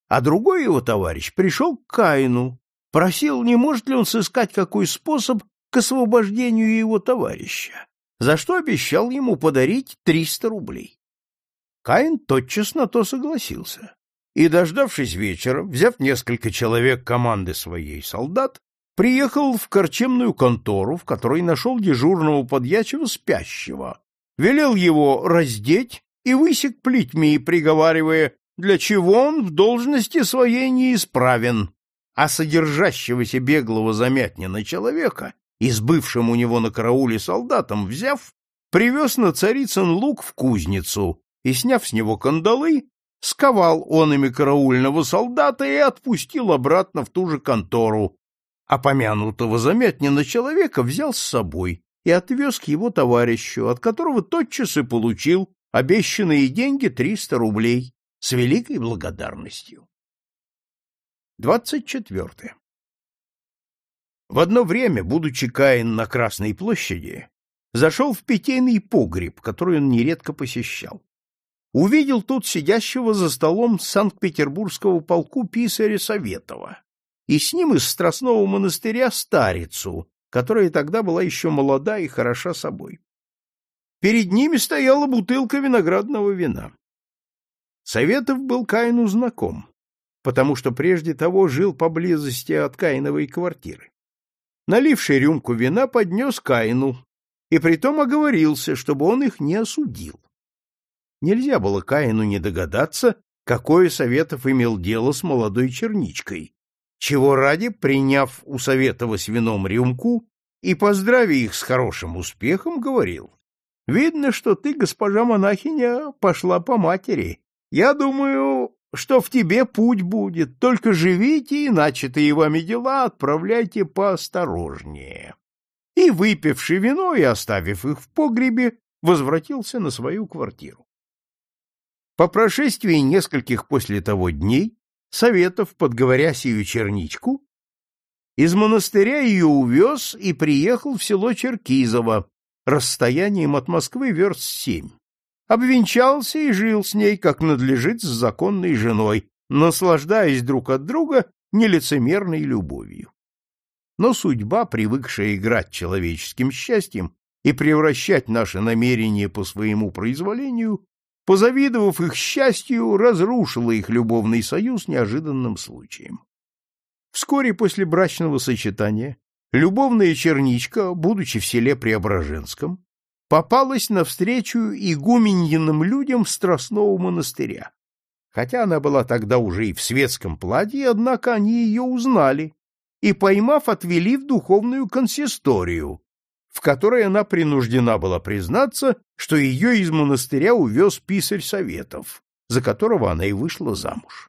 а другой его товарищ пришел к Каину, просил, не может ли он сыскать какой способ к освобождению его товарища, за что обещал ему подарить триста рублей. Каин тотчас на то согласился, и, дождавшись вечера, взяв несколько человек команды своей солдат, приехал в корчемную контору, в которой нашел дежурного подьячего спящего, велел его раздеть и высек плетьми, приговаривая, для чего он в должности своей неисправен, а содержащегося беглого замятнина человека, из бывшим у него на карауле солдатом взяв, привез на царицын лук в кузницу и, сняв с него кандалы, сковал он ими караульного солдата и отпустил обратно в ту же контору, а помянутого замятнина человека взял с собой и отвез к его товарищу, от которого тотчас и получил обещанные деньги триста рублей с великой благодарностью. Двадцать четвертое. В одно время, будучи Каин на Красной площади, зашел в питейный погреб, который он нередко посещал. Увидел тут сидящего за столом Санкт-Петербургского полку писаря Советова, и с ним из Страстного монастыря старицу, которая тогда была еще молода и хороша собой. Перед ними стояла бутылка виноградного вина. Советов был Каину знаком потому что прежде того жил поблизости от Каиновой квартиры. Наливший рюмку вина поднес Каину, и притом оговорился, чтобы он их не осудил. Нельзя было Каину не догадаться, какое Советов имел дело с молодой черничкой, чего ради, приняв у Советова с вином рюмку и поздравив их с хорошим успехом, говорил, «Видно, что ты, госпожа монахиня, пошла по матери. Я думаю, что в тебе путь будет, только живите и начатые вами дела отправляйте поосторожнее. И, выпивший вино и оставив их в погребе, возвратился на свою квартиру. По прошествии нескольких после того дней Советов, подговоря сию черничку, из монастыря ее увез и приехал в село Черкизово, расстоянием от Москвы верст семь обвенчался и жил с ней, как надлежит с законной женой, наслаждаясь друг от друга нелицемерной любовью. Но судьба, привыкшая играть человеческим счастьем и превращать наши намерения по своему произволению, позавидовав их счастью, разрушила их любовный союз неожиданным случаем. Вскоре после брачного сочетания любовная черничка, будучи в селе Преображенском, попалась навстречу игуменьиным людям Страстного монастыря. Хотя она была тогда уже и в светском платье, однако они ее узнали и, поймав, отвели в духовную консисторию, в которой она принуждена была признаться, что ее из монастыря увез писарь Советов, за которого она и вышла замуж.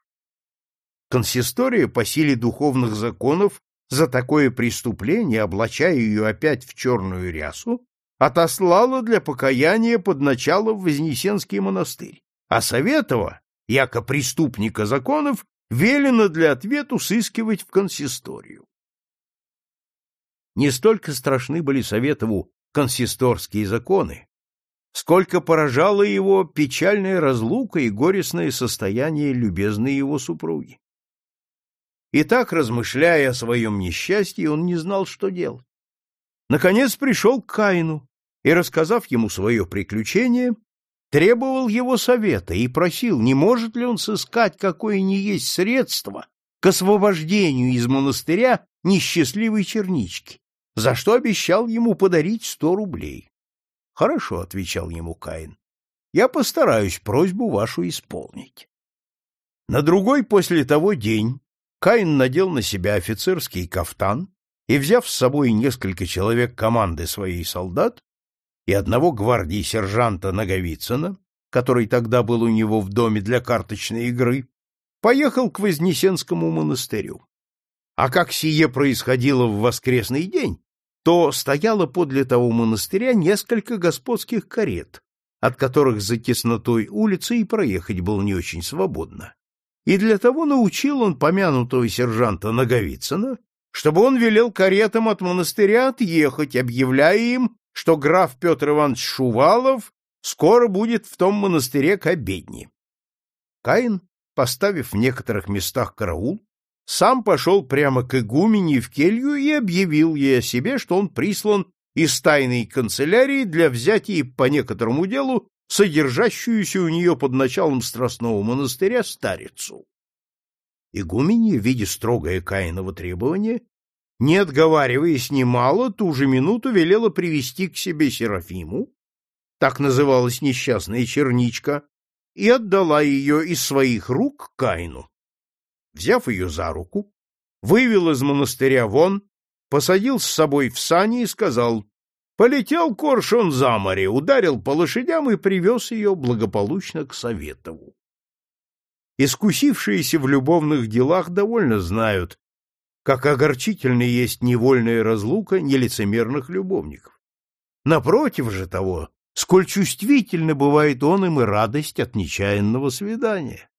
Консистория по силе духовных законов за такое преступление, облачая ее опять в черную рясу, отослала для покаяния под начало в Вознесенский монастырь, а Советова, яко преступника законов, велено для ответу сыскивать в консисторию. Не столько страшны были Советову консисторские законы, сколько поражало его печальная разлука и горестное состояние любезной его супруги. И так, размышляя о своем несчастье, он не знал, что делать. Наконец пришел к Каину и, рассказав ему свое приключение, требовал его совета и просил, не может ли он сыскать какое ни есть средство к освобождению из монастыря несчастливой чернички, за что обещал ему подарить сто рублей. — Хорошо, — отвечал ему Каин, — я постараюсь просьбу вашу исполнить. На другой после того день Каин надел на себя офицерский кафтан и, взяв с собой несколько человек команды своей солдат и одного гвардии сержанта Наговицына, который тогда был у него в доме для карточной игры, поехал к Вознесенскому монастырю. А как сие происходило в воскресный день, то стояло подле того монастыря несколько господских карет, от которых за теснотой улицы и проехать было не очень свободно. И для того научил он помянутого сержанта Наговицына, чтобы он велел каретам от монастыря отъехать, объявляя им, что граф Петр Иванович Шувалов скоро будет в том монастыре к обедне. Каин, поставив в некоторых местах караул, сам пошел прямо к игумене в келью и объявил ей о себе, что он прислан из тайной канцелярии для взятия по некоторому делу содержащуюся у нее под началом Страстного монастыря старицу. Игуменья, видя строгое Каиново требование, не отговариваясь немало, ту же минуту велела привести к себе Серафиму, так называлась несчастная черничка, и отдала ее из своих рук Каину взяв ее за руку, вывел из монастыря вон, посадил с собой в сани и сказал «Полетел коршун за море, ударил по лошадям и привез ее благополучно к Советову». Искусившиеся в любовных делах довольно знают, как огорчительно есть невольная разлука нелицемерных любовников. Напротив же того, сколь чувствительно бывает он им и радость от нечаянного свидания.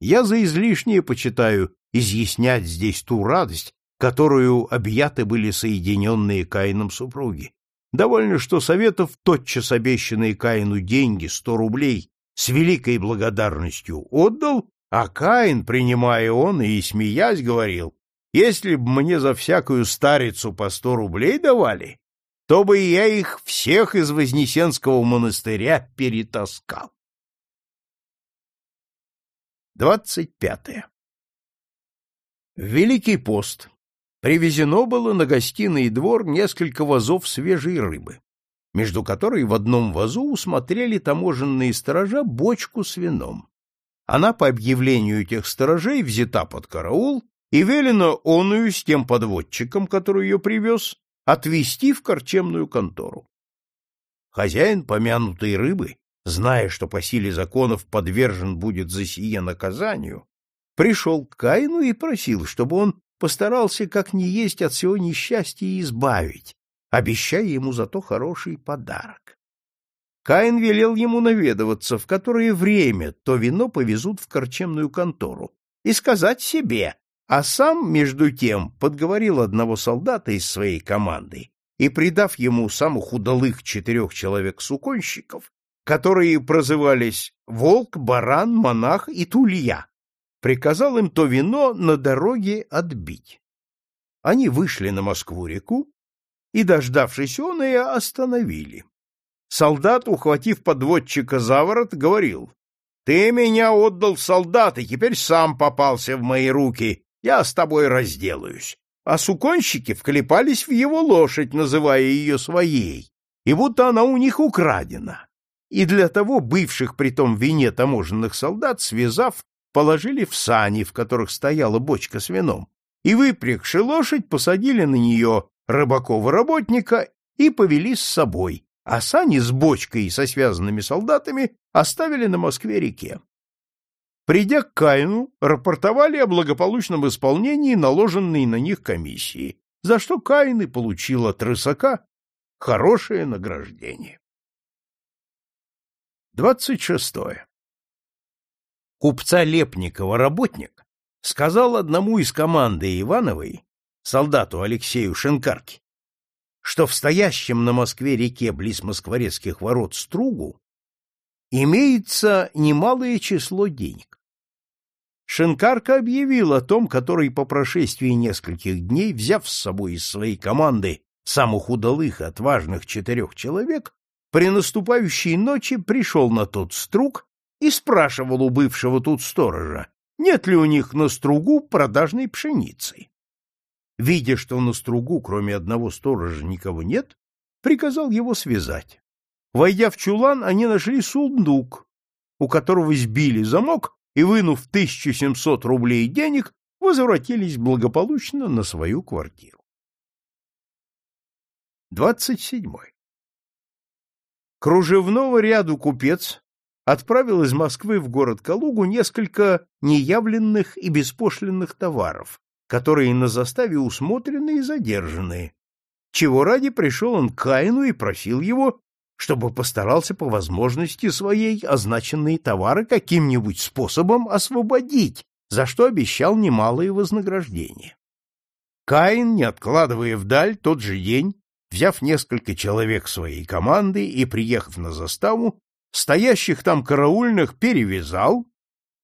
Я за излишнее почитаю изъяснять здесь ту радость, которую объяты были соединенные Каином супруги. Довольно, что Советов тотчас обещанные Каину деньги, сто рублей, с великой благодарностью отдал, а Каин, принимая он и смеясь, говорил, если б мне за всякую старицу по сто рублей давали, то бы я их всех из Вознесенского монастыря перетаскал. Двадцать пятое. Великий пост привезено было на гостиный двор несколько вазов свежей рыбы, между которой в одном вазу усмотрели таможенные сторожа бочку с вином. Она по объявлению тех сторожей взята под караул и велено оную с тем подводчиком, который ее привез, отвезти в корчемную контору. Хозяин помянутой рыбы зная, что по силе законов подвержен будет за сие наказанию, пришел к Каину и просил, чтобы он постарался как не есть от всего несчастья избавить, обещая ему зато хороший подарок. Каин велел ему наведываться, в которое время то вино повезут в корчемную контору, и сказать себе, а сам, между тем, подговорил одного солдата из своей команды и, придав ему самых удалых четырех человек-суконщиков, которые прозывались Волк, Баран, Монах и Тулья, приказал им то вино на дороге отбить. Они вышли на Москву-реку и, дождавшись он, ее остановили. Солдат, ухватив подводчика за ворот, говорил, «Ты меня отдал солдат, и теперь сам попался в мои руки, я с тобой разделаюсь». А суконщики вклепались в его лошадь, называя ее своей, и будто она у них украдена и для того бывших при том вине таможенных солдат, связав, положили в сани, в которых стояла бочка с вином, и, выпрягши лошадь, посадили на нее рыбакова работника и повели с собой, а сани с бочкой и со связанными солдатами оставили на Москве-реке. Придя к Каину, рапортовали о благополучном исполнении наложенной на них комиссии, за что Каин и получил от рысака хорошее награждение. Двадцать шестое. Купца Лепникова работник сказал одному из команды Ивановой, солдату Алексею Шенкарке, что в стоящем на Москве-реке близ Москворецких ворот стругу имеется немалое число денег. Шинкарка объявил о том, который по прошествии нескольких дней, взяв с собой из своей команды самых удалых и отважных четырех человек, при наступающей ночи пришел на тот струг и спрашивал у бывшего тут сторожа, нет ли у них на стругу продажной пшеницы. Видя, что на стругу, кроме одного сторожа, никого нет, приказал его связать. Войдя в чулан, они нашли сундук, у которого сбили замок и, вынув 1700 рублей денег, возвратились благополучно на свою квартиру. 27. Кружевного ряду купец отправил из Москвы в город Калугу несколько неявленных и беспошлинных товаров, которые на заставе усмотрены и задержаны, чего ради пришел он к Каину и просил его, чтобы постарался по возможности своей означенные товары каким-нибудь способом освободить, за что обещал немалые вознаграждения. Каин, не откладывая вдаль, тот же день взяв несколько человек своей команды и приехав на заставу, стоящих там караульных перевязал,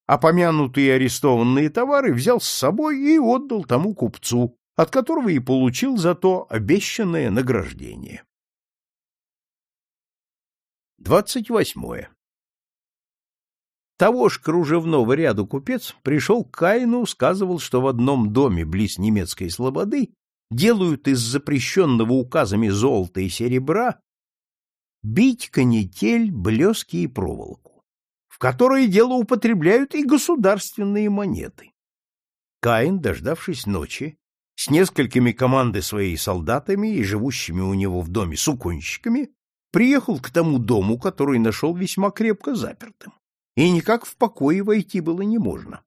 а помянутые арестованные товары взял с собой и отдал тому купцу, от которого и получил за то обещанное награждение. Двадцать восьмое. Того ж кружевного ряду купец пришел к Каину, сказывал, что в одном доме близ немецкой слободы делают из запрещенного указами золота и серебра бить канитель, блески и проволоку, в которое дело употребляют и государственные монеты. Каин, дождавшись ночи, с несколькими команды своей солдатами и живущими у него в доме суконщиками, приехал к тому дому, который нашел весьма крепко запертым, и никак в покое войти было не можно.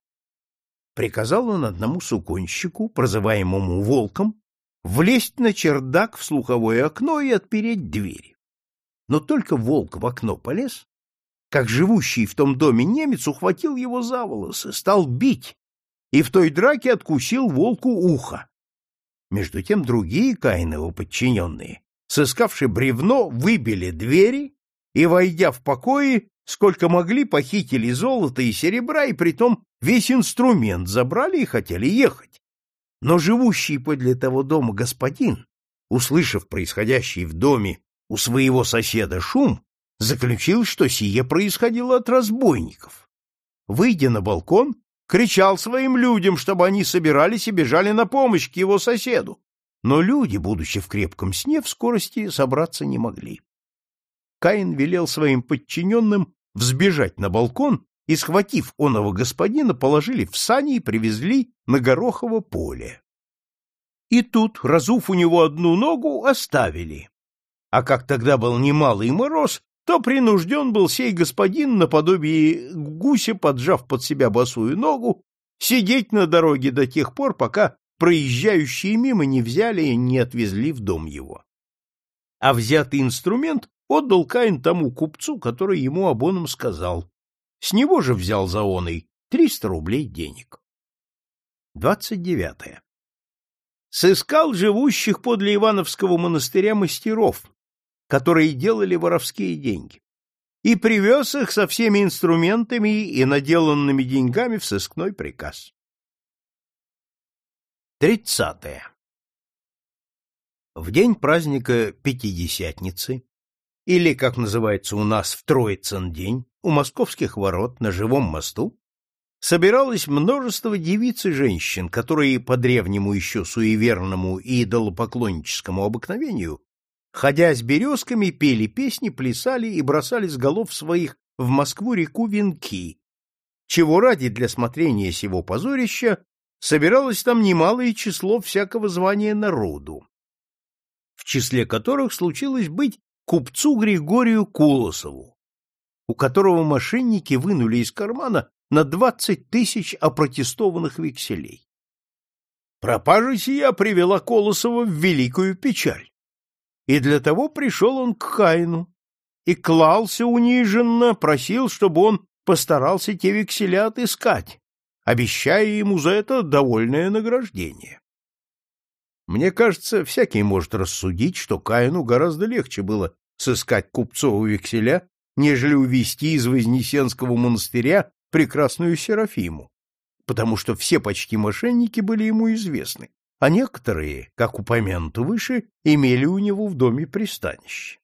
Приказал он одному суконщику, прозываемому Волком, влезть на чердак в слуховое окно и отпереть двери. Но только волк в окно полез, как живущий в том доме немец ухватил его за волосы, стал бить, и в той драке откусил волку ухо. Между тем другие Каиновы подчиненные, сыскавши бревно, выбили двери и, войдя в покои, сколько могли, похитили золото и серебра, и притом весь инструмент забрали и хотели ехать. Но живущий подле того дома господин, услышав происходящий в доме у своего соседа шум, заключил, что сие происходило от разбойников. Выйдя на балкон, кричал своим людям, чтобы они собирались и бежали на помощь к его соседу. Но люди, будучи в крепком сне, в скорости собраться не могли. Каин велел своим подчиненным взбежать на балкон и, схватив оного господина, положили в сани и привезли на Горохово поле. И тут, разув у него одну ногу, оставили. А как тогда был немалый мороз, то принужден был сей господин, наподобие гуся, поджав под себя босую ногу, сидеть на дороге до тех пор, пока проезжающие мимо не взяли и не отвезли в дом его. А взятый инструмент отдал Каин тому купцу, который ему обоном сказал, с него же взял за оной триста рублей денег. Двадцать девятое. Сыскал живущих подле Ивановского монастыря мастеров, которые делали воровские деньги, и привез их со всеми инструментами и наделанными деньгами в сыскной приказ. Тридцатое. В день праздника Пятидесятницы, или, как называется у нас, в Троицын день, у московских ворот на живом мосту собиралось множество девиц и женщин, которые по древнему еще суеверному и идолопоклонническому обыкновению, ходя с березками, пели песни, плясали и бросали с голов своих в Москву реку венки, чего ради для смотрения сего позорища собиралось там немалое число всякого звания народу, в числе которых случилось быть купцу Григорию Колосову, у которого мошенники вынули из кармана на двадцать тысяч опротестованных векселей. Пропажа сия привела Колосова в великую печаль. И для того пришел он к Каину и клался униженно, просил, чтобы он постарался те векселя отыскать, обещая ему за это довольное награждение. Мне кажется, всякий может рассудить, что Каину гораздо легче было сыскать купцову векселя, нежели увести из Вознесенского монастыря прекрасную Серафиму, потому что все почти мошенники были ему известны, а некоторые, как упомянуто выше, имели у него в доме пристанище.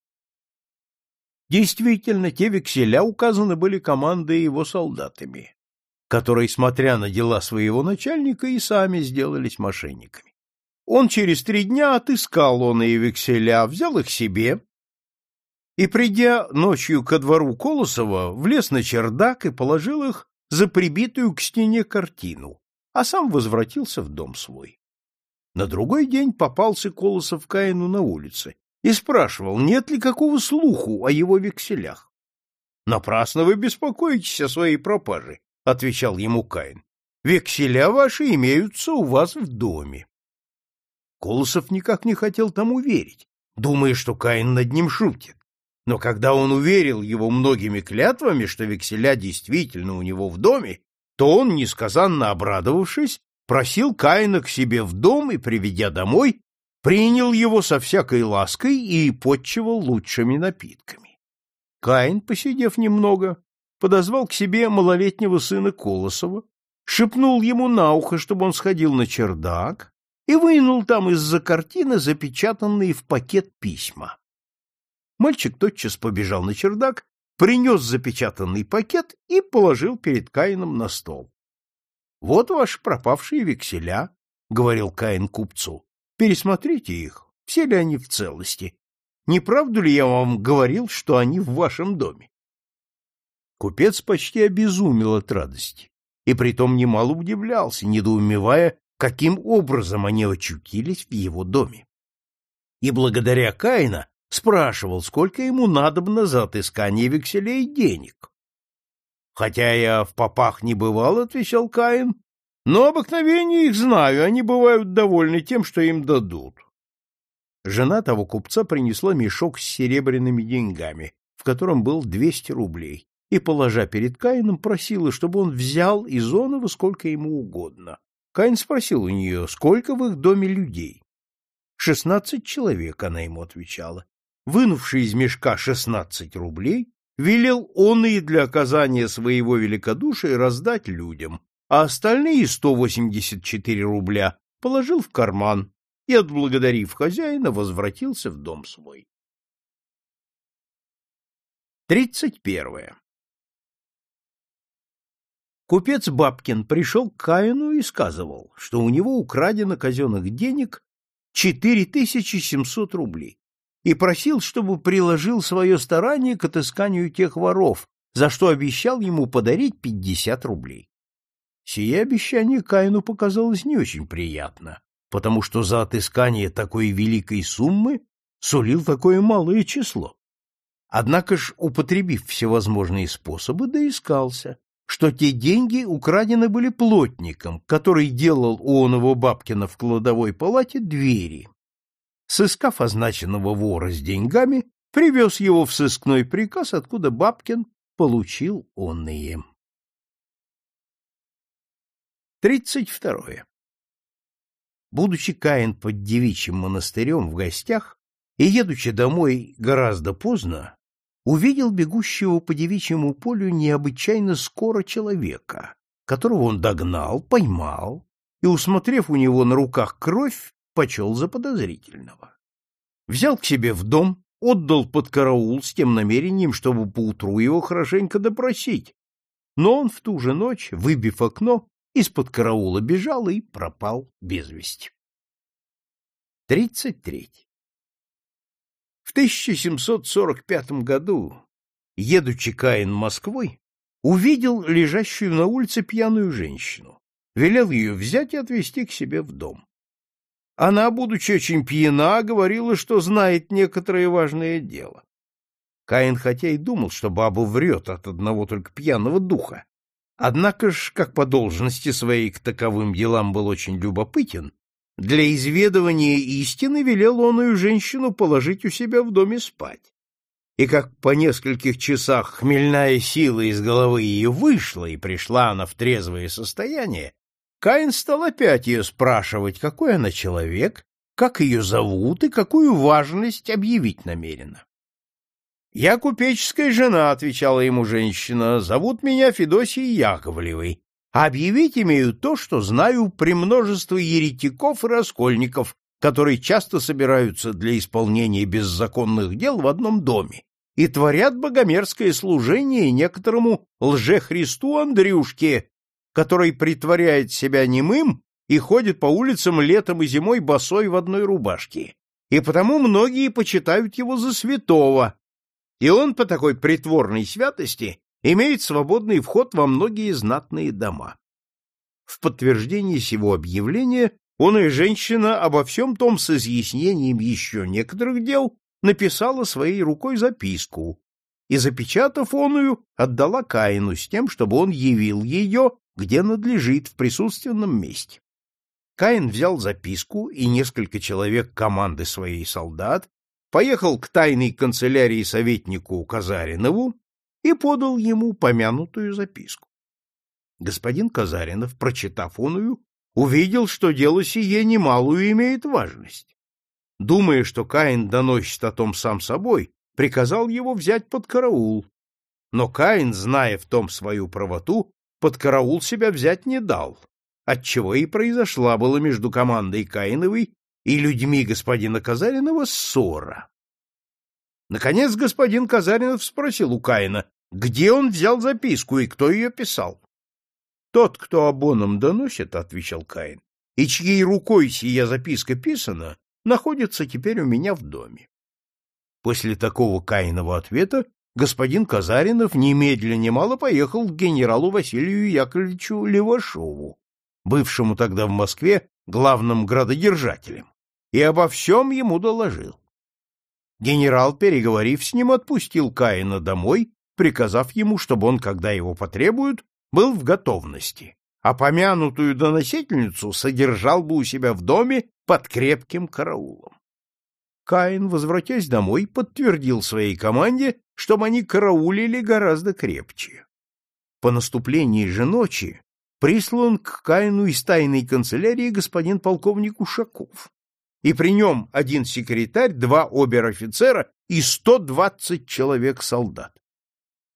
Действительно, те векселя указаны были командой его солдатами, которые, смотря на дела своего начальника, и сами сделались мошенниками. Он через три дня отыскал он и векселя, взял их себе и, придя ночью ко двору Колосова, влез на чердак и положил их за прибитую к стене картину, а сам возвратился в дом свой. На другой день попался Колосов Каину на улице и спрашивал, нет ли какого слуху о его векселях. — Напрасно вы беспокоитесь о своей пропаже, — отвечал ему Каин. — Векселя ваши имеются у вас в доме. Колосов никак не хотел тому верить, думая, что Каин над ним шутит. Но когда он уверил его многими клятвами, что векселя действительно у него в доме, то он, несказанно обрадовавшись, просил Каина к себе в дом и, приведя домой, принял его со всякой лаской и подчивал лучшими напитками. Каин, посидев немного, подозвал к себе малолетнего сына Колосова, шепнул ему на ухо, чтобы он сходил на чердак, и вынул там из-за картины запечатанные в пакет письма. Мальчик тотчас побежал на чердак, принес запечатанный пакет и положил перед Каином на стол. — Вот ваши пропавшие векселя, — говорил Каин купцу. — Пересмотрите их, все ли они в целости. Не правду ли я вам говорил, что они в вашем доме? Купец почти обезумел от радости и притом немало удивлялся, недоумевая, каким образом они очутились в его доме. И благодаря Каина спрашивал, сколько ему надобно за отыскание векселей денег. «Хотя я в попах не бывал», — отвечал Каин, — «но обыкновение их знаю, они бывают довольны тем, что им дадут». Жена того купца принесла мешок с серебряными деньгами, в котором был двести рублей, и, положа перед Каином, просила, чтобы он взял из оного сколько ему угодно. Каин спросил у нее, сколько в их доме людей. «Шестнадцать человек», — она ему отвечала вынувший из мешка шестнадцать рублей, велел он и для оказания своего великодушия раздать людям, а остальные сто восемьдесят четыре рубля положил в карман и, отблагодарив хозяина, возвратился в дом свой. Тридцать первое. Купец Бабкин пришел к Каину и сказывал, что у него украдено казенных денег четыре тысячи семьсот рублей и просил, чтобы приложил свое старание к отысканию тех воров, за что обещал ему подарить пятьдесят рублей. Сие обещание Каину показалось не очень приятно, потому что за отыскание такой великой суммы сулил такое малое число. Однако ж, употребив всевозможные способы, доискался, что те деньги украдены были плотником, который делал у оного Бабкина в кладовой палате двери, сыскав означенного вора с деньгами, привез его в сыскной приказ, откуда Бабкин получил онные. Тридцать второе. Будучи Каин под девичьим монастырем в гостях и едучи домой гораздо поздно, увидел бегущего по девичьему полю необычайно скоро человека, которого он догнал, поймал и, усмотрев у него на руках кровь, почел за подозрительного. Взял к себе в дом, отдал под караул с тем намерением, чтобы поутру его хорошенько допросить. Но он в ту же ночь, выбив окно, из-под караула бежал и пропал без вести. Тридцать третий. В 1745 году, едучи Каин Москвой, увидел лежащую на улице пьяную женщину, велел ее взять и отвезти к себе в дом. Она, будучи очень пьяна, говорила, что знает некоторое важное дело. Каин хотя и думал, что баба врет от одного только пьяного духа, однако ж, как по должности своей к таковым делам был очень любопытен, для изведывания истины велел он и женщину положить у себя в доме спать. И как по нескольких часах хмельная сила из головы ее вышла, и пришла она в трезвое состояние, Каин стал опять ее спрашивать, какой она человек как ее зовут и какую важность объявить намерена. «Я купеческая жена», — отвечала ему женщина, — «зовут меня Федосией Яковлевой, а объявить имею то, что знаю при множестве еретиков и раскольников, которые часто собираются для исполнения беззаконных дел в одном доме и творят богомерзкое служение некоторому лжехристу Андрюшке, который притворяет себя немым и ходит по улицам летом и зимой босой в одной рубашке. И потому многие почитают его за святого, и он по такой притворной святости имеет свободный вход во многие знатные дома. В подтверждение сего объявления он и женщина обо всем том с изъяснением еще некоторых дел написала своей рукой записку и, запечатав оную, отдала Каину с тем, чтобы он явил ее, где надлежит, в присутственном месте. Каин взял записку и несколько человек команды своей солдат, поехал к тайной канцелярии советнику Казаринову и подал ему помянутую записку. Господин Казаринов, прочитав оную, увидел, что дело сие немалую имеет важность. Думая, что Каин доносит о том сам собой, приказал его взять под караул. Но Каин, зная в том свою правоту, под караул себя взять не дал, отчего и произошла была между командой Каиновой и людьми господина Казаринова ссора. Наконец господин Казаринов спросил у Каина, где он взял записку и кто ее писал. Тот, кто об оном доносит, — отвечал Каин, — и чьей рукой сия записка писана, находится теперь у меня в доме. После такого Каинова ответа господин Казаринов немедленно немало поехал к генералу Василию Яковлевичу Левашову, бывшему тогда в Москве главным градодержателем, и обо всем ему доложил. Генерал, переговорив с ним, отпустил Каина домой, приказав ему, чтобы он, когда его потребуют, был в готовности, а помянутую доносительницу содержал бы у себя в доме под крепким караулом. Каин, возвратясь домой, подтвердил своей команде, чтобы они караулили гораздо крепче. По наступлении же ночи прислан к Каину из тайной канцелярии господин полковник Ушаков, и при нем один секретарь, два обер-офицера и сто двадцать человек солдат.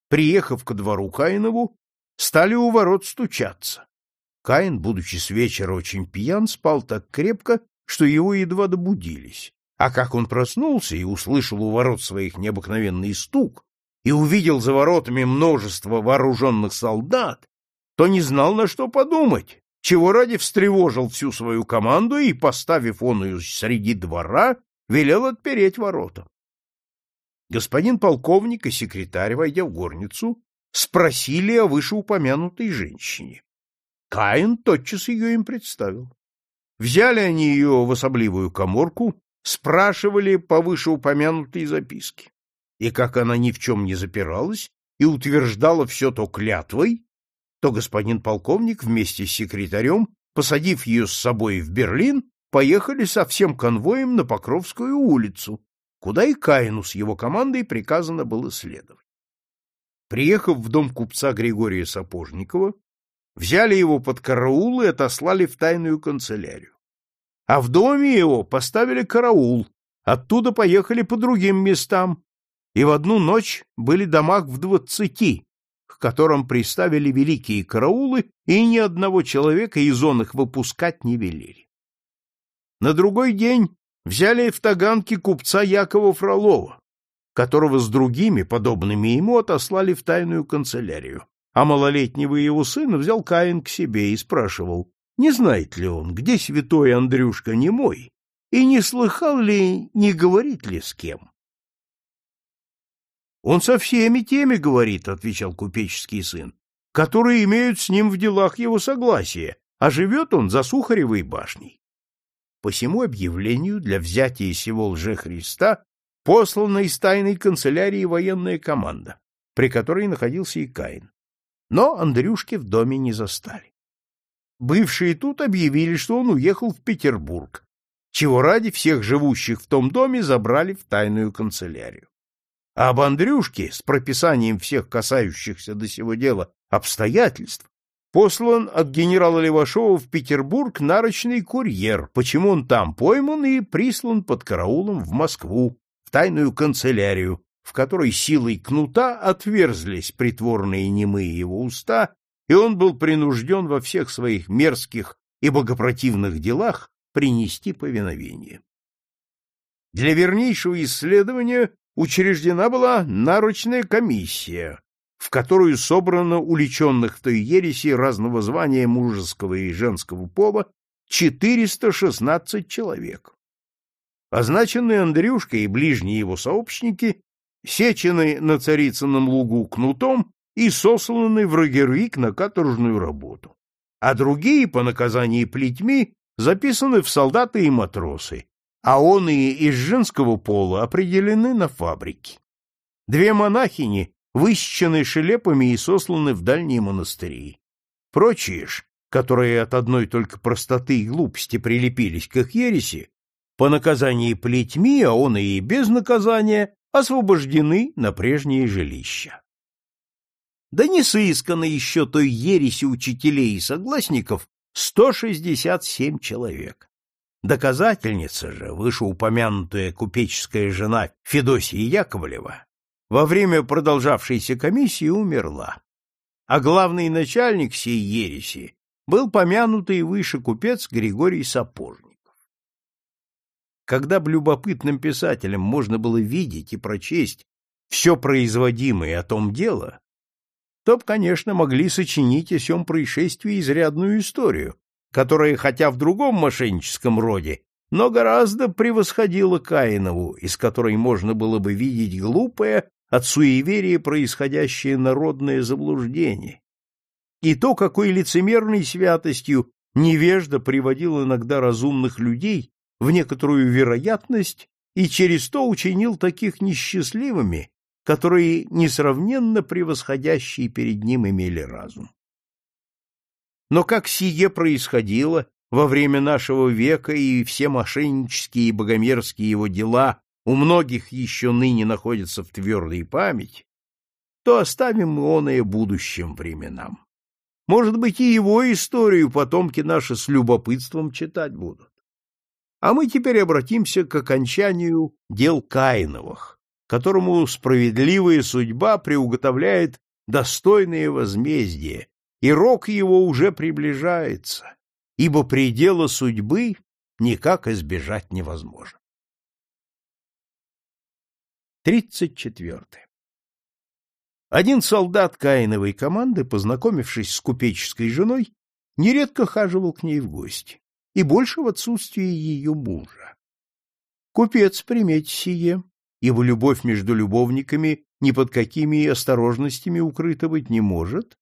Приехав ко двору Каинову, стали у ворот стучаться. Каин, будучи с вечера очень пьян, спал так крепко, что его едва добудились. А как он проснулся и услышал у ворот своих необыкновенный стук и увидел за воротами множество вооруженных солдат, то не знал, на что подумать, чего ради встревожил всю свою команду и, поставив оную среди двора, велел отпереть ворота. Господин полковник и секретарь, войдя в горницу, спросили о вышеупомянутой женщине. Каин тотчас ее им представил. Взяли они ее в особливую коморку, спрашивали по вышеупомянутой записке. И как она ни в чем не запиралась и утверждала все то клятвой, то господин полковник вместе с секретарем, посадив ее с собой в Берлин, поехали со всем конвоем на Покровскую улицу, куда и Каину с его командой приказано было следовать. Приехав в дом купца Григория Сапожникова, взяли его под караул и отослали в тайную канцелярию. А в доме его поставили караул, оттуда поехали по другим местам, и в одну ночь были домах в двадцати, к которым приставили великие караулы, и ни одного человека из он их выпускать не велели. На другой день взяли в Таганке купца Якова Фролова, которого с другими, подобными ему, отослали в тайную канцелярию, а малолетнего его сына взял Каин к себе и спрашивал, не знает ли он, где святой Андрюшка не мой, и не слыхал ли, не говорит ли с кем. — Он со всеми теми говорит, — отвечал купеческий сын, — которые имеют с ним в делах его согласие, а живет он за Сухаревой башней. По всему объявлению для взятия сего лже-Христа послана из тайной канцелярии военная команда, при которой находился и Каин. Но Андрюшки в доме не застали. Бывшие тут объявили, что он уехал в Петербург, чего ради всех живущих в том доме забрали в тайную канцелярию. А об Андрюшке с прописанием всех касающихся до сего дела обстоятельств послан от генерала Левашова в Петербург нарочный курьер, почему он там пойман и прислан под караулом в Москву, в тайную канцелярию, в которой силой кнута отверзлись притворные немые его уста, и он был принужден во всех своих мерзких и богопротивных делах принести повиновение. Для вернейшего исследования учреждена была наручная комиссия, в которую собрано уличенных в той ереси разного звания мужеского и женского пола 416 человек. Означенный Андрюшка и ближние его сообщники сечены на Царицыном лугу кнутом и сосланы в Рогервик на каторжную работу, а другие по наказании плетьми записаны в солдаты и матросы, а он и из женского пола определены на фабрики. Две монахини высечены шелепами и сосланы в дальние монастыри. Прочие ж, которые от одной только простоты и глупости прилепились к их ереси, по наказании плетьми, а он и без наказания, освобождены на прежние жилища. Да не сыскано еще той ереси учителей и согласников 167 человек. Доказательница же, вышеупомянутая купеческая жена Федосия Яковлева, во время продолжавшейся комиссии умерла, а главный начальник сей ереси был помянутый выше купец Григорий Сапожников. Когда б любопытным писателям можно было видеть и прочесть все производимое о том дело, то б, конечно, могли сочинить о сём происшествии изрядную историю, которая, хотя в другом мошенническом роде, но гораздо превосходила Каинову, из которой можно было бы видеть глупое от суеверия происходящее народное заблуждение, и то, какой лицемерной святостью невежда приводил иногда разумных людей в некоторую вероятность и через то учинил таких несчастливыми, которые несравненно превосходящие перед ним имели разум. Но как сие происходило во время нашего века и все мошеннические и богомерзкие его дела у многих еще ныне находятся в твердой памяти, то оставим мы оное будущим временам. Может быть, и его историю потомки наши с любопытством читать будут. А мы теперь обратимся к окончанию дел Каиновых, которому справедливая судьба приуготовляет достойное возмездие и рок его уже приближается, ибо предела судьбы никак избежать невозможно. Тридцать четвертое. Один солдат Каиновой команды, познакомившись с купеческой женой, нередко хаживал к ней в гости, и больше в отсутствии ее мужа. Купец, приметь сие, ибо любовь между любовниками ни под какими осторожностями укрыта быть не может,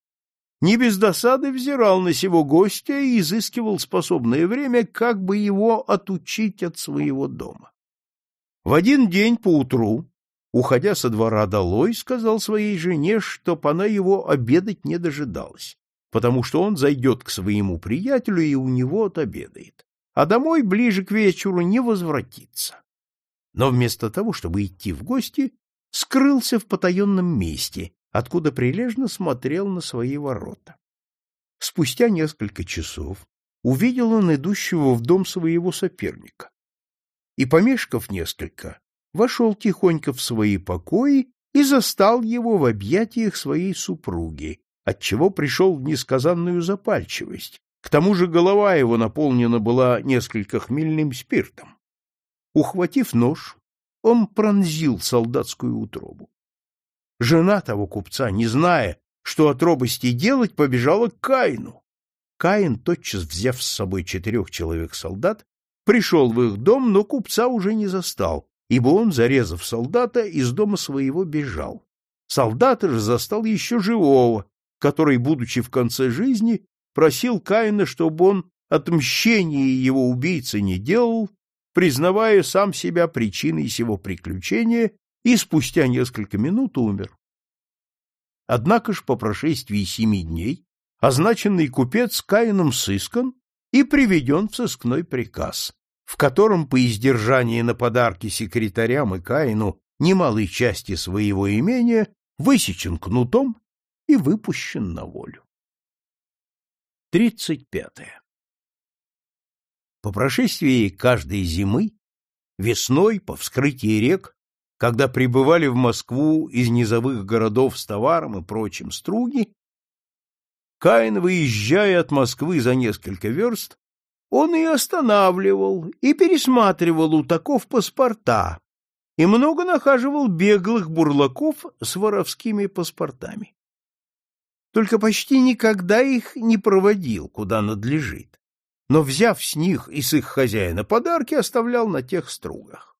не без досады взирал на сего гостя и изыскивал способное время, как бы его отучить от своего дома. В один день поутру, уходя со двора долой, сказал своей жене, чтоб она его обедать не дожидалась, потому что он зайдет к своему приятелю и у него отобедает, а домой ближе к вечеру не возвратится. Но вместо того, чтобы идти в гости, скрылся в потаенном месте откуда прилежно смотрел на свои ворота. Спустя несколько часов увидел он идущего в дом своего соперника. И, помешков несколько, вошел тихонько в свои покои и застал его в объятиях своей супруги, отчего пришел в несказанную запальчивость. К тому же голова его наполнена была несколько хмельным спиртом. Ухватив нож, он пронзил солдатскую утробу. Жена того купца, не зная, что от робости делать, побежала к Каину. Каин, тотчас взяв с собой четырех человек-солдат, пришел в их дом, но купца уже не застал, ибо он, зарезав солдата, из дома своего бежал. Солдата же застал еще живого, который, будучи в конце жизни, просил Каина, чтобы он отмщения его убийцы не делал, признавая сам себя причиной сего приключения и спустя несколько минут умер. Однако ж по прошествии семи дней означенный купец Каином сыскан и приведен в сыскной приказ, в котором по издержании на подарки секретарям и Каину немалой части своего имения высечен кнутом и выпущен на волю. 35. По прошествии каждой зимы, весной, по вскрытии рек, когда прибывали в Москву из низовых городов с товаром и прочим струги, Каин, выезжая от Москвы за несколько верст, он и останавливал, и пересматривал у таков паспорта, и много нахаживал беглых бурлаков с воровскими паспортами только почти никогда их не проводил, куда надлежит, но, взяв с них и с их хозяина подарки, оставлял на тех стругах.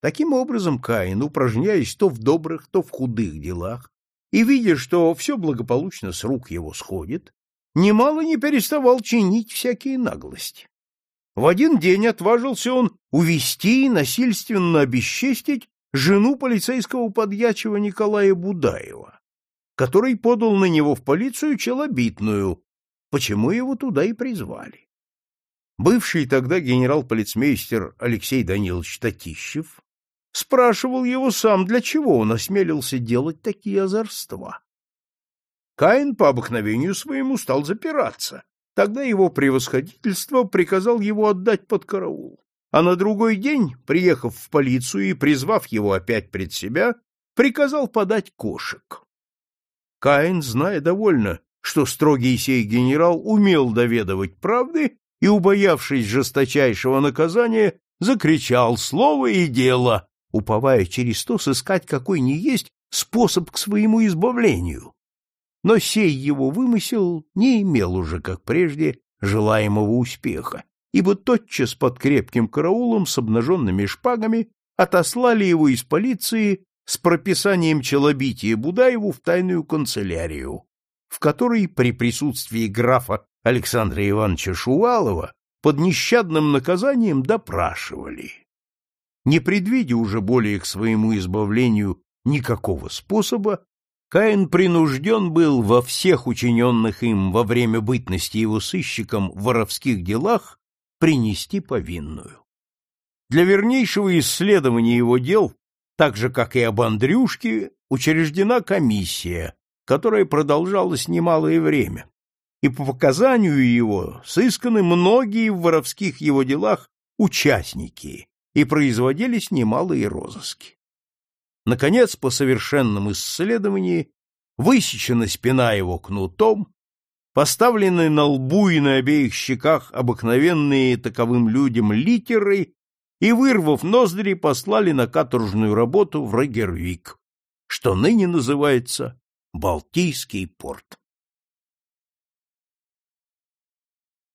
Таким образом, Каин, упражняясь то в добрых, то в худых делах, и видя, что все благополучно с рук его сходит, немало не переставал чинить всякие наглости. В один день отважился он увести и насильственно обесчестить жену полицейского подьячего Николая Будаева, который подал на него в полицию челобитную, почему его туда и призвали. Бывший тогда генерал-полицмейстер Алексей Данилович Татищев спрашивал его сам, для чего он осмелился делать такие озорства. Каин по обыкновению своему стал запираться. Тогда его превосходительство приказал его отдать под караул. А на другой день, приехав в полицию и призвав его опять пред себя, приказал подать кошек. Каин, зная довольно, что строгий сей генерал умел доведывать правды и, убоявшись жесточайшего наказания, закричал слово и дело, уповая через то сыскать какой ни есть способ к своему избавлению. Но сей его вымысел не имел уже, как прежде, желаемого успеха, ибо тотчас под крепким караулом с обнаженными шпагами отослали его из полиции с прописанием челобития Будаеву в тайную канцелярию, в которой при присутствии графа Александра Ивановича Шувалова под нещадным наказанием допрашивали. Не предвидя уже более к своему избавлению никакого способа, Каин принужден был во всех учиненных им во время бытности его сыщиком воровских делах принести повинную. Для вернейшего исследования его дел так же, как и об Андрюшке, учреждена комиссия, которая продолжалась немалое время, и по показанию его сысканы многие в воровских его делах участники, и производились немалые розыски. Наконец, по совершенном исследовании, высечена спина его кнутом, поставлены на лбу и на обеих щеках обыкновенные таковым людям литеры и, вырвав ноздри, послали на каторжную работу в Регервик, что ныне называется Балтийский порт.